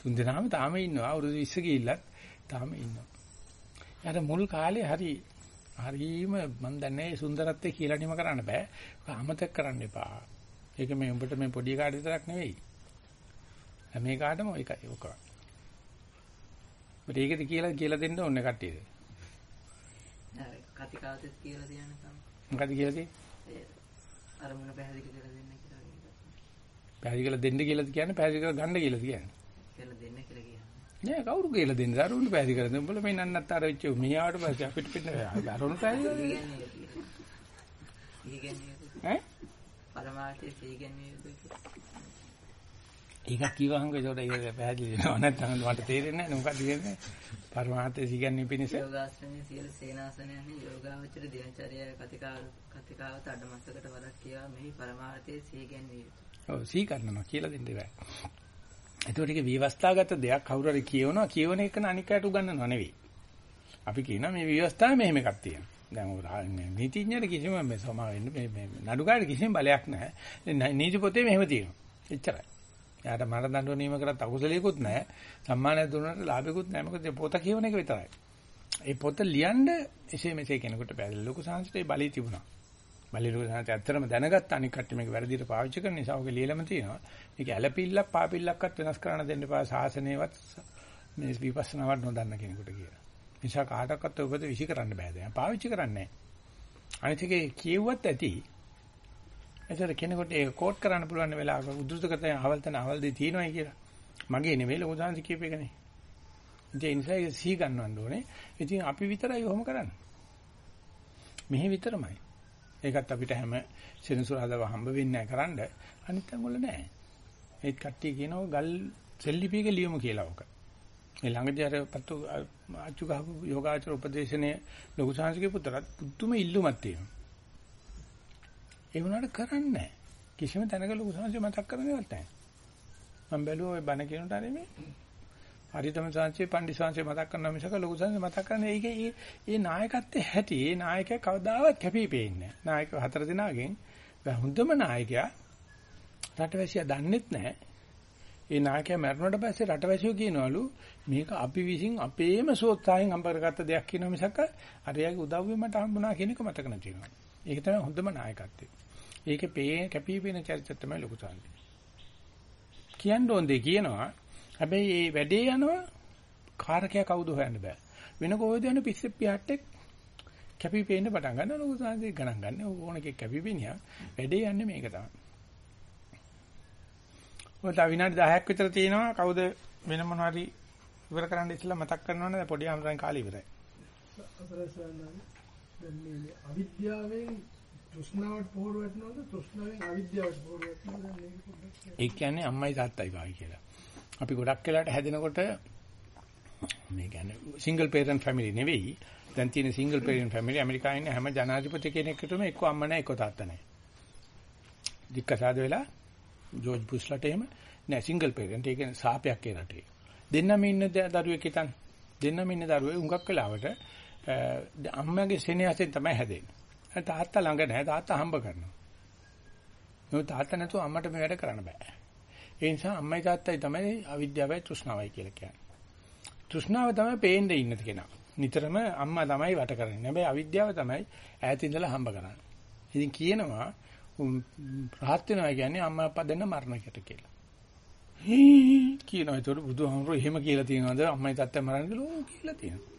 තුන් දෙනාම තාම ඉන්නවා අවුරුදු 20 ගිහිල්ලත් තාම ඉන්නවා. යාට මුල් කාලේ හරි හරිම මන් දන්නේ සුන්දරත්වය කියලා නිම කරන්න බෑ. ඒක අමතක කරන්න එපා. ඒක මේ උඹට මේ පොඩි කාට විතරක් නෙවෙයි. හැම එකටම ඒකයි ඔක. මට ඒකද කියලා කියලා දෙන්න ඕනේ කට්ටියද? අර කතිකාවතත් කියලා දෙන්න තමයි. මොකද කියලා තියෙන්නේ? අරමුණ පැහැදිලි කරලා දෙන්න කියලා. පැහැදිලි කරලා දෙන්න කියලාද කියන්නේ පැහැදිලි කරලා ගන්න කියලාද කියන්නේ? කියලා දෙන්න. නෑ කවුරු කියලා දෙන්නේ? අරුණ පැහැදිලි කරලා දෙන්න. උඹලා මේ නන්නත් අර වෙච්ච මෙයාට පස්සේ අපිට පිට අරුණ පැහැදිලි ඉගෙනන්නේ ඒකක් කිව්වහම ඒකට ඒක පැහැදිලි වෙනවා. නැත්නම් මට තේරෙන්නේ නැහැ මොකක්ද කියන්නේ පරමාර්ථය සිගන්නේ පිණිස. යෝගාශ්‍රමයේ සියලු සේනාසනයන්හි යෝගාවචර දිනචර්යාවේ කතිකාව කතිකාවත අඩමස්සකට වරක් කියා මෙහි පරමාර්ථයේ යුතුය. ඔව් සී කරනවා කියලා දෙන්න බෑ ඒතකොට ඒක විවස්ථාගත දෙයක් කවුරු හරි කියවනවා කියවන එක අනිකාට උගන්වනව නෙවෙයි අපි කියනවා මේ විවස්ථාවේ මෙහෙම එකක් තියෙනවා දැන් ඔය නීතිඥයට කිසිම මේ සමා වෙන්න මේ මේ නඩුකාරට කිසිම බලයක් නැහැ නීති පොතේ මෙහෙම තියෙනවා එච්චරයි එයාට මර දඬුවම නියම කරත් අකුසලයකුත් නැහැ. සම්මානයක් දුන්නාට ලාභයකුත් නැහැ. මොකද පොත කියවන එක විතරයි. ඒ පොත ලියන්න එසේ මෙසේ කෙනෙකුට බැහැ. ලොකු සංස්කෘතේ බලී තිබුණා. බලී ලොකු සංස්කෘතේ ඇත්තටම දැනගත්ත අනික් කට්ටිය මේක වැරදිට පාවිච්චි කරන නිසා ඔක ලියලම තියෙනවා. මේක ඇලපිල්ලක් පාපිල්ලක්වත් වෙනස් කරන්න දෙන්න එපා. සාසනේවත් මේ විපස්සනාවත් නොදන්න කෙනෙකුට කියලා. නිසා කාටවත් ඔබද විසි කරන්න බෑ දැන්. පාවිච්චි කරන්නේ නැහැ. අනිත් එකේ කියුවත් ඇති එතකොට කෙනෙකුට ඒක කෝට් කරන්න පුළුවන් වෙලාවක උද්දෘතකතේ අවල් තන අවල් දෙය තියෙනවායි කියලා. මගේ නෙමෙයි ලොකු සාංශ කියප එකනේ. ඒ නිසා ඒක සිහි ගන්නවන්න ඕනේ. ඉතින් අපි විතරයි ඔහොම කරන්නේ. මෙහි විතරමයි. ඒකත් අපිට හැම සෙනසුරාදව හම්බ වෙන්නේ නැහැ කරන්න. අනිත් අංගවල නැහැ. ඒත් කට්ටිය කියනවා ගල් සෙල්ලිපියක ලියමු කියලා ඔක. මේ ළඟදී අර පත්තු අච්චු ගහපු යෝගාචර උපදේශනේ ලොකු සාංශිකේ පුතරත් පුදුම ඉල්ලුමක් තියෙනවා. ඒ වුණාට කරන්නේ නැහැ. කිසිම තැනක ලොකු සංසය මතක් කරන්නේවත් නැහැ. මම බැලුවා ඔය බණ කියනට හරි මේ හරිතම සංසය පන්දි සංසය මතක් කරනවා මිසක ලොකු සංසය මතක් කරන්නේ ඒකේ ඒ ඒ නායකත්වයේ හැටි ඒ නායකයා කවදාවත් කැපිපෙන්නේ නැහැ. නායක හතර දිනාගෙන් හොඳම නායකයා රටවැසියා දන්නෙත් නැහැ. ඒ නායකයා මැරුණට පස්සේ රටවැසියෝ කියනවලු මේක අපි විසින් අපේම සෝත්සාහයෙන් හම්බ කරගත්ත දෙයක් කියන මිසක අරයාගේ උදව්වෙන් මට හම්බුණා කියන එක මතක නැති වෙනවා. ඒක තමයි හොඳම නායකත්වය. ඒකේ පේ කැපිපෙන චරිත තමයි ලොකු සාන්ති. කියන්න ඕන දෙය කියනවා. හැබැයි මේ වැඩේ යනවා කාරකයා කවුද හොයන්න බෑ. වෙන කොහෙද යන පිස්සෙ පියාට්ටෙක් කැපිපෙන්න පටන් ගන්නවා ලොකු සාන්ති ගණන් ගන්න ඕන එකක් කැපිපෙනියා. වැඩේ යන්නේ මේක තමයි. ඔය තව විනාඩි 10ක් විතර තියෙනවා කවුද වෙන මොනවාරි ඉවර කරන්න ඉස්සෙල්ලා මතක් කරනවනේ පොඩි අමරන් කාලේ ඉවරයි. අවිද්‍යාවෙන් තෘෂ්ණාවට පොහොර වැටෙනවද තෘෂ්ණාවෙන් අවිද්‍යාවට පොහොර වැටෙනවද ඒ කියන්නේ අම්මයි තාත්තයි වායි කියලා. අපි ගොඩක් වෙලාට හැදෙනකොට මේ කියන්නේ සිංගල් පේරන්ට් ෆැමිලි නෙවෙයි. දැන් තියෙන සිංගල් පේරන්ට් ෆැමිලි ඇමරිකාවේ ඉන්න හැම ජනාධිපති කෙනෙක්ටම එක්ක අම්ම නැහැ එක්ක තාත්තා නැහැ. දික්කසාද වෙලා ජෝර්ජ් බුෂ්ලට එහෙම නෑ සිංගල් පේරන්ට් ඒ කියන්නේ සාපයක් ඒ රටේ. දෙන්නම ඉන්න දරුවෙක් හිටන් දෙන්නම ඉන්න දරුවෙක් හුඟක් වෙලාවට අම්මගේ සෙනෙහසෙන් තමයි හැදෙන්නේ. තාත්තා ළඟ නැහැ. තාත්තා හම්බ කරනවා. නෝ තාත්තා නැතුව අම්මට මේ වැඩ කරන්න බෑ. ඒ නිසා අම්මයි තාත්තයි තමයි අවිද්‍යාවයි තෘෂ්ණාවයි කියලා කියන්නේ. තෘෂ්ණාව තමයි පේන්නේ ඉන්න කෙනා. නිතරම අම්මා තමයි වට කරන්නේ. හැබැයි අවිද්‍යාව තමයි ඈත ඉඳලා හම්බ කරන්නේ. ඉතින් කියනවා රහත් වෙනවා කියන්නේ අම්මා අප්පා දෙන්න මරණකට කියලා. හී කියනවා ඒතර බුදුහාමුදුරුවෝ එහෙම කියලා තියෙනවද අම්මයි තාත්තයි මරන්න කියලා ඕ කියලා තියෙනවා.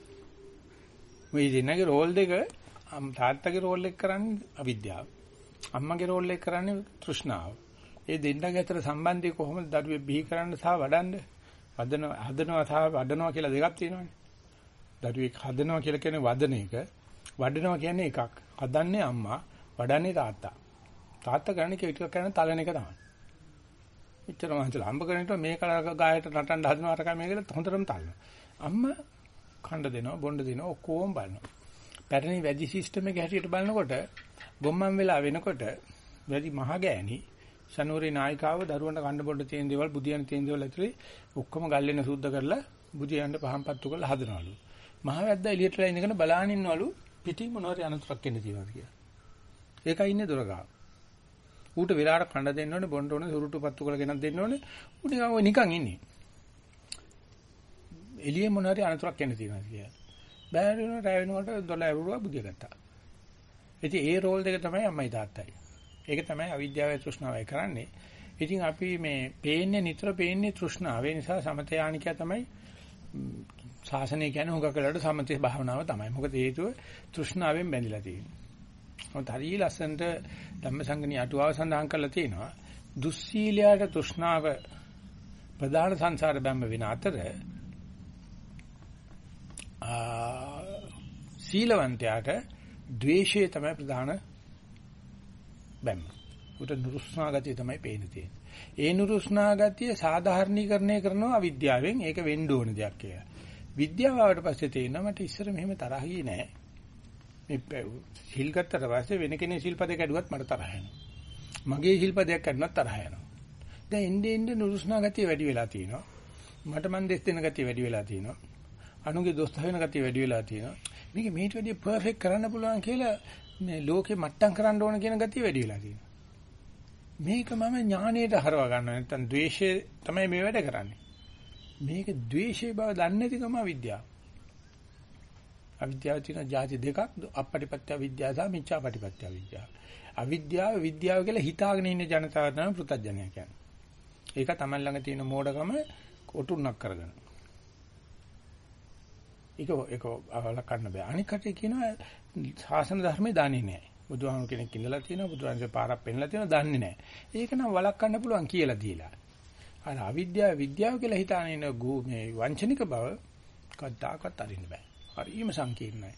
මේ දෙන්නගේ රෝල් දෙක තාත්තගේ රෝල් එක කරන්නේ අවිද්‍යාව. අම්මගේ රෝල් එක කරන්නේ තෘෂ්ණාව. ඒ දෙන්නගේ අතර සම්බන්ධය කොහොමද දරුවේ බිහි කරන්න සහ වඩන්න? හදන හදනවා සහ වඩනවා කියලා දෙකක් තියෙනවානේ. දරුවෙක් හදනවා කියලා කියන්නේ වදන එක. වඩනවා කියන්නේ එකක්. හදන්නේ අම්මා, වඩන්නේ තාත්තා. තාත්තා කරන්නේ කීටක කරන තලන එක තමයි. එච්චර මහන්සිලා හම්බ කරනකොට මේ කලක ගායට නටන්න හදනවා අරක මේකට හොඳටම තල්නවා. අම්මා කණ්ඩ දෙනවා, බොණ්ඩ දෙනවා, ඔක්කොම බලනවා. පැරණි වැඩි සිස්ටම් එක හැටියට බලනකොට ගොම්මන් වෙලා වෙනකොට වැඩි මහ ගෑණි සනුරේ නායිකාව දරුවන්ට කන්න බොන්න තියෙන දේවල් බුදියන් තියෙන දේවල් ඇතුලේ ඔක්කොම ගල්ලෙන සුද්ධ කරලා බුදියන්ට පහන් පත්තු කරලා හදනවලු. මහ වැද්දා එළියට වෙලා ඉඳගෙන බලාගෙන ඉන්නවලු පිටි මොනවාරි අනතුරක් එන්න තියෙනවා කියලා. ඒකයි ඉන්නේ දොරගාව. ඌට වෙලාවට කන්න දෙන්න ඕනේ බොන්න ඕනේ සුරුටු පත්තු කරලා ගෙනත් දෙන්න ඕනේ. ඌ නිකන් ඔය නිකන් ඉන්නේ. එළියේ මොනවාරි අනතුරක් එන්න තියෙනවා කියලා. බෑර වෙන රැ වෙනකොට 12 අවුරුවා බුදිය ගත්තා. ඉතින් ඒ රෝල් දෙක තමයි අම්මයි තාත්තයි. ඒක තමයි අවිද්‍යාවයි තෘෂ්ණාවයි කරන්නේ. ඉතින් අපි මේ පේන්නේ නිතර පේන්නේ තෘෂ්ණාව. ඒ නිසා සමතයානිකය තමයි ශාසනය කියන්නේ හුඟක් වෙලාවට සමතේ භාවනාව තමයි. මොකද හේතුව තෘෂ්ණාවෙන් බැඳිලා තියෙන්නේ. මොකද හරිය ලස්සනට ධම්මසංගණී අටුවාව සඳහන් කරලා තියෙනවා. දුස්සීලයට තෘෂ්ණාව ප්‍රධාන සංසාර බැම්ම වෙන අතර සීලවන්තයාට ද්වේෂය තමයි ප්‍රධාන බැම්ම. උට නුරුස්නා ගතිය තමයි පේන්න තියෙන්නේ. ඒ නුරුස්නා ගතිය සාධාරණීකරණය කරනවා අවිද්‍යාවෙන්. ඒක වෙන්න ඕන දෙයක් කියලා. විද්‍යාව ආවට පස්සේ තේරෙනවා මට ඉස්සර මෙහෙම තරහ ගියේ නෑ. මේ සිල් ගත්තට පස්සේ වෙන කෙනෙක් සිල්පදේ කැඩුවත් මට තරහ යනවා. මගේ සිල්පදයක් කැඩුණත් තරහ යනවා. දැන් එන්නේ එන්නේ නුරුස්නා ගතිය වැඩි වෙලා තියෙනවා. මට මන් දෙස් දෙන ගතිය වැඩි වෙලා තියෙනවා. අනුගේ දොස් හවෙන ගතිය වැඩි වෙලා තියෙනවා. මේක මේට වැඩිය පර්ෆෙක්ට් කරන්න පුළුවන් කියලා මේ ලෝකේ මට්ටම් කරන්න ඕන කියන ගතිය වැඩි වෙලා තියෙනවා. මේක මම ඥානයට හරවා ගන්නවා. නැත්තම් ද්වේෂය තමයි මේ වැඩ කරන්නේ. මේක ද්වේෂයේ බව දන්නේ නැතිකම අවිද්‍යාව. අවිද්‍යාව තියෙන જાති දෙකක් අපපටිපත්‍ය විද්‍යාව සහ මිච්ඡාපටිපත්‍ය විද්‍යාව. අවිද්‍යාව විද්‍යාව කියලා හිතාගෙන ඉන්න ජනතාව තමයි පෘථජ්ජනය කියන්නේ. ඒක තමයි ළඟ තියෙන මෝඩකම කොටුන්නක් කරගෙන. ඒක ඒක අවලකන්න බෑ. අනික කටේ කියනවා ශාසන ධර්මයේ දන්නේ නැහැ. බුදුහාමුදුර කෙනෙක් ඉඳලා තියෙනවා බුදුරජාණන්සේ පාරක් පෙන්නලා තියෙනවා දන්නේ නැහැ. ඒක නම් වළක්වන්න පුළුවන් කියලා දීලා. අර අවිද්‍යාව විද්‍යාව කියලා හිතාගෙන ඉන්න මේ වංචනික බව කද්දාකත් අරින්න බෑ. හරිම සංකීර්ණයි.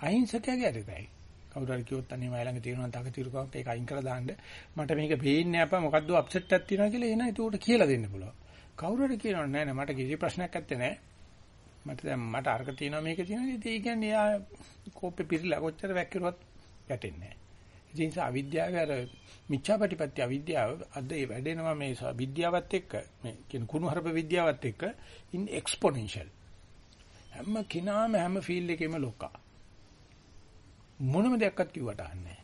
අහිංසකයාගේ අරිතයි. කවුරු හරි කිව්වොත් අනේ මයි ළඟ තියෙනවා තකතිරුකමක් ඒක අයින් කරලා දාන්න. මට මේක පේන්නේ අප්පා මොකද්ද අප්සෙට් එකක් තියෙනවා කියලා එන ඒකට කියලා දෙන්න පුළුවන්. කවුරු හරි කියනවා නෑ නෑ මට කිසි ප්‍රශ්නයක් නැත්තේ නෑ. මට දැන් මට අර්ග තියෙනවා මේක තියෙනවා ඉතින් ඒ කියන්නේ යා කෝපේ පිරিলা කොච්චර වැක්කිරුවත් වැටෙන්නේ නැහැ. ඒ නිසා අවිද්‍යාවේ අර මිච්ඡාපටිපත්‍ය අවිද්‍යාව අද ඒ වැඩෙනවා මේ විද්‍යාවත් එක්ක මේ කියන කුණුහරුප විද්‍යාවත් එක්ක in exponential. හැම කෙනාම හැම ෆීල්ඩ් එකෙම ලොකා. මොනම දෙයක්වත් කිව්වට අහන්නේ නැහැ.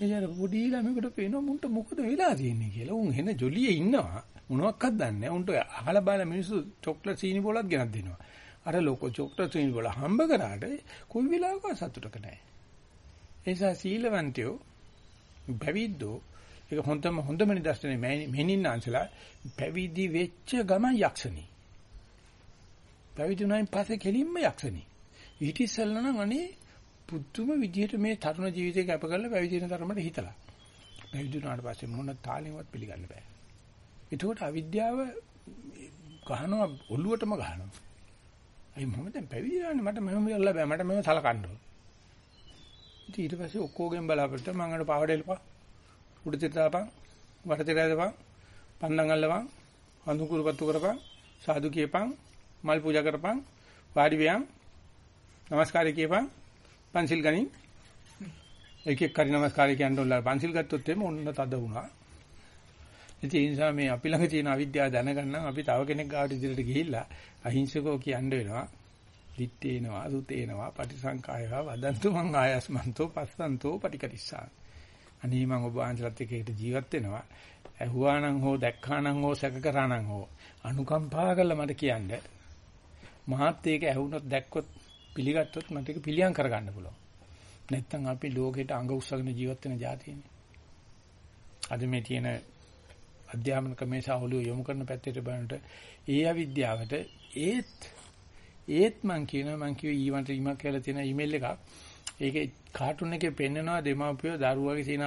එයාට පොඩි ළමයෙකුට පේනවා මුන්ට මොකද වෙලා තියෙන්නේ කියලා. උන් එන ජොලියේ ඉන්නවා. මොනවත්ක්වත් දන්නේ නැහැ. උන්ට අහලා බලන මිනිස්සු චොක්ලට් සීනි බෝලත් ගෙනත් දෙනවා. අර ලෝකෝ චොක්ලට් සීනි බෝල හම්බ කරාට කොයි වෙලාවක සතුටක නැහැ. ඒ නිසා සීලවන්තයෝ පැවිද්දෝ ඒක හොඳම හොඳම නිදර්ශනේ මෙනින්නාන්සලා පැවිදි වෙච්ච ගමන් යක්ෂණී. පැවිදි වුණායින් පස්සේ කෙලින්ම යක්ෂණී. ඊට ඉස්සෙල්ලා නම් අනේ පුදුම විදිහට මේ තරුණ ජීවිතේ කැප කරලා පැවිදි වෙන තරමට හිතලා. පැවිදි වුණාට පස්සේ මොන තාලෙන්වත් පිළිගන්න බෑ. එතකොට අවිද්‍යාව ගහනවා ඔළුවටම ගහනවා. අයි මම දැන් පැවිදිලානේ මට මෙහෙම වෙලා බෑ මට මෙහෙම සලකන්න ඕන. ඉතින් ඊට පස්සේ ඔක්කොගෙන් බලාපොරොත්තු මම අර පාවඩේලපා උඩට දාපන් වටට දාපන් පන්නං අල්ලපන් හඳු කුරුපත්තු කරපන් සාදු කියපන් මල් පූජා කරපන් වාඩි වියන් নমස්කාරය කියපන් පන්සිල් ගනින් එක එක කරි নমස්කාරය කියන්න ඕනලා පන්සිල් ගත්තොත් එimhe ඔන්න තද වුණා ඉතින් ඒ නිසා මේ අපි ළඟ තියෙන අවිද්‍යාව දැනගන්න අපි තව කෙනෙක් ගාවට ඉදිරියට ගිහිල්ලා අහිංසකෝ කියන්න වෙනවා. දිත්තේනවා සුතේනවා පටිසංකායවා වදන්තු මං ආයස්මන්තෝ පස්සන්තෝ පටිකරිස්සා අනේ මං ඔබ වහන්සේලාත් එක්ක ජීවත් වෙනවා. ඇහුවානම් හෝ දැක්කානම් හෝ සැක කරානම් හෝ අනුකම්පා කරලා මට කියන්න. මහත් ඒක ඇහුනොත් දැක්කොත් පිළිගත්තොත් මට ඒක පිළියම් කරගන්න පුළුවන්. නැත්තම් අපි ලෝකෙට අඟ උස්සගෙන ජීවත් වෙන જાතියනේ. අද මේ තියෙන අධ්‍යාපන ක්‍රමයේ සාහලුව යොමු කරන පැත්තට බලනට ඒ අවිද්‍යාවට ඒත් ඒත් මං කියනවා මං කිව්ව ඊවන්ට ඊමක් කියලා තියෙන ඊමේල් එකක්. ඒකේ කාටුන් එකේ පෙන්නනවා දෙමාපියෝ දරුවාගේ තියෙන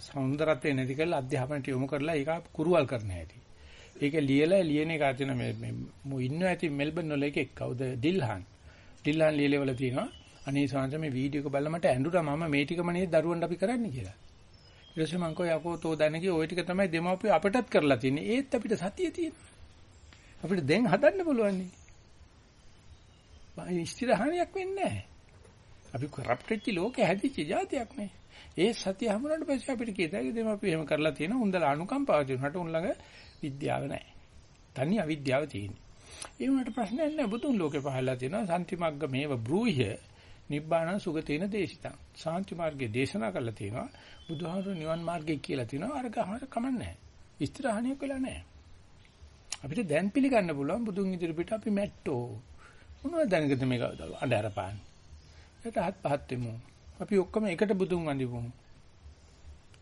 සෞන්දරත්වය නැති කරලා අධ්‍යාපනයට යොමු කරලා ඒක කුරුවල් කරන හැටි. ඒක ලියලා ලියන එක තියෙන මේ මේ ඉන්න ඇති මෙල්බන් වල එකෙක් කවුද ඩිල්හන්. ඩිල්හන් ලියලවල තියෙනවා. අනේ සාන්ත මේ වීඩියෝ එක බලලා මට ඇඬුණා මම මේ ටිකම නේද දරුවන්ට අපි කරන්නේ කියලා. ඊට පස්සේ මං කෝ යකෝ තෝ දැන කි ওই ටික තමයි දෙමාපිය අපටත් කරලා තියෙන්නේ. ඒත් අපිට සතිය තියෙනවා. අපිට දැන් හදන්න පුළුවන් නේ. බයි ස්ථිරහානියක් වෙන්නේ නැහැ. අපි කරප්ට් වෙච්ච ලෝකේ හැදිච්ච જાතියක් නේ. ඒ සතිය හමුනට පස්සේ අපිට කියතයි දෙමාපිය එහෙම කරලා තියෙන උන්දලා අනුකම්පාව දිනුනට උන් ළඟ විද්‍යාව නැහැ. තනි අවිද්‍යාව තියෙන්නේ. ඒ වුණාට ප්‍රශ්නයක් නැහැ. බුදුන් ලෝකේ පහළලා තියෙනවා. සම්තිමග්ග මේව බ්‍රූහ්‍ය නිබ්බාන සුගතේන දේශිතං. සාන්ති මාර්ගයේ දේශනා කරලා තියෙනවා. බුදුහාමුදුරු නිවන් මාර්ගය කියලා තියෙනවා. අර ගහන කමන්නේ නැහැ. ස්ථිරහානියක් වෙලා නැහැ. අපිට දැන් පිළිගන්න පුළුවන් බුදුන් ඉදිරියට අපි මැට්ටෝ මොනවද දැනගද මේක අඬ අරපාන. ඒකට හත් පහත් වෙමු. අපි ඔක්කොම එකට බුදුන් වඳිමු.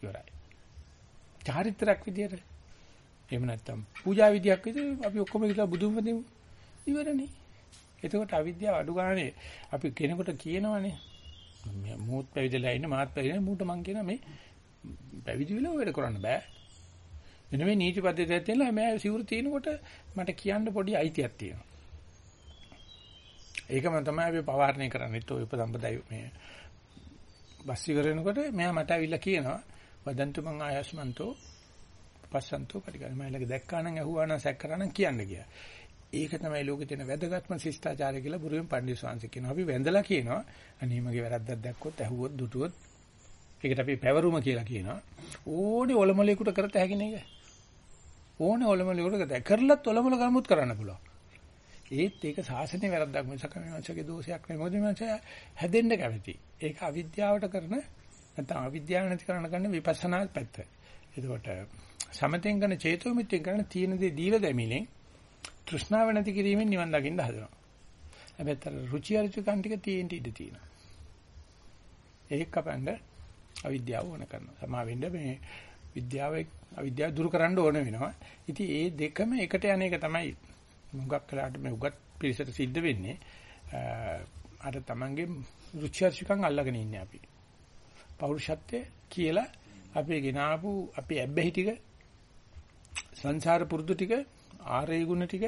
ඉවරයි. චාරිත්‍රාක් විදියට. එහෙම නැත්නම් පූජා විදියක් විදියට අපි ඔක්කොම ඉතලා බුදුන් වඳිමු. ඉවරනේ. එතකොට අවිද්‍යාව අඩු ගානේ අපි කෙනෙකුට කියනවනේ මූත් පැවිදිලා ඉන්න මාත් පැවිදිලා මූට මං කියන මේ පැවිදි වෙලා වැඩ කරන්න බෑ. මෙන්න මේ නීති පද්ධතියක් තියෙනවා මම සිවුරු තියෙනකොට මට කියන්න පොඩි අයිතියක් තියෙනවා. ඒකම තමයි අපි පවාරණය කරන්නේ. ඔය උපසම්පදයි මේ බස් ඉවරනකොට මෙයා මට ඇවිල්ලා කියනවා වදන්තු මං ආයස්මන්තෝ පස්සන්තෝ පරිගණ මයිලක දැක්කා නම් ඇහුවා නම් සැක කරා නම් කියන්න ගියා. ඒක තමයි ලෝකේ තියෙන වැදගත්ම ශිෂ්ටාචාරය කියලා බුරුවෙන් පණ්ඩිත ස්වාමීන් කියනවා. අපි වැඳලා කියනවා අනේ මගේ වැරද්දක් දැක්කොත් ඇහුවොත් දුටුවොත් ඒකට අපි පැවරුම කියලා කියනවා. ඕනේ ඔලොමලේකට කරත හැකි නේද? ඕනේ ඔලොමලේකට කරත. කරලත් ඔලොමල ගමුත් කරන්න පුළුවන්. ඒත් ඒක සාසනේ වැරද්දක් මිසක මේ මනසගේ දෝෂයක් නෙවෙයි. මොකද මේ මනස හැදෙන්න කැමති. ඒක අවිද්‍යාවට කරන නැත්නම් අවිද්‍යාව නැති කරන ගන්න විපස්සනා පැත්ත. එතකොට සමතෙන් කරන චේතෝ මිත්‍යෙන් කරන තීන දේ දීව දැමිලෙන් තෘෂ්ණාව නැති කිරීමෙන් නිවන් දකින්න හදනවා. හැබැයි අර රුචි අරුචිකන් ටික තියෙන්න ඉඩ තියෙනවා. ඒක කපන්න අවිද්‍යාව ඕන කරනවා. සමා වෙන්න මේ විද්‍යාවේ අවිද්‍යාව දුරු කරන්න ඕන වෙනවා. ඉතින් ඒ දෙකම එකට යන එක තමයි මුගක් කළාට මේ උගත් පිරිසට සිද්ධ වෙන්නේ. අර තමන්ගේ රුචි අරුචිකන් අල්ලගෙන ඉන්නේ අපි. පෞරුෂත්වයේ කියලා අපි ගෙනාවු අපි ඇබ්බැහි ටික සංසාර පුරුදු ටික ආරේ ගුණ ටික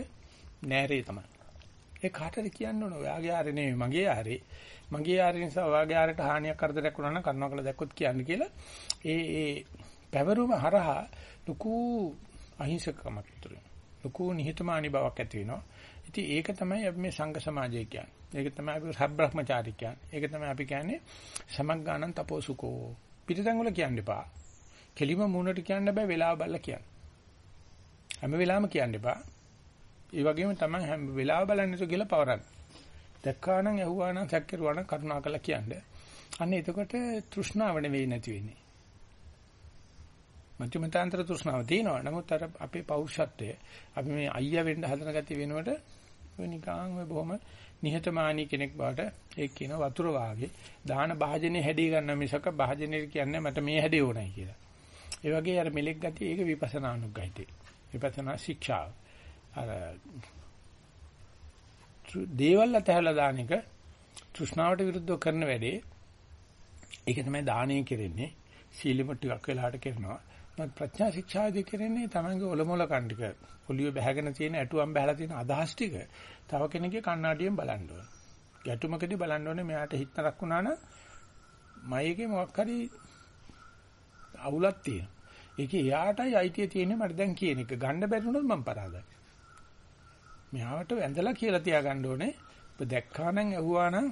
නෑරේ තමයි. ඒ කාටද කියන්න ඕන? ඔයාගේ ආරේ නෙවෙයි මගේ ආරේ. මගේ ආරේ නිසා ඔයාගේ ආරේට හානියක් කරදරයක් වුණා නම් කරුණා කළ දැක්කොත් කියන්න කියලා ඒ ඒ පැවරුම හරහා ලুকু අහිංසකකමක් විතර. ලুকু නිහතමානී බවක් ඇති වෙනවා. ඉතින් ඒක තමයි අපි මේ සංඝ සමාජය කියන්නේ. ඒක තමයි අපි සබ්‍රහ්මචාරී කියන්නේ. ඒක තමයි අපි කියන්නේ සමග්ගානන් තපෝසුකෝ. පිටිතන් වල කියන්න එපා. කෙලිම මූණට කියන්න බෑ වෙලාව බලලා කියන්න. හැම වෙලාවෙම කියන්න එපා. ඒ වගේම තමයි හැම වෙලාව බලන්න ඉස්සෝ කියලා පවරන්න. දැක්කා නම් ඇහුවා නම් සැක්කරුවා නම් කරුණාකරලා කියන්න. අන්න එතකොට තෘෂ්ණාව නෙවෙයි නැති වෙන්නේ. මධ්‍යමතාන්තර තෘෂ්ණාව තියෙනවා. නමුත් අර අපේ පෞරුෂත්වය අපි මේ අයියා වෙන්න හදන ගතිය වෙනකොට ඔය නිකන් ඔය බොහොම නිහතමානී කෙනෙක් බවට ඒක කියන වතුර වාගේ දාන භාජනේ හැදී ගන්න මිසක භාජනේ කියන්නේ මට මේ හැදී ඕනයි කියලා. ඒ වගේ අර මෙලෙක් ගතිය ඒක විපස්සනා අනුග්‍රහිතේ. විපස්සනා ශික්ෂාව. අර දේවල් අතහැරලා දාන එක තෘෂ්ණාවට විරුද්ධව කරන වැඩේ ඒක තමයි දානය කෙරෙන්නේ. සීලෙම ටිකක් වෙලාට කරනවා. මත් ප්‍රඥා ශික්ෂාදී කරන්නේ තමන්ගේ ඔලොමොල කණ්ඩික ඔලිය බැහැගෙන තියෙන ඇටුවම් බහැලා තියෙන අදහස් ටික තව කෙනෙක්ගේ කණ්ණාඩියෙන් බලන්න ඕන. ගැටුමකදී බලන්න ඕනේ මෙයාට හිත නරක් වුණා නම් මයේගේ මොකක් හරි අවුලක් තියෙනවා. ඒකේ එයාටයි අයිතිය තියෙන්නේ මට දැන් කියන එක. ගන්න බැරි වුණොත් මම පරාදයි. මෙයාට වැඳලා කියලා තියාගන්න ඕනේ. ඔබ දැක්කා නම් ඇහුවා නම්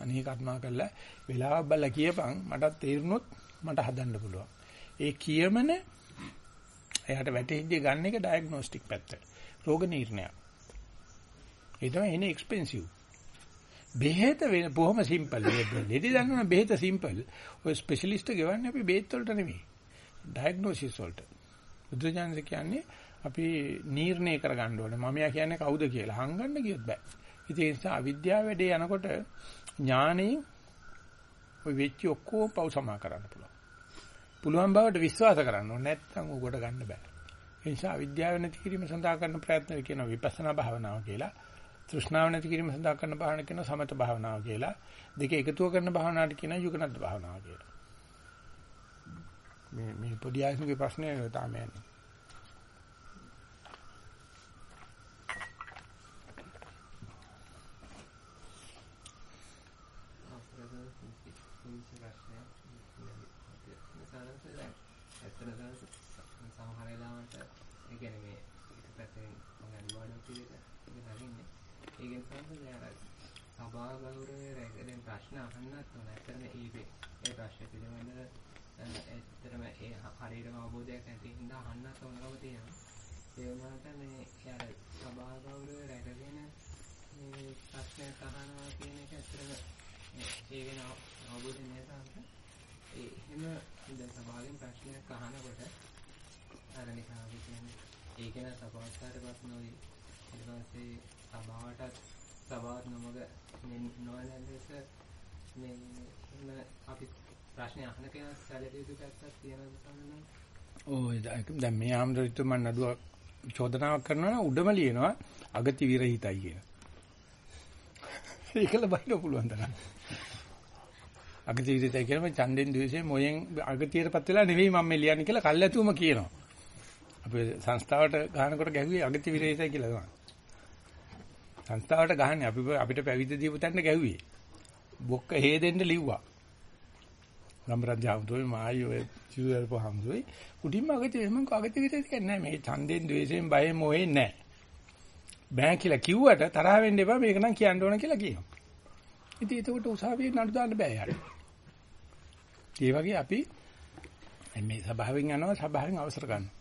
අනේ කර්මා කළා වෙලාවක් බලලා කියපන් මටත් තේරුනොත් මට හදන්න පුළුවන්. ඒ කියමන එයාට වැටෙහිදී ගන්න එක ඩයග්නොස්ටික් පැත්ත. රෝග නිర్ణය. ඒ තමයි එනේ එක්ස්පෙන්සිව්. බෙහෙත වෙන බොහොම සිම්පල්. ලෙඩි දන්නවනම් බෙහෙත සිම්පල්. ඔය ස්පෙෂලිස්ට් ගෙවන්නේ අපි බෙහෙත් වලට නෙමෙයි. ඩයග්නොසිස් වලට. බුදුජානක කියන්නේ අපි නිర్ణය කරගන්න ඕනේ. මම යා කියන්නේ කවුද කියලා. හංගන්න කියොත් බෑ. ඉතින් ඒ නිසා අවිද්‍යාව වැඩේ යනකොට ඥානෙයි ඔය වෙච්ච ඔක්කොම පව් සමා කරන්න පුළුවන්. පුළුවන් බවට විශ්වාස කරන්න ඕනේ. නැත්නම් උකට ගන්න බෑ. ඒ නිසා අවිද්‍යාව නැති කිරීම සඳහා කරන ප්‍රයත්න කියන විපස්සනා භාවනාව කියලා. තෘෂ්ණාව නැති කිරීම සඳහා කරන භාවනාව කියන සමත භාවනාව කියලා. දෙක එකතුව කරන භාවනාවට කියන යුගනත් භාවනාව කියලා. මේ මේ පොඩි ආයසුගේ ප්‍රශ්නේ තාම යන්නේ. සමහර වෙලාවට ඒ කියන්නේ මේ එක පැත්තෙන් මම අනිවාර්යව කියලා ඉගෙන ගන්නේ. ඒකෙන් සම්බන්ධයෙන් අර සභා ගෞරවය රැකගෙන ප්‍රශ්න අහන්නත් ඕන. ඇත්තටම ඒ ඒ ප්‍රශ්න පිළිබඳව ඇත්තටම ඒ හරියටම අවබෝධයක් නැති හින්දා අහන්නත් ඕනකම තියෙනවා. ඒ වුණාට මේ අර සභා ගෞරවය රැකගෙන මේ ප්‍රශ්න අහනවා කියන එක ඇත්තටම ඒ වෙන අවබෝධය නැසන්ත ඒ එහෙම දැන් සභාවෙන් ප්‍රශ්නයක් අහනකොට අර නිකන් අපි කියන්නේ ඒක න සභාස්කාරපත් නොවේ ඊට පස්සේ සභාවටත් සභාවත් නොමග නොවැළඳෙස මේ එහෙම අපි ප්‍රශ්න අහන කෙනා සැලකිය යුතු පැත්තක් තියෙනවා තමයි. ඔය දැන් මේ ආම්දරිතු මම නඩුව චෝදනාවක් කරනවා නම් උඩම ලියනවා අගති විරහිතයි කියලා. ඒකල බයින්න පුළුවන් තරම්. අගති විරහිතයි කියනම ඡන්දෙන් ද්වේෂයෙන් මොයෙන් අගතියටපත් වෙලා නෙවෙයි මම මේ ලියන්නේ කියලා කල්ැතුම කියනවා. අපේ සංස්ථාවට ගහනකොට ගැහුවේ අගති විරහිතයි කියලා තමයි. සංස්ථාවට ගහන්නේ අපි අපිට පැවිදි දීපු තැනට ගැහුවේ. බොක්ක හේදෙන්න ලිව්වා. ගම්රජ හමුදුයි මායි ඔය ජීවල්ප හමුදුයි උඩින්ම අගතිය මම අගතිය විතර කියන්නේ නැහැ මේ ඡන්දෙන් ද්වේෂයෙන් බයෙන් මොහෙන් නැහැ. බෑ කියලා කිව්වට තරහ වෙන්න එපා මේක නම් කියන්න ඕන කියලා කියනවා. ඉතින් ඒකට උසාවියේ නඩු දාන්න බෑ යාට. ඒ වගේ අපි මේ සභාවෙන් යනවා සභාවෙන් අවසර ගන්නවා.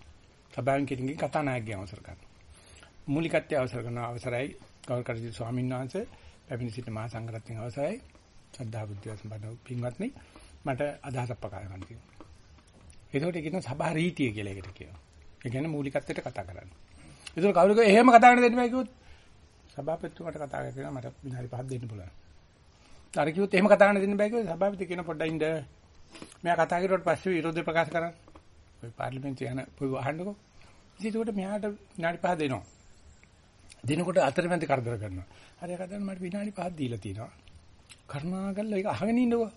සභාවෙන් කෙනෙක්ගෙන් කතා නායකයන් අවසර ගන්නවා. මූලිකත්වයේ අවසර කරන අවසරයි ගෞරවකරදී ස්වාමීන් වහන්සේ පැමිණ සිට මහා සංඝරත්නයේ අවසරයි ශ්‍රද්ධා බුද්ධ සම්පන්න පින්වත්නි මට අදහසක් ප්‍රකාශ කරන්න තියෙනවා. ඒකට කියන සභා රීතිය කියලා එකට කියනවා. ඒ කියන්නේ මූලිකත්වයට කතා කරන්න. ඒතර කවුරු කිව්ව එහෙම කතා කරන්න දෙන්න බෑ කිව්වොත් සභාපතිතුමාට කතා කරලා මට විනාඩි 5ක් දෙන්න පුළුවන්. අර කිව්වොත් එහෙම කතා කරන්න දෙන්න බෑ කිව්වොත් සභාපති කියන පොඩ්ඩක් ඉන්න. මෙයා කතා කරුවට පස්සේ විරෝධය ප්‍රකාශ කරන්න. ඔය පාර්ලිමේන්තුවේ යන පොයි අහන්නකෝ. ඉතින් ඒකට මෙයාට විනාඩි 5 දෙනවා. දෙනකොට අතරමැද කරදර කරනවා. හරි කදන්න මට විනාඩි 5ක් දීලා තියෙනවා. කරුණාකරලා ඒක අහගෙන ඉන්නකෝ.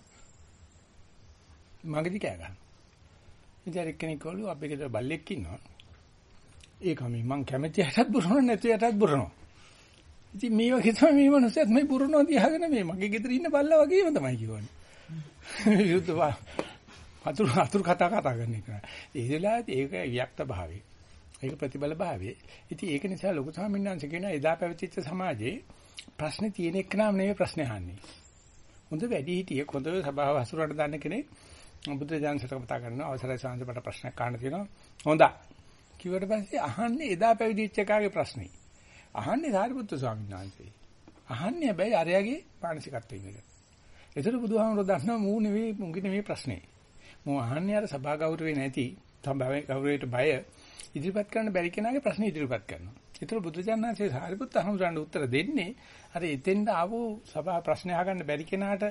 මගදී කෑ ගන්න. ඉතින් එක්කෙනෙක් කවලු අපේ ගෙදර බල්ලෙක් ඉන්නවා. ඒක මේ මං කැමති හැටත් බුරනවා නැති හැටත් බුරනවා. ඉතින් මේ වගේ තමයි මේ මිනිස්සුත් මේ බුරනවා තියාගෙන මේ මගේ ගෙදර ඉන්න බල්ලා වගේම තමයි කියවන්නේ. විරුද්ධ අතුරු අතුරු කතා කතා කරන එක. ඒ වෙලාවේ ඒක වික්ත භාවය. ඒක ප්‍රතිබල භාවය. ඉතින් ඒක නිසා ලොකු ස්වාමීන් වහන්සේ කියන එදා පැවතිච්ච සමාජයේ ප්‍රශ්නේ තියෙන එක නම් නෙවෙයි ප්‍රශ්නේ අහන්නේ. හොඳ වැඩි හිටියෙක් හොඳ සභාව හසුරවන්න දන්න කෙනෙක් බුද්ධ ජානසට කතා කරනවා අවසරයි සංසපට ප්‍රශ්නයක් අහන්න තියෙනවා. හොඳයි. කිව්වට පස්සේ අහන්නේ එදා පැවිදිච්ච එකාගේ ප්‍රශ්නේ. අහන්නේ සාරිපුත්තු ස්වාමීන් වහන්සේ. අහන්නේ හැබැයි අරයාගේ මානසිකත්වයෙන් එක. ඒතර බුදුහාමුදුරුවෝ දන්නවා මූ නෙවෙයි මුංගි නෙවෙයි ප්‍රශ්නේ. මූ අහන්නේ අර සභා ගෞරවේ නැති සභාවේ ගෞරවයට බය ඉදිරිපත් කරන්න බැරි කෙනාගේ ප්‍රශ්න ඉදිරිපත් කරනවා. ඒතර බුදුජානනාංශයේ සාරිපුත්තු අහමුරන්ට උත්තර දෙන්නේ අර එතෙන්ද ආවෝ සභා ප්‍රශ්න අහගන්න බැරි කෙනාට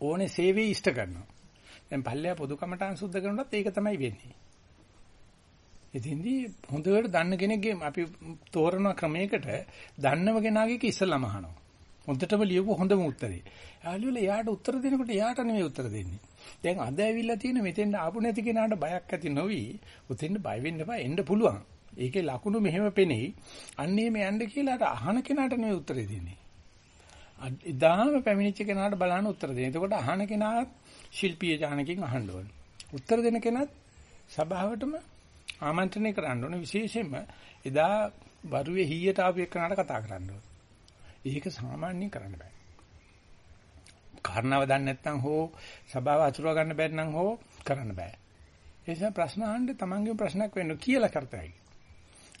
ඕනේ සේවය ඉෂ්ට කරනවා. දැන් පල්ලෙයා පොදු කමටහන් සුද්ධ කරනකොටත් ඒක තමයි වෙන්නේ. ඉතින්දී හොඳට දන්න කෙනෙක්ගේ අපි තෝරන ක්‍රමයකට දන්නව කෙනාගේ ඉස්සලම අහනවා. හොඳටම ලියපු හොඳම උත්තරේ. යාළුවල එයාට උත්තර දෙනකොට එයාට නෙමෙයි උත්තර දෙන්නේ. දැන් අද ඇවිල්ලා තියෙන මෙතෙන් ආපු නැති කෙනාට බයක් ඇති නොවි උතෙන්ද බය වෙන්න එපා එන්න පුළුවන්. ඒකේ ලකුණු මෙහෙම පෙනෙයි. අන්නේ මේ යන්න කියලා අර අහන කෙනාට නෙමෙයි උත්තරේ දෙන්නේ. ඉදාම පැමිණිච්ච කෙනාට බලන්න උත්තර දෙන්න. එතකොට අහන කෙනා ශිල්පීය ඥානකින් අහන්න ඕනේ. උත්තර දෙන කෙනත් සභාවටම ආමන්ත්‍රණය කරන්න ඕනේ විශේෂයෙන්ම එදා වරුවේ හීයට ආපු එක්කනට කතා කරන්න ඕනේ. ඒක සාමාන්‍යයෙන් කරන්න බෑ. කාරණාව දන්නේ නැත්නම් හෝ සභාව අතුරව ගන්න බැරි නම් හෝ කරන්න බෑ. ඒ නිසා ප්‍රශ්න අහන්න තමන්ගේම ප්‍රශ්නයක් වෙන්න කියලා කරතයි.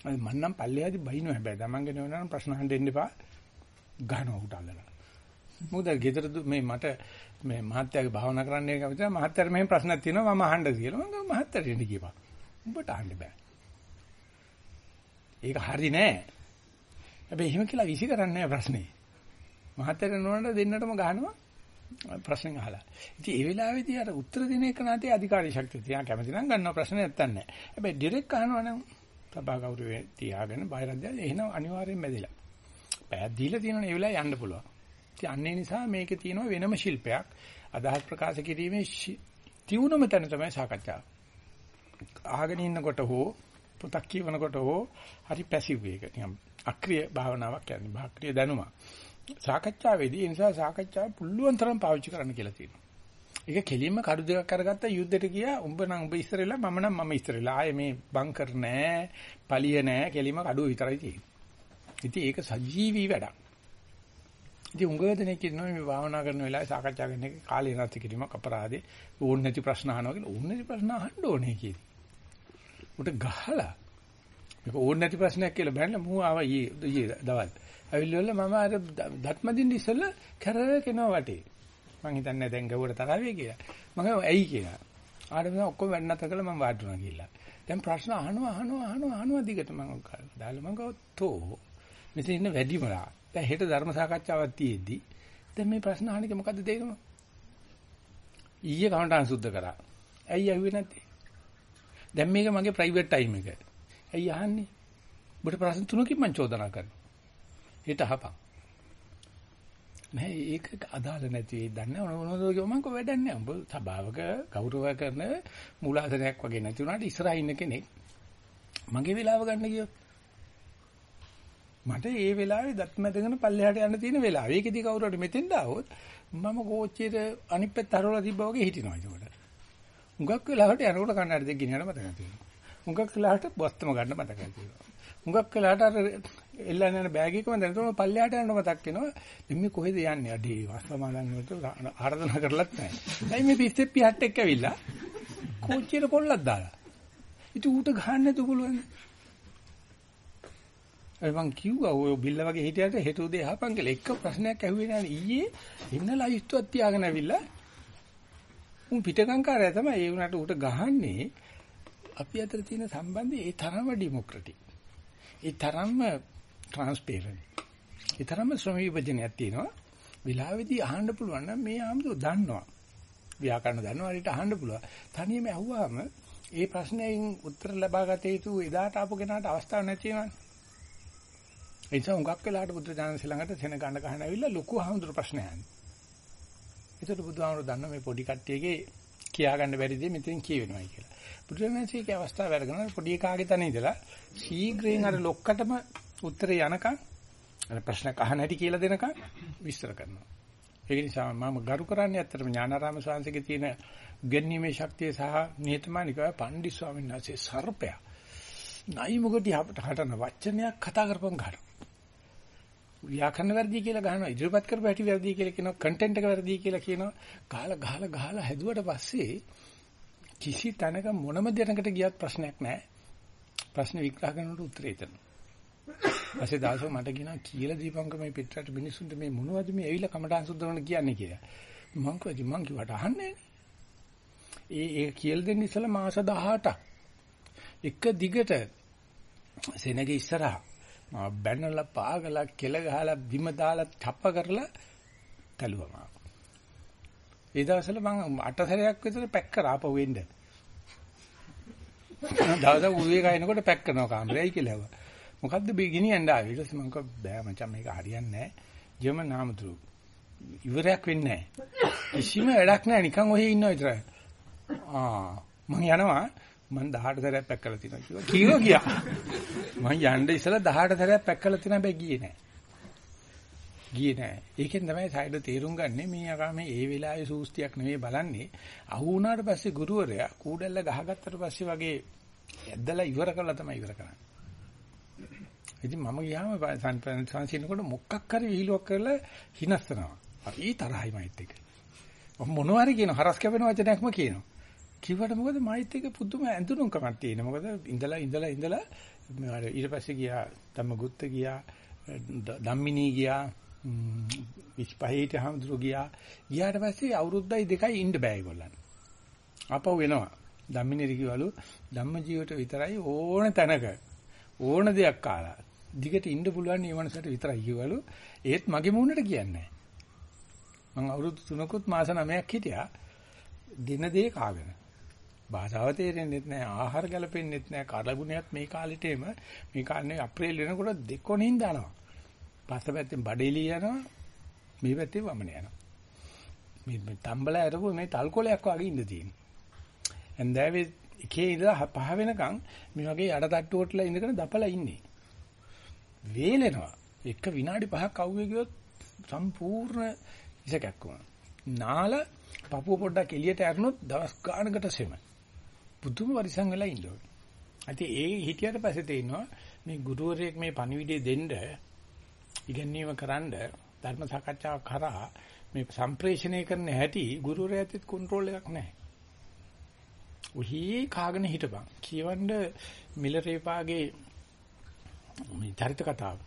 මම නම් පල්ලෙහාදී බයිනෝ හැබැයි තමන්ගේ නෙවෙනම් ප්‍රශ්න අහන්න දෙන්න එපා. ගහනවා උට අල්ලලා. මොකද ගෙදර මේ මට මේ මහත්තයාගේ භාවනා කරන්න එක විතර මහත්තයාට මෙහෙම ප්‍රශ්නක් තියෙනවා මම අහන්නද කියලා මම මහත්තයාට එන්න කියපන්. උඹට අහන්න බෑ. ඒක හරි නෑ. හැබැයි එහෙම කියලා විසි කරන්නේ නෑ ප්‍රශ්නේ. මහත්තයාට නෝනට දෙන්නටම ගහනවා ප්‍රශ්න අහලා. ඉතින් ඒ වෙලාවේදී අර උත්තර දෙන එක නැතේ අධිකාරී ශක්තිය තියා කැමති නම් ගන්නවා ප්‍රශ්න නැත්තන් නෑ. හැබැයි ඩිරෙක්ට් අහනවා නම් සභා කවුරුවේ තියාගෙන බාහිරද්දා එහෙනම් අනිවාර්යෙන් බැදිලා. පැයක් දීලා තියෙනවනේ ඒ වෙලාවේ යන්න පුළුවන්. ඉතින් අන්නේ නිසා මේකේ තියෙනවා වෙනම ශිල්පයක්. අදහස් ප්‍රකාශ කිරීමේ තියුණුම තැන තමයි සාකච්ඡාව. අහගෙන ඉන්නකොට හෝ පොතක් කියවනකොට හෝ හරි පැසිව් එක. නිකන් අක්‍රීය භාවනාවක් කියන්නේ. භාක්‍රීය දැනුම. සාකච්ඡාවේදී ඒ නිසා සාකච්ඡාව පුළුවන් තරම් පාවිච්චි කරන්න කියලා තියෙනවා. ඒක කෙලින්ම කඩු දෙකක් අරගත්ත යුද්ධෙට ගියා. උඹ නම් උඹ ඉස්සරෙලා මම නම් මම ඉස්සරෙලා. ආයේ මේ බංකර් නෑ, පලිය නෑ, කෙලින්ම කඩුව විතරයි තියෙන්නේ. ඉතින් ඒක සජීවී වැඩක්. ඉතින් උංගව දෙනෙක් ඉන්නවා මේ භාවනා කරන වෙලාවේ සාකච්ඡා කරන එක කාලේ නැති කිරීමක් අපරාධේ ඕන නැති ප්‍රශ්න අහනවා කියලා ඕන නැති ප්‍රශ්න අහන්න ඕනේ කියලා. උට ගහලා මේක ඕන නැති ප්‍රශ්නයක් කියලා බෑනේ මූ ආවා ඊයේ ඊයේ දවල්. ඇවිල්ලා මම අර දත්මදින්න ඉස්සෙල්ලා කරකෙනවා වටේ. මං හිතන්නේ දැන් ගවුවට තරහවේ කියලා. මම ඇයි කියලා. ආයෙත් මම ඔක්කොම වැඩ නැතර කළා මම වාඩි වුණා කියලා. දැන් ප්‍රශ්න අහනවා අහනවා අහනවා අහනවා දිගට මම දාලා මම ගත්තෝ. මෙතන ඉන්න වැඩිමලා. දැන් හෙට ධර්ම සාකච්ඡාවක් තියෙද්දි දැන් මේ ප්‍රශ්න අහන්නේ මොකද්ද තේරුම? ඊයේ කවුන්ටර් සුද්ධ කරා. ඇයි ඇහුවේ නැත්තේ? දැන් මේක මගේ ප්‍රයිවට් ටයිම් එක. ඇයි අහන්නේ? ඔබට ප්‍රශ්න තුනකින් මම චෝදනා කරනවා. හෙට අහපන්. නෑ ඒක අදාළ නැති වෙයි දන්නේ මොනවද කියව මම කො වැඩක් නෑ. උඹ සභාවක ගෞරව කරන මූලාසනයක් වගේ නැති වුණාට ඉස්සරහා ඉන්න කෙනෙක් මගේ වෙලාව ගන්න කියොත් මට ඒ වෙලාවේ දත් මැදගෙන පල්ලෙහාට යන්න තියෙන වෙලාව. ඒකෙදි කවුරු හරි මෙතෙන්ට ආවොත් මම කෝච්චියට අනිත් පැත්ත හරවලා තිබ්බා වගේ හිටිනවා ඒකට. හුඟක් වෙලාවට යනකොට කන්නඩ දෙක ගෙනියන්න මතක තියෙනවා. හුඟක් වෙලාවට බස්තම ගන්න මතක තියෙනවා. හුඟක් වෙලාවට අර එල්ලන්න යන බෑග් එකම දැනතම පල්ලෙහාට යන්න මතක් වෙනවා. දැන් මේ කොහෙද යන්නේ? අඩේ වස්තමාලන් වලට ආරාධනා කරලත් නැහැ. දැන් මේ පිස්සෙ පිහට් එක්ක ඇවිල්ලා කෝච්චියට පොල්ලක් දාලා. ඉතින් ඌට ගහන්න නැතු පුළුවන්. ඒ මං කිව්වා ඔය බිල්ල වගේ හිටියට හෙට උදේ අහපන් කියලා. එක ප්‍රශ්නයක් ඇහුවේ නෑනේ ඊයේ ඉන්න ලයිස්තුවක් තියාගෙන ඇවිල්ලා උන් පිටකංකාරය තමයි ඒ උනට උට ගහන්නේ. අපි අතර තියෙන සම්බන්ධය ඒ තරම්ම ඩෙමොක්‍රටික්. ඒ තරම්ම ට්‍රාන්ස්පරන්ට්. ඒ තරම්ම ශ්‍රම විභජනයක් තියෙනවා. විලාවේදී අහන්න පුළුවන් නම් මේ ආම්දු දන්නවා. ව්‍යාකරණ දන්නවා හරියට අහන්න පුළුවන්. තනියම ඇහුවාම ඒ ප්‍රශ්නයෙන් උත්තර ලබා ගත යුතු එදාට ආපු කෙනාට අවස්ථාවක් නැති වෙනවනේ. ඒ නිසා උඟක් වෙලාට බුද්ධ ඥානස ළඟට සෙන ගන්න ගහන ඇවිල්ලා ලොකු අහඳුර ප්‍රශ්න අහන්නේ. ඒකට බුදුහාමුදුරු දන්න මේ පොඩි කට්ටියගේ කියා ගන්න බැරි දේ මෙතෙන් කියවෙනවායි කියලා. බුදුරජාණන්සේගේ අවස්ථාව වැඩගෙන පොඩි කාගේ තන ඉඳලා ශීඝ්‍රයෙන් අර ලොක්කටම උත්තරේ යනකම් අර ප්‍රශ්න අහන හැටි කියලා දෙනකම් විස්තර කරනවා. ඒක නිසා මම ගරු කරන්නේ ඇත්තටම ඥානාරාම ස්වාමීන්ගේ තියෙන ගෙන්නීමේ ශක්තිය සහ නිහතමානිකව පණ්ඩිත් ස්වාමීන් වහන්සේ සර්පයා. නයි මොකටි අපට හටන වචනයක් කතා කරපම් ගන්න. ව්‍යාකරණ වැරදි කියලා ගහනවා ඉදිරිපත් කරපු හැටි වැරදි කියලා කියනවා කන්ටෙන්ට් එක වැරදි කියලා කියනවා. ගහලා ගහලා ගහලා හැදුවට පස්සේ කිසි තැනක මොනම දෙයකට ගියත් ප්‍රශ්නයක් නැහැ. ප්‍රශ්න විග්‍රහ කරනකොට උත්තරේ එතන ඊපස්සේ දවසක් මට කියනවා කියලා දීපංක මේ පිටරට මිනිස්සුන්ට මේ මොනවද මේ ඇවිල්ලා කමටහන් සුද්ධ කරන කියන්නේ කියලා. මං කිව්වා මං කිව්වට අහන්නේ ඒ ඒ කියලා දෙන්න ඉස්සලා මාස 18ක් එක දිගට සෙනගේ ඉස්සරහා බැනලා පාගලා කෙල ගහලා බිම දාලා තප්ප කරලා තලුවා මම. ඒ දවස්වල මම අට සැරයක් විතර පැක් කරා ආපහු වෙන්න. දවසක් උදේ කනකොට පැක් කරනවා කාමරේයි කියලා ඇහුවා. මොකද්ද මේ ගෙනියන්න ආවේ? ඊට පස්සේ මම කිව්වා බෑ මචං මේක හරියන්නේ නැහැ. ජර්මන් නාමතුරු. ඉවරයක් වෙන්නේ නැහැ. කිසිම වැඩක් නැහැ නිකන් ඔහේ ඉන්නවා විතරයි. ආ මං යනවා මං 18 සැරයක් පැක් කරලා තියෙනවා කිව්වා. කීවා ගියා. මං යන්න ඉස්සලා 18 සැරයක් පැක් කරලා තියෙනවා බෑ ගියේ නෑ. ගියේ නෑ. ඒකෙන් තමයි සයිඩ් තේරුම් ගන්නෙ මේ අකා මේ ඒ වෙලාවේ සූස්තියක් නෙවෙයි බලන්නේ. අහු වුණාට පස්සේ ගුරුවරයා කූඩැල්ල ගහගත්තට පස්සේ වගේ ඇද්දලා ඉවර කරලා තමයි ඉවර කරන්නේ. ඉතින් මම ගියාම සංසිනකොට මොකක් හරි විහිළුවක් කරලා හිනස්සනවා. අපි තරහයි මයිත් එක. මොනවා හරි කියන හරස් කැපෙන වචනයක්ම කියනවා. කිව්වට මොකද මයිත් එක පුදුම ඇඳුනුම්කමක් තියෙන. මොකද ඉඳලා ඉඳලා ඉඳලා අර ඊට පස්සේ ගියා ධම්මගුත්ත ගියා ධම්මිනී ගියා 25ට හම්දුරු ගියා. ගියාට පස්සේ අවුරුද්දයි දෙකයි ඉන්න බෑ ඒගොල්ලන්. ආපහු එනවා. ධම්මිනී කිව්වලු ධම්ම ජීවිත විතරයි ඕන තැනක ඕන දෙයක් කාලා. දිගට ඉන්න පුළුවන් මේ මනසට විතරයි කිව්වලු. ඒත් මගේ මූණට කියන්නේ නැහැ. මම අවුරුදු 3කුත් මාස 9ක් හිටියා. දින දෙක කාගෙන. භාෂාව තේරෙන්නේ නැහැ, ආහාර ගැලපෙන්නේ නැහැ, කලගුණයක් මේ කාලෙට එම මේ කාලේ අප්‍රේල් වෙනකොට දෙකොණින් දානවා. පස්ස පැත්තෙන් බඩේලිය යනවා, මේ පැත්තේ වමන යනවා. මේ තම්බලා අරපු මේ තල්කොලයක් වගේ ඉඳ තියෙනවා. එන්දාවේ එකේ ඉඳලා පහ වෙනකන් මේ වගේ යඩ තට්ටුවටලා ඉඳගෙන දපලා ඉන්නේ. වේලෙනවා. එක විනාඩි 5ක් අවුවේ ගියොත් සම්පූර්ණ ඉසකක් වුණා. නාල පපුව පොඩ්ඩක් එළියට ඇරනොත් දවස් ගානකට සෙම. පුදුම වරිසං වෙලා ඉන්න ඕනේ. අතින් ඒ හිටියට පස්සේ තේිනවා මේ ගුරුවරයෙක් මේ පණිවිඩය දෙන්න ඉගෙනීම කරන්න ධර්ම සාකච්ඡාවක් කරා මේ සම්ප්‍රේෂණය කරන හැටි ගුරුවරයාත් කන්ට්‍රෝල් එකක් නැහැ. ඔහි කාගෙන හිටපන්. කියවන්න මිලරේපාගේ මේ චරිත කතාව.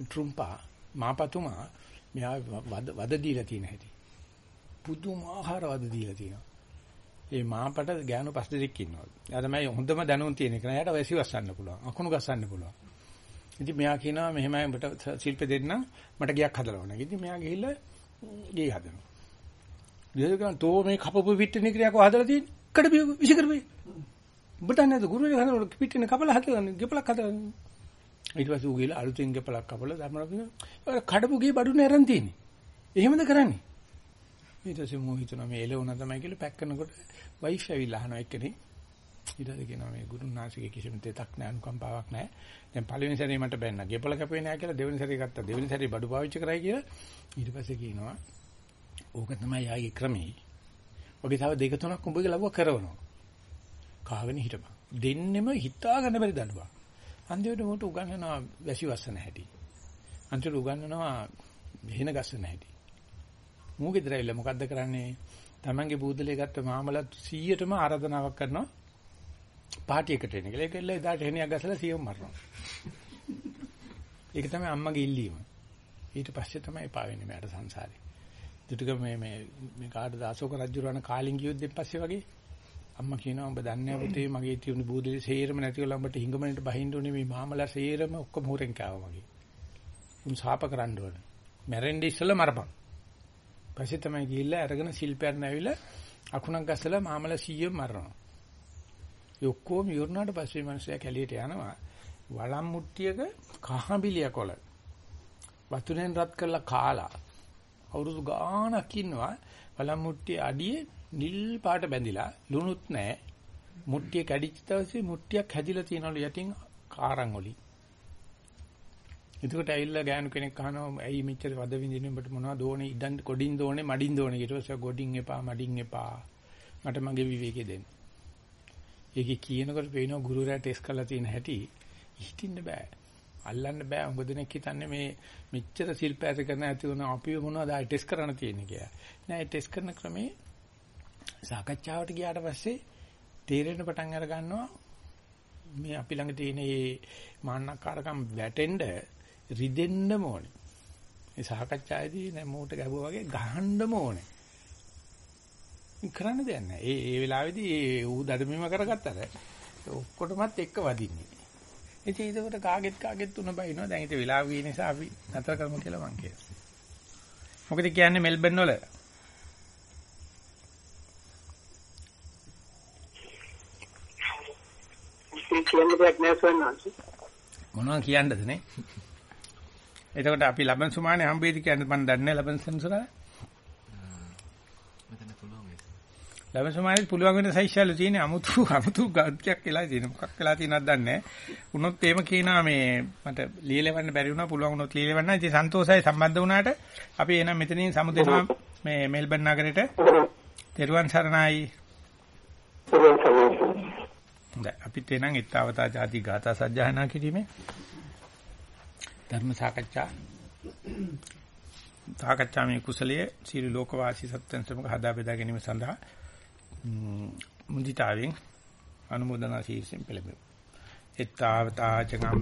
ට්‍රුම්පා මාපතුමා මෙයා වද දීලා තියෙන හැටි. පුදුමාකාර වද දීලා තියෙනවා. ඒ මාපට ගෑනු පස් දෙනෙක් ඉන්නවා. එයා තමයි හොඳම දැනුම් තියෙන එක. එයාට වැසි වස්සන්න පුළුවන්. අකුණු ගස්සන්න පුළුවන්. ඉතින් මෙයා කියනවා මෙහෙමයි උඹට ශිල්ප දෙන්න මට ගියක් හදලා ඕන. ඉතින් මෙයා ගිහිල්ලා ගේ හදනවා. ඊළඟට තෝ මේ කපපු පිටිනේ ක්‍රියාව හදලා තියෙන්නේ. කඩ විශ් කරපේ. උඹට නේද ගුරුවරයා හදනකොට පිටිනේ කපලා හදලා ගෙපලක් හදලා. ඊට පස්සේ ඌ ගිහලා අලුතෙන් ගෙපලක් කපලා ධර්මරත්න කඩපු ගේ බඩුනේ අරන් තියෙන්නේ. එහෙමද කරන්නේ? ඊට පස්සේ මෝ හිතනවා මේ එළවුණ තමයි කියලා පැක් කරනකොට වයිෆ් ඇවිල්ලා අහනවා එක්කනේ. ඊට පස්සේ කියනවා මේ ගුරුනාසිකේ කිසිම දෙයක් නැහැ අනුකම්පාවක් නැහැ. දැන් පළවෙනි සැරේ මට බැන්න. ගෙපල කැපුවේ නැහැ කියලා දෙවෙනි සැරේ ගත්තා. දෙවෙනි සැරේ බඩු පාවිච්චි කරයි කියලා ඊට පස්සේ කියනවා ඕක තමයි යාගේ ක්‍රමේ. ඔගේ තව දෙක තුනක් උඹගේ ලබුව කරවනවා. කාගෙන හිටපන්. දෙන්නෙම හිතා ගන්න බැරි දඬුවා. අන්තිමට උට උගන්වනවා වැසි වස්සන හැටි. අන්තිමට උගන්වනවා වෙන ගස්සන හැටි. මූගෙදර ඇවිල්ලා මොකද්ද කරන්නේ? Tamange බූදලේ ගත්ත මාමලත් 100ටම ආරාධනාවක් කරනවා පාටියකට එන කියලා. ඒකෙල්ල එදාට හෙනියක් ගසලා සියුම් මරනවා. ඒක තමයි අම්මගේ ඉල්ලීම. ඊට පස්සේ තමයි එපා වෙන්නේ මට සංසාරේ. දුටුක මේ මේ මේ කාටද අශෝක රජුරවන කාලින් ගියොත් පස්සේ වගේ අම්මා කියනවා උඹ දන්නේ නැහැ පුතේ මගේ තියුණු බූදලේ සේරම නැති වෙලා උඹට හිඟමනට බහින්න උනේ මේ මාමලා සේරම ඔක්කොම හොරෙන් කෑවා මගේ. උන් සාප කරන්න ඕන. මැරෙන්නේ ඉස්සෙල්ලා මරපන්. පස්සේ තමයි ගිහිල්ලා අරගෙන ශිල්පයන් ඇවිල්ලා අකුණක් ගස්සලා මාමලා 100ක් මරනවා. ඒ ඔක්කොම ඉවරනාට පස්සේ මිනිස්සයා කැලියට යනවා. වළම් මුට්ටියක කහඹිලිය කොළ. වතුරෙන් රත් කරලා කාලා. අවුරුදු ගාණක් ඉන්නවා. වළම් මුට්ටිය අඩියේ නිල් පාට බැඳිලා ලුණුත් නැහැ. මුට්ටිය කැඩිච්ච දවසේ මුට්ටියක් හැදිලා තියෙනවලු යටින් කාරන් වලින්. එතකොට ඇවිල්ලා ගෑනු කෙනෙක් අහනවා ඇයි මෙච්චර වද විඳින්නේ උඹට මොනවද ඕනේ ඉඩන් කොඩින් දෝනේ මඩින් දෝනේ ඊට පස්සේ ගොඩින් එපා මඩින් එපා මට මගේ විවේකේ දෙන්න. ඒකේ කියනකොට පේනවා ගුරුවරයා ටෙස්ට් කරලා තියෙන හැටි හිටින්න බෑ. අල්ලන්න බෑ. උඹ දෙනෙක් හිතන්නේ මේ මෙච්චර ශිල්පයත කරන ඇති වුණ අපි මොනවද ආයි ටෙස්ට් කරන්න තියෙන්නේ කියලා. නෑ ටෙස්ට් කරන ක්‍රමේ සාකච්ඡාවට ගියාට පස්සේ තීරණ පටන් අර ගන්නවා මේ අපි ළඟ තියෙන මේ මාන්නකාරකම් වැටෙන්න රිදෙන්න ඕනේ. මේ සාකච්ඡාවේදී නෑ මූට ගැහුවා වගේ ගහන්නම ඕනේ. කරන්න දෙයක් නෑ. ඒ ඒ වෙලාවේදී ඒ ඌ දඩමීම කරගත්තට ඔක්කොටමත් එක්ක වදින්නේ. ඉතින් ඒකට කාගෙත් කාගෙත් තුන බයිනවා. දැන් ඉතින් වෙලාව ගිය නිසා අපි නතර කරමු කියලා මං කියනවා. මොකද කියන්නේ මෙල්බන් වල? මොනවා කියන්නද නේ? එතකොට අපි ලබන් සුමානේ හම්බෙයිද කියන්නේ මම දන්නේ ලබන් සෙන්සුරා. මෙතන පුළුවන් ඒක. ලබන් සුමානේ පුළුවන් වෙන සයිෂල් තියෙන අමුතු අමුතු ගාඩ්කයක් වෙලා තියෙන මොකක් වෙලා තියෙනවද දන්නේ නැහැ. උනොත් එහෙම කියනවා මේ මට ලියලවන්න බැරි වුණා පුළුවන් උනොත් ලියලවන්න. ඉතින් සන්තෝෂයි සම්බන්ධ වුණාට අපි එනම් මෙතනින් සමුදෙනවා මේ මෙල්බන් නගරෙට. තෙරුවන් සරණයි. හොඳයි අපිත් එනං ඊතාවතා ಜಾති ගාථා සජ්ජායනා කිරීමේ ධර්ම සාකච්ඡා සාකච්ඡා මේ කුසලයේ සියලු ලෝකවාසී සත්‍යයන් සමග හදා බෙදා ගැනීම සඳහා මුදිතාවෙන් අනුමೋದනා ශීර්ෂයෙන් පෙළඹෙමු. ඊතාවතා චගම්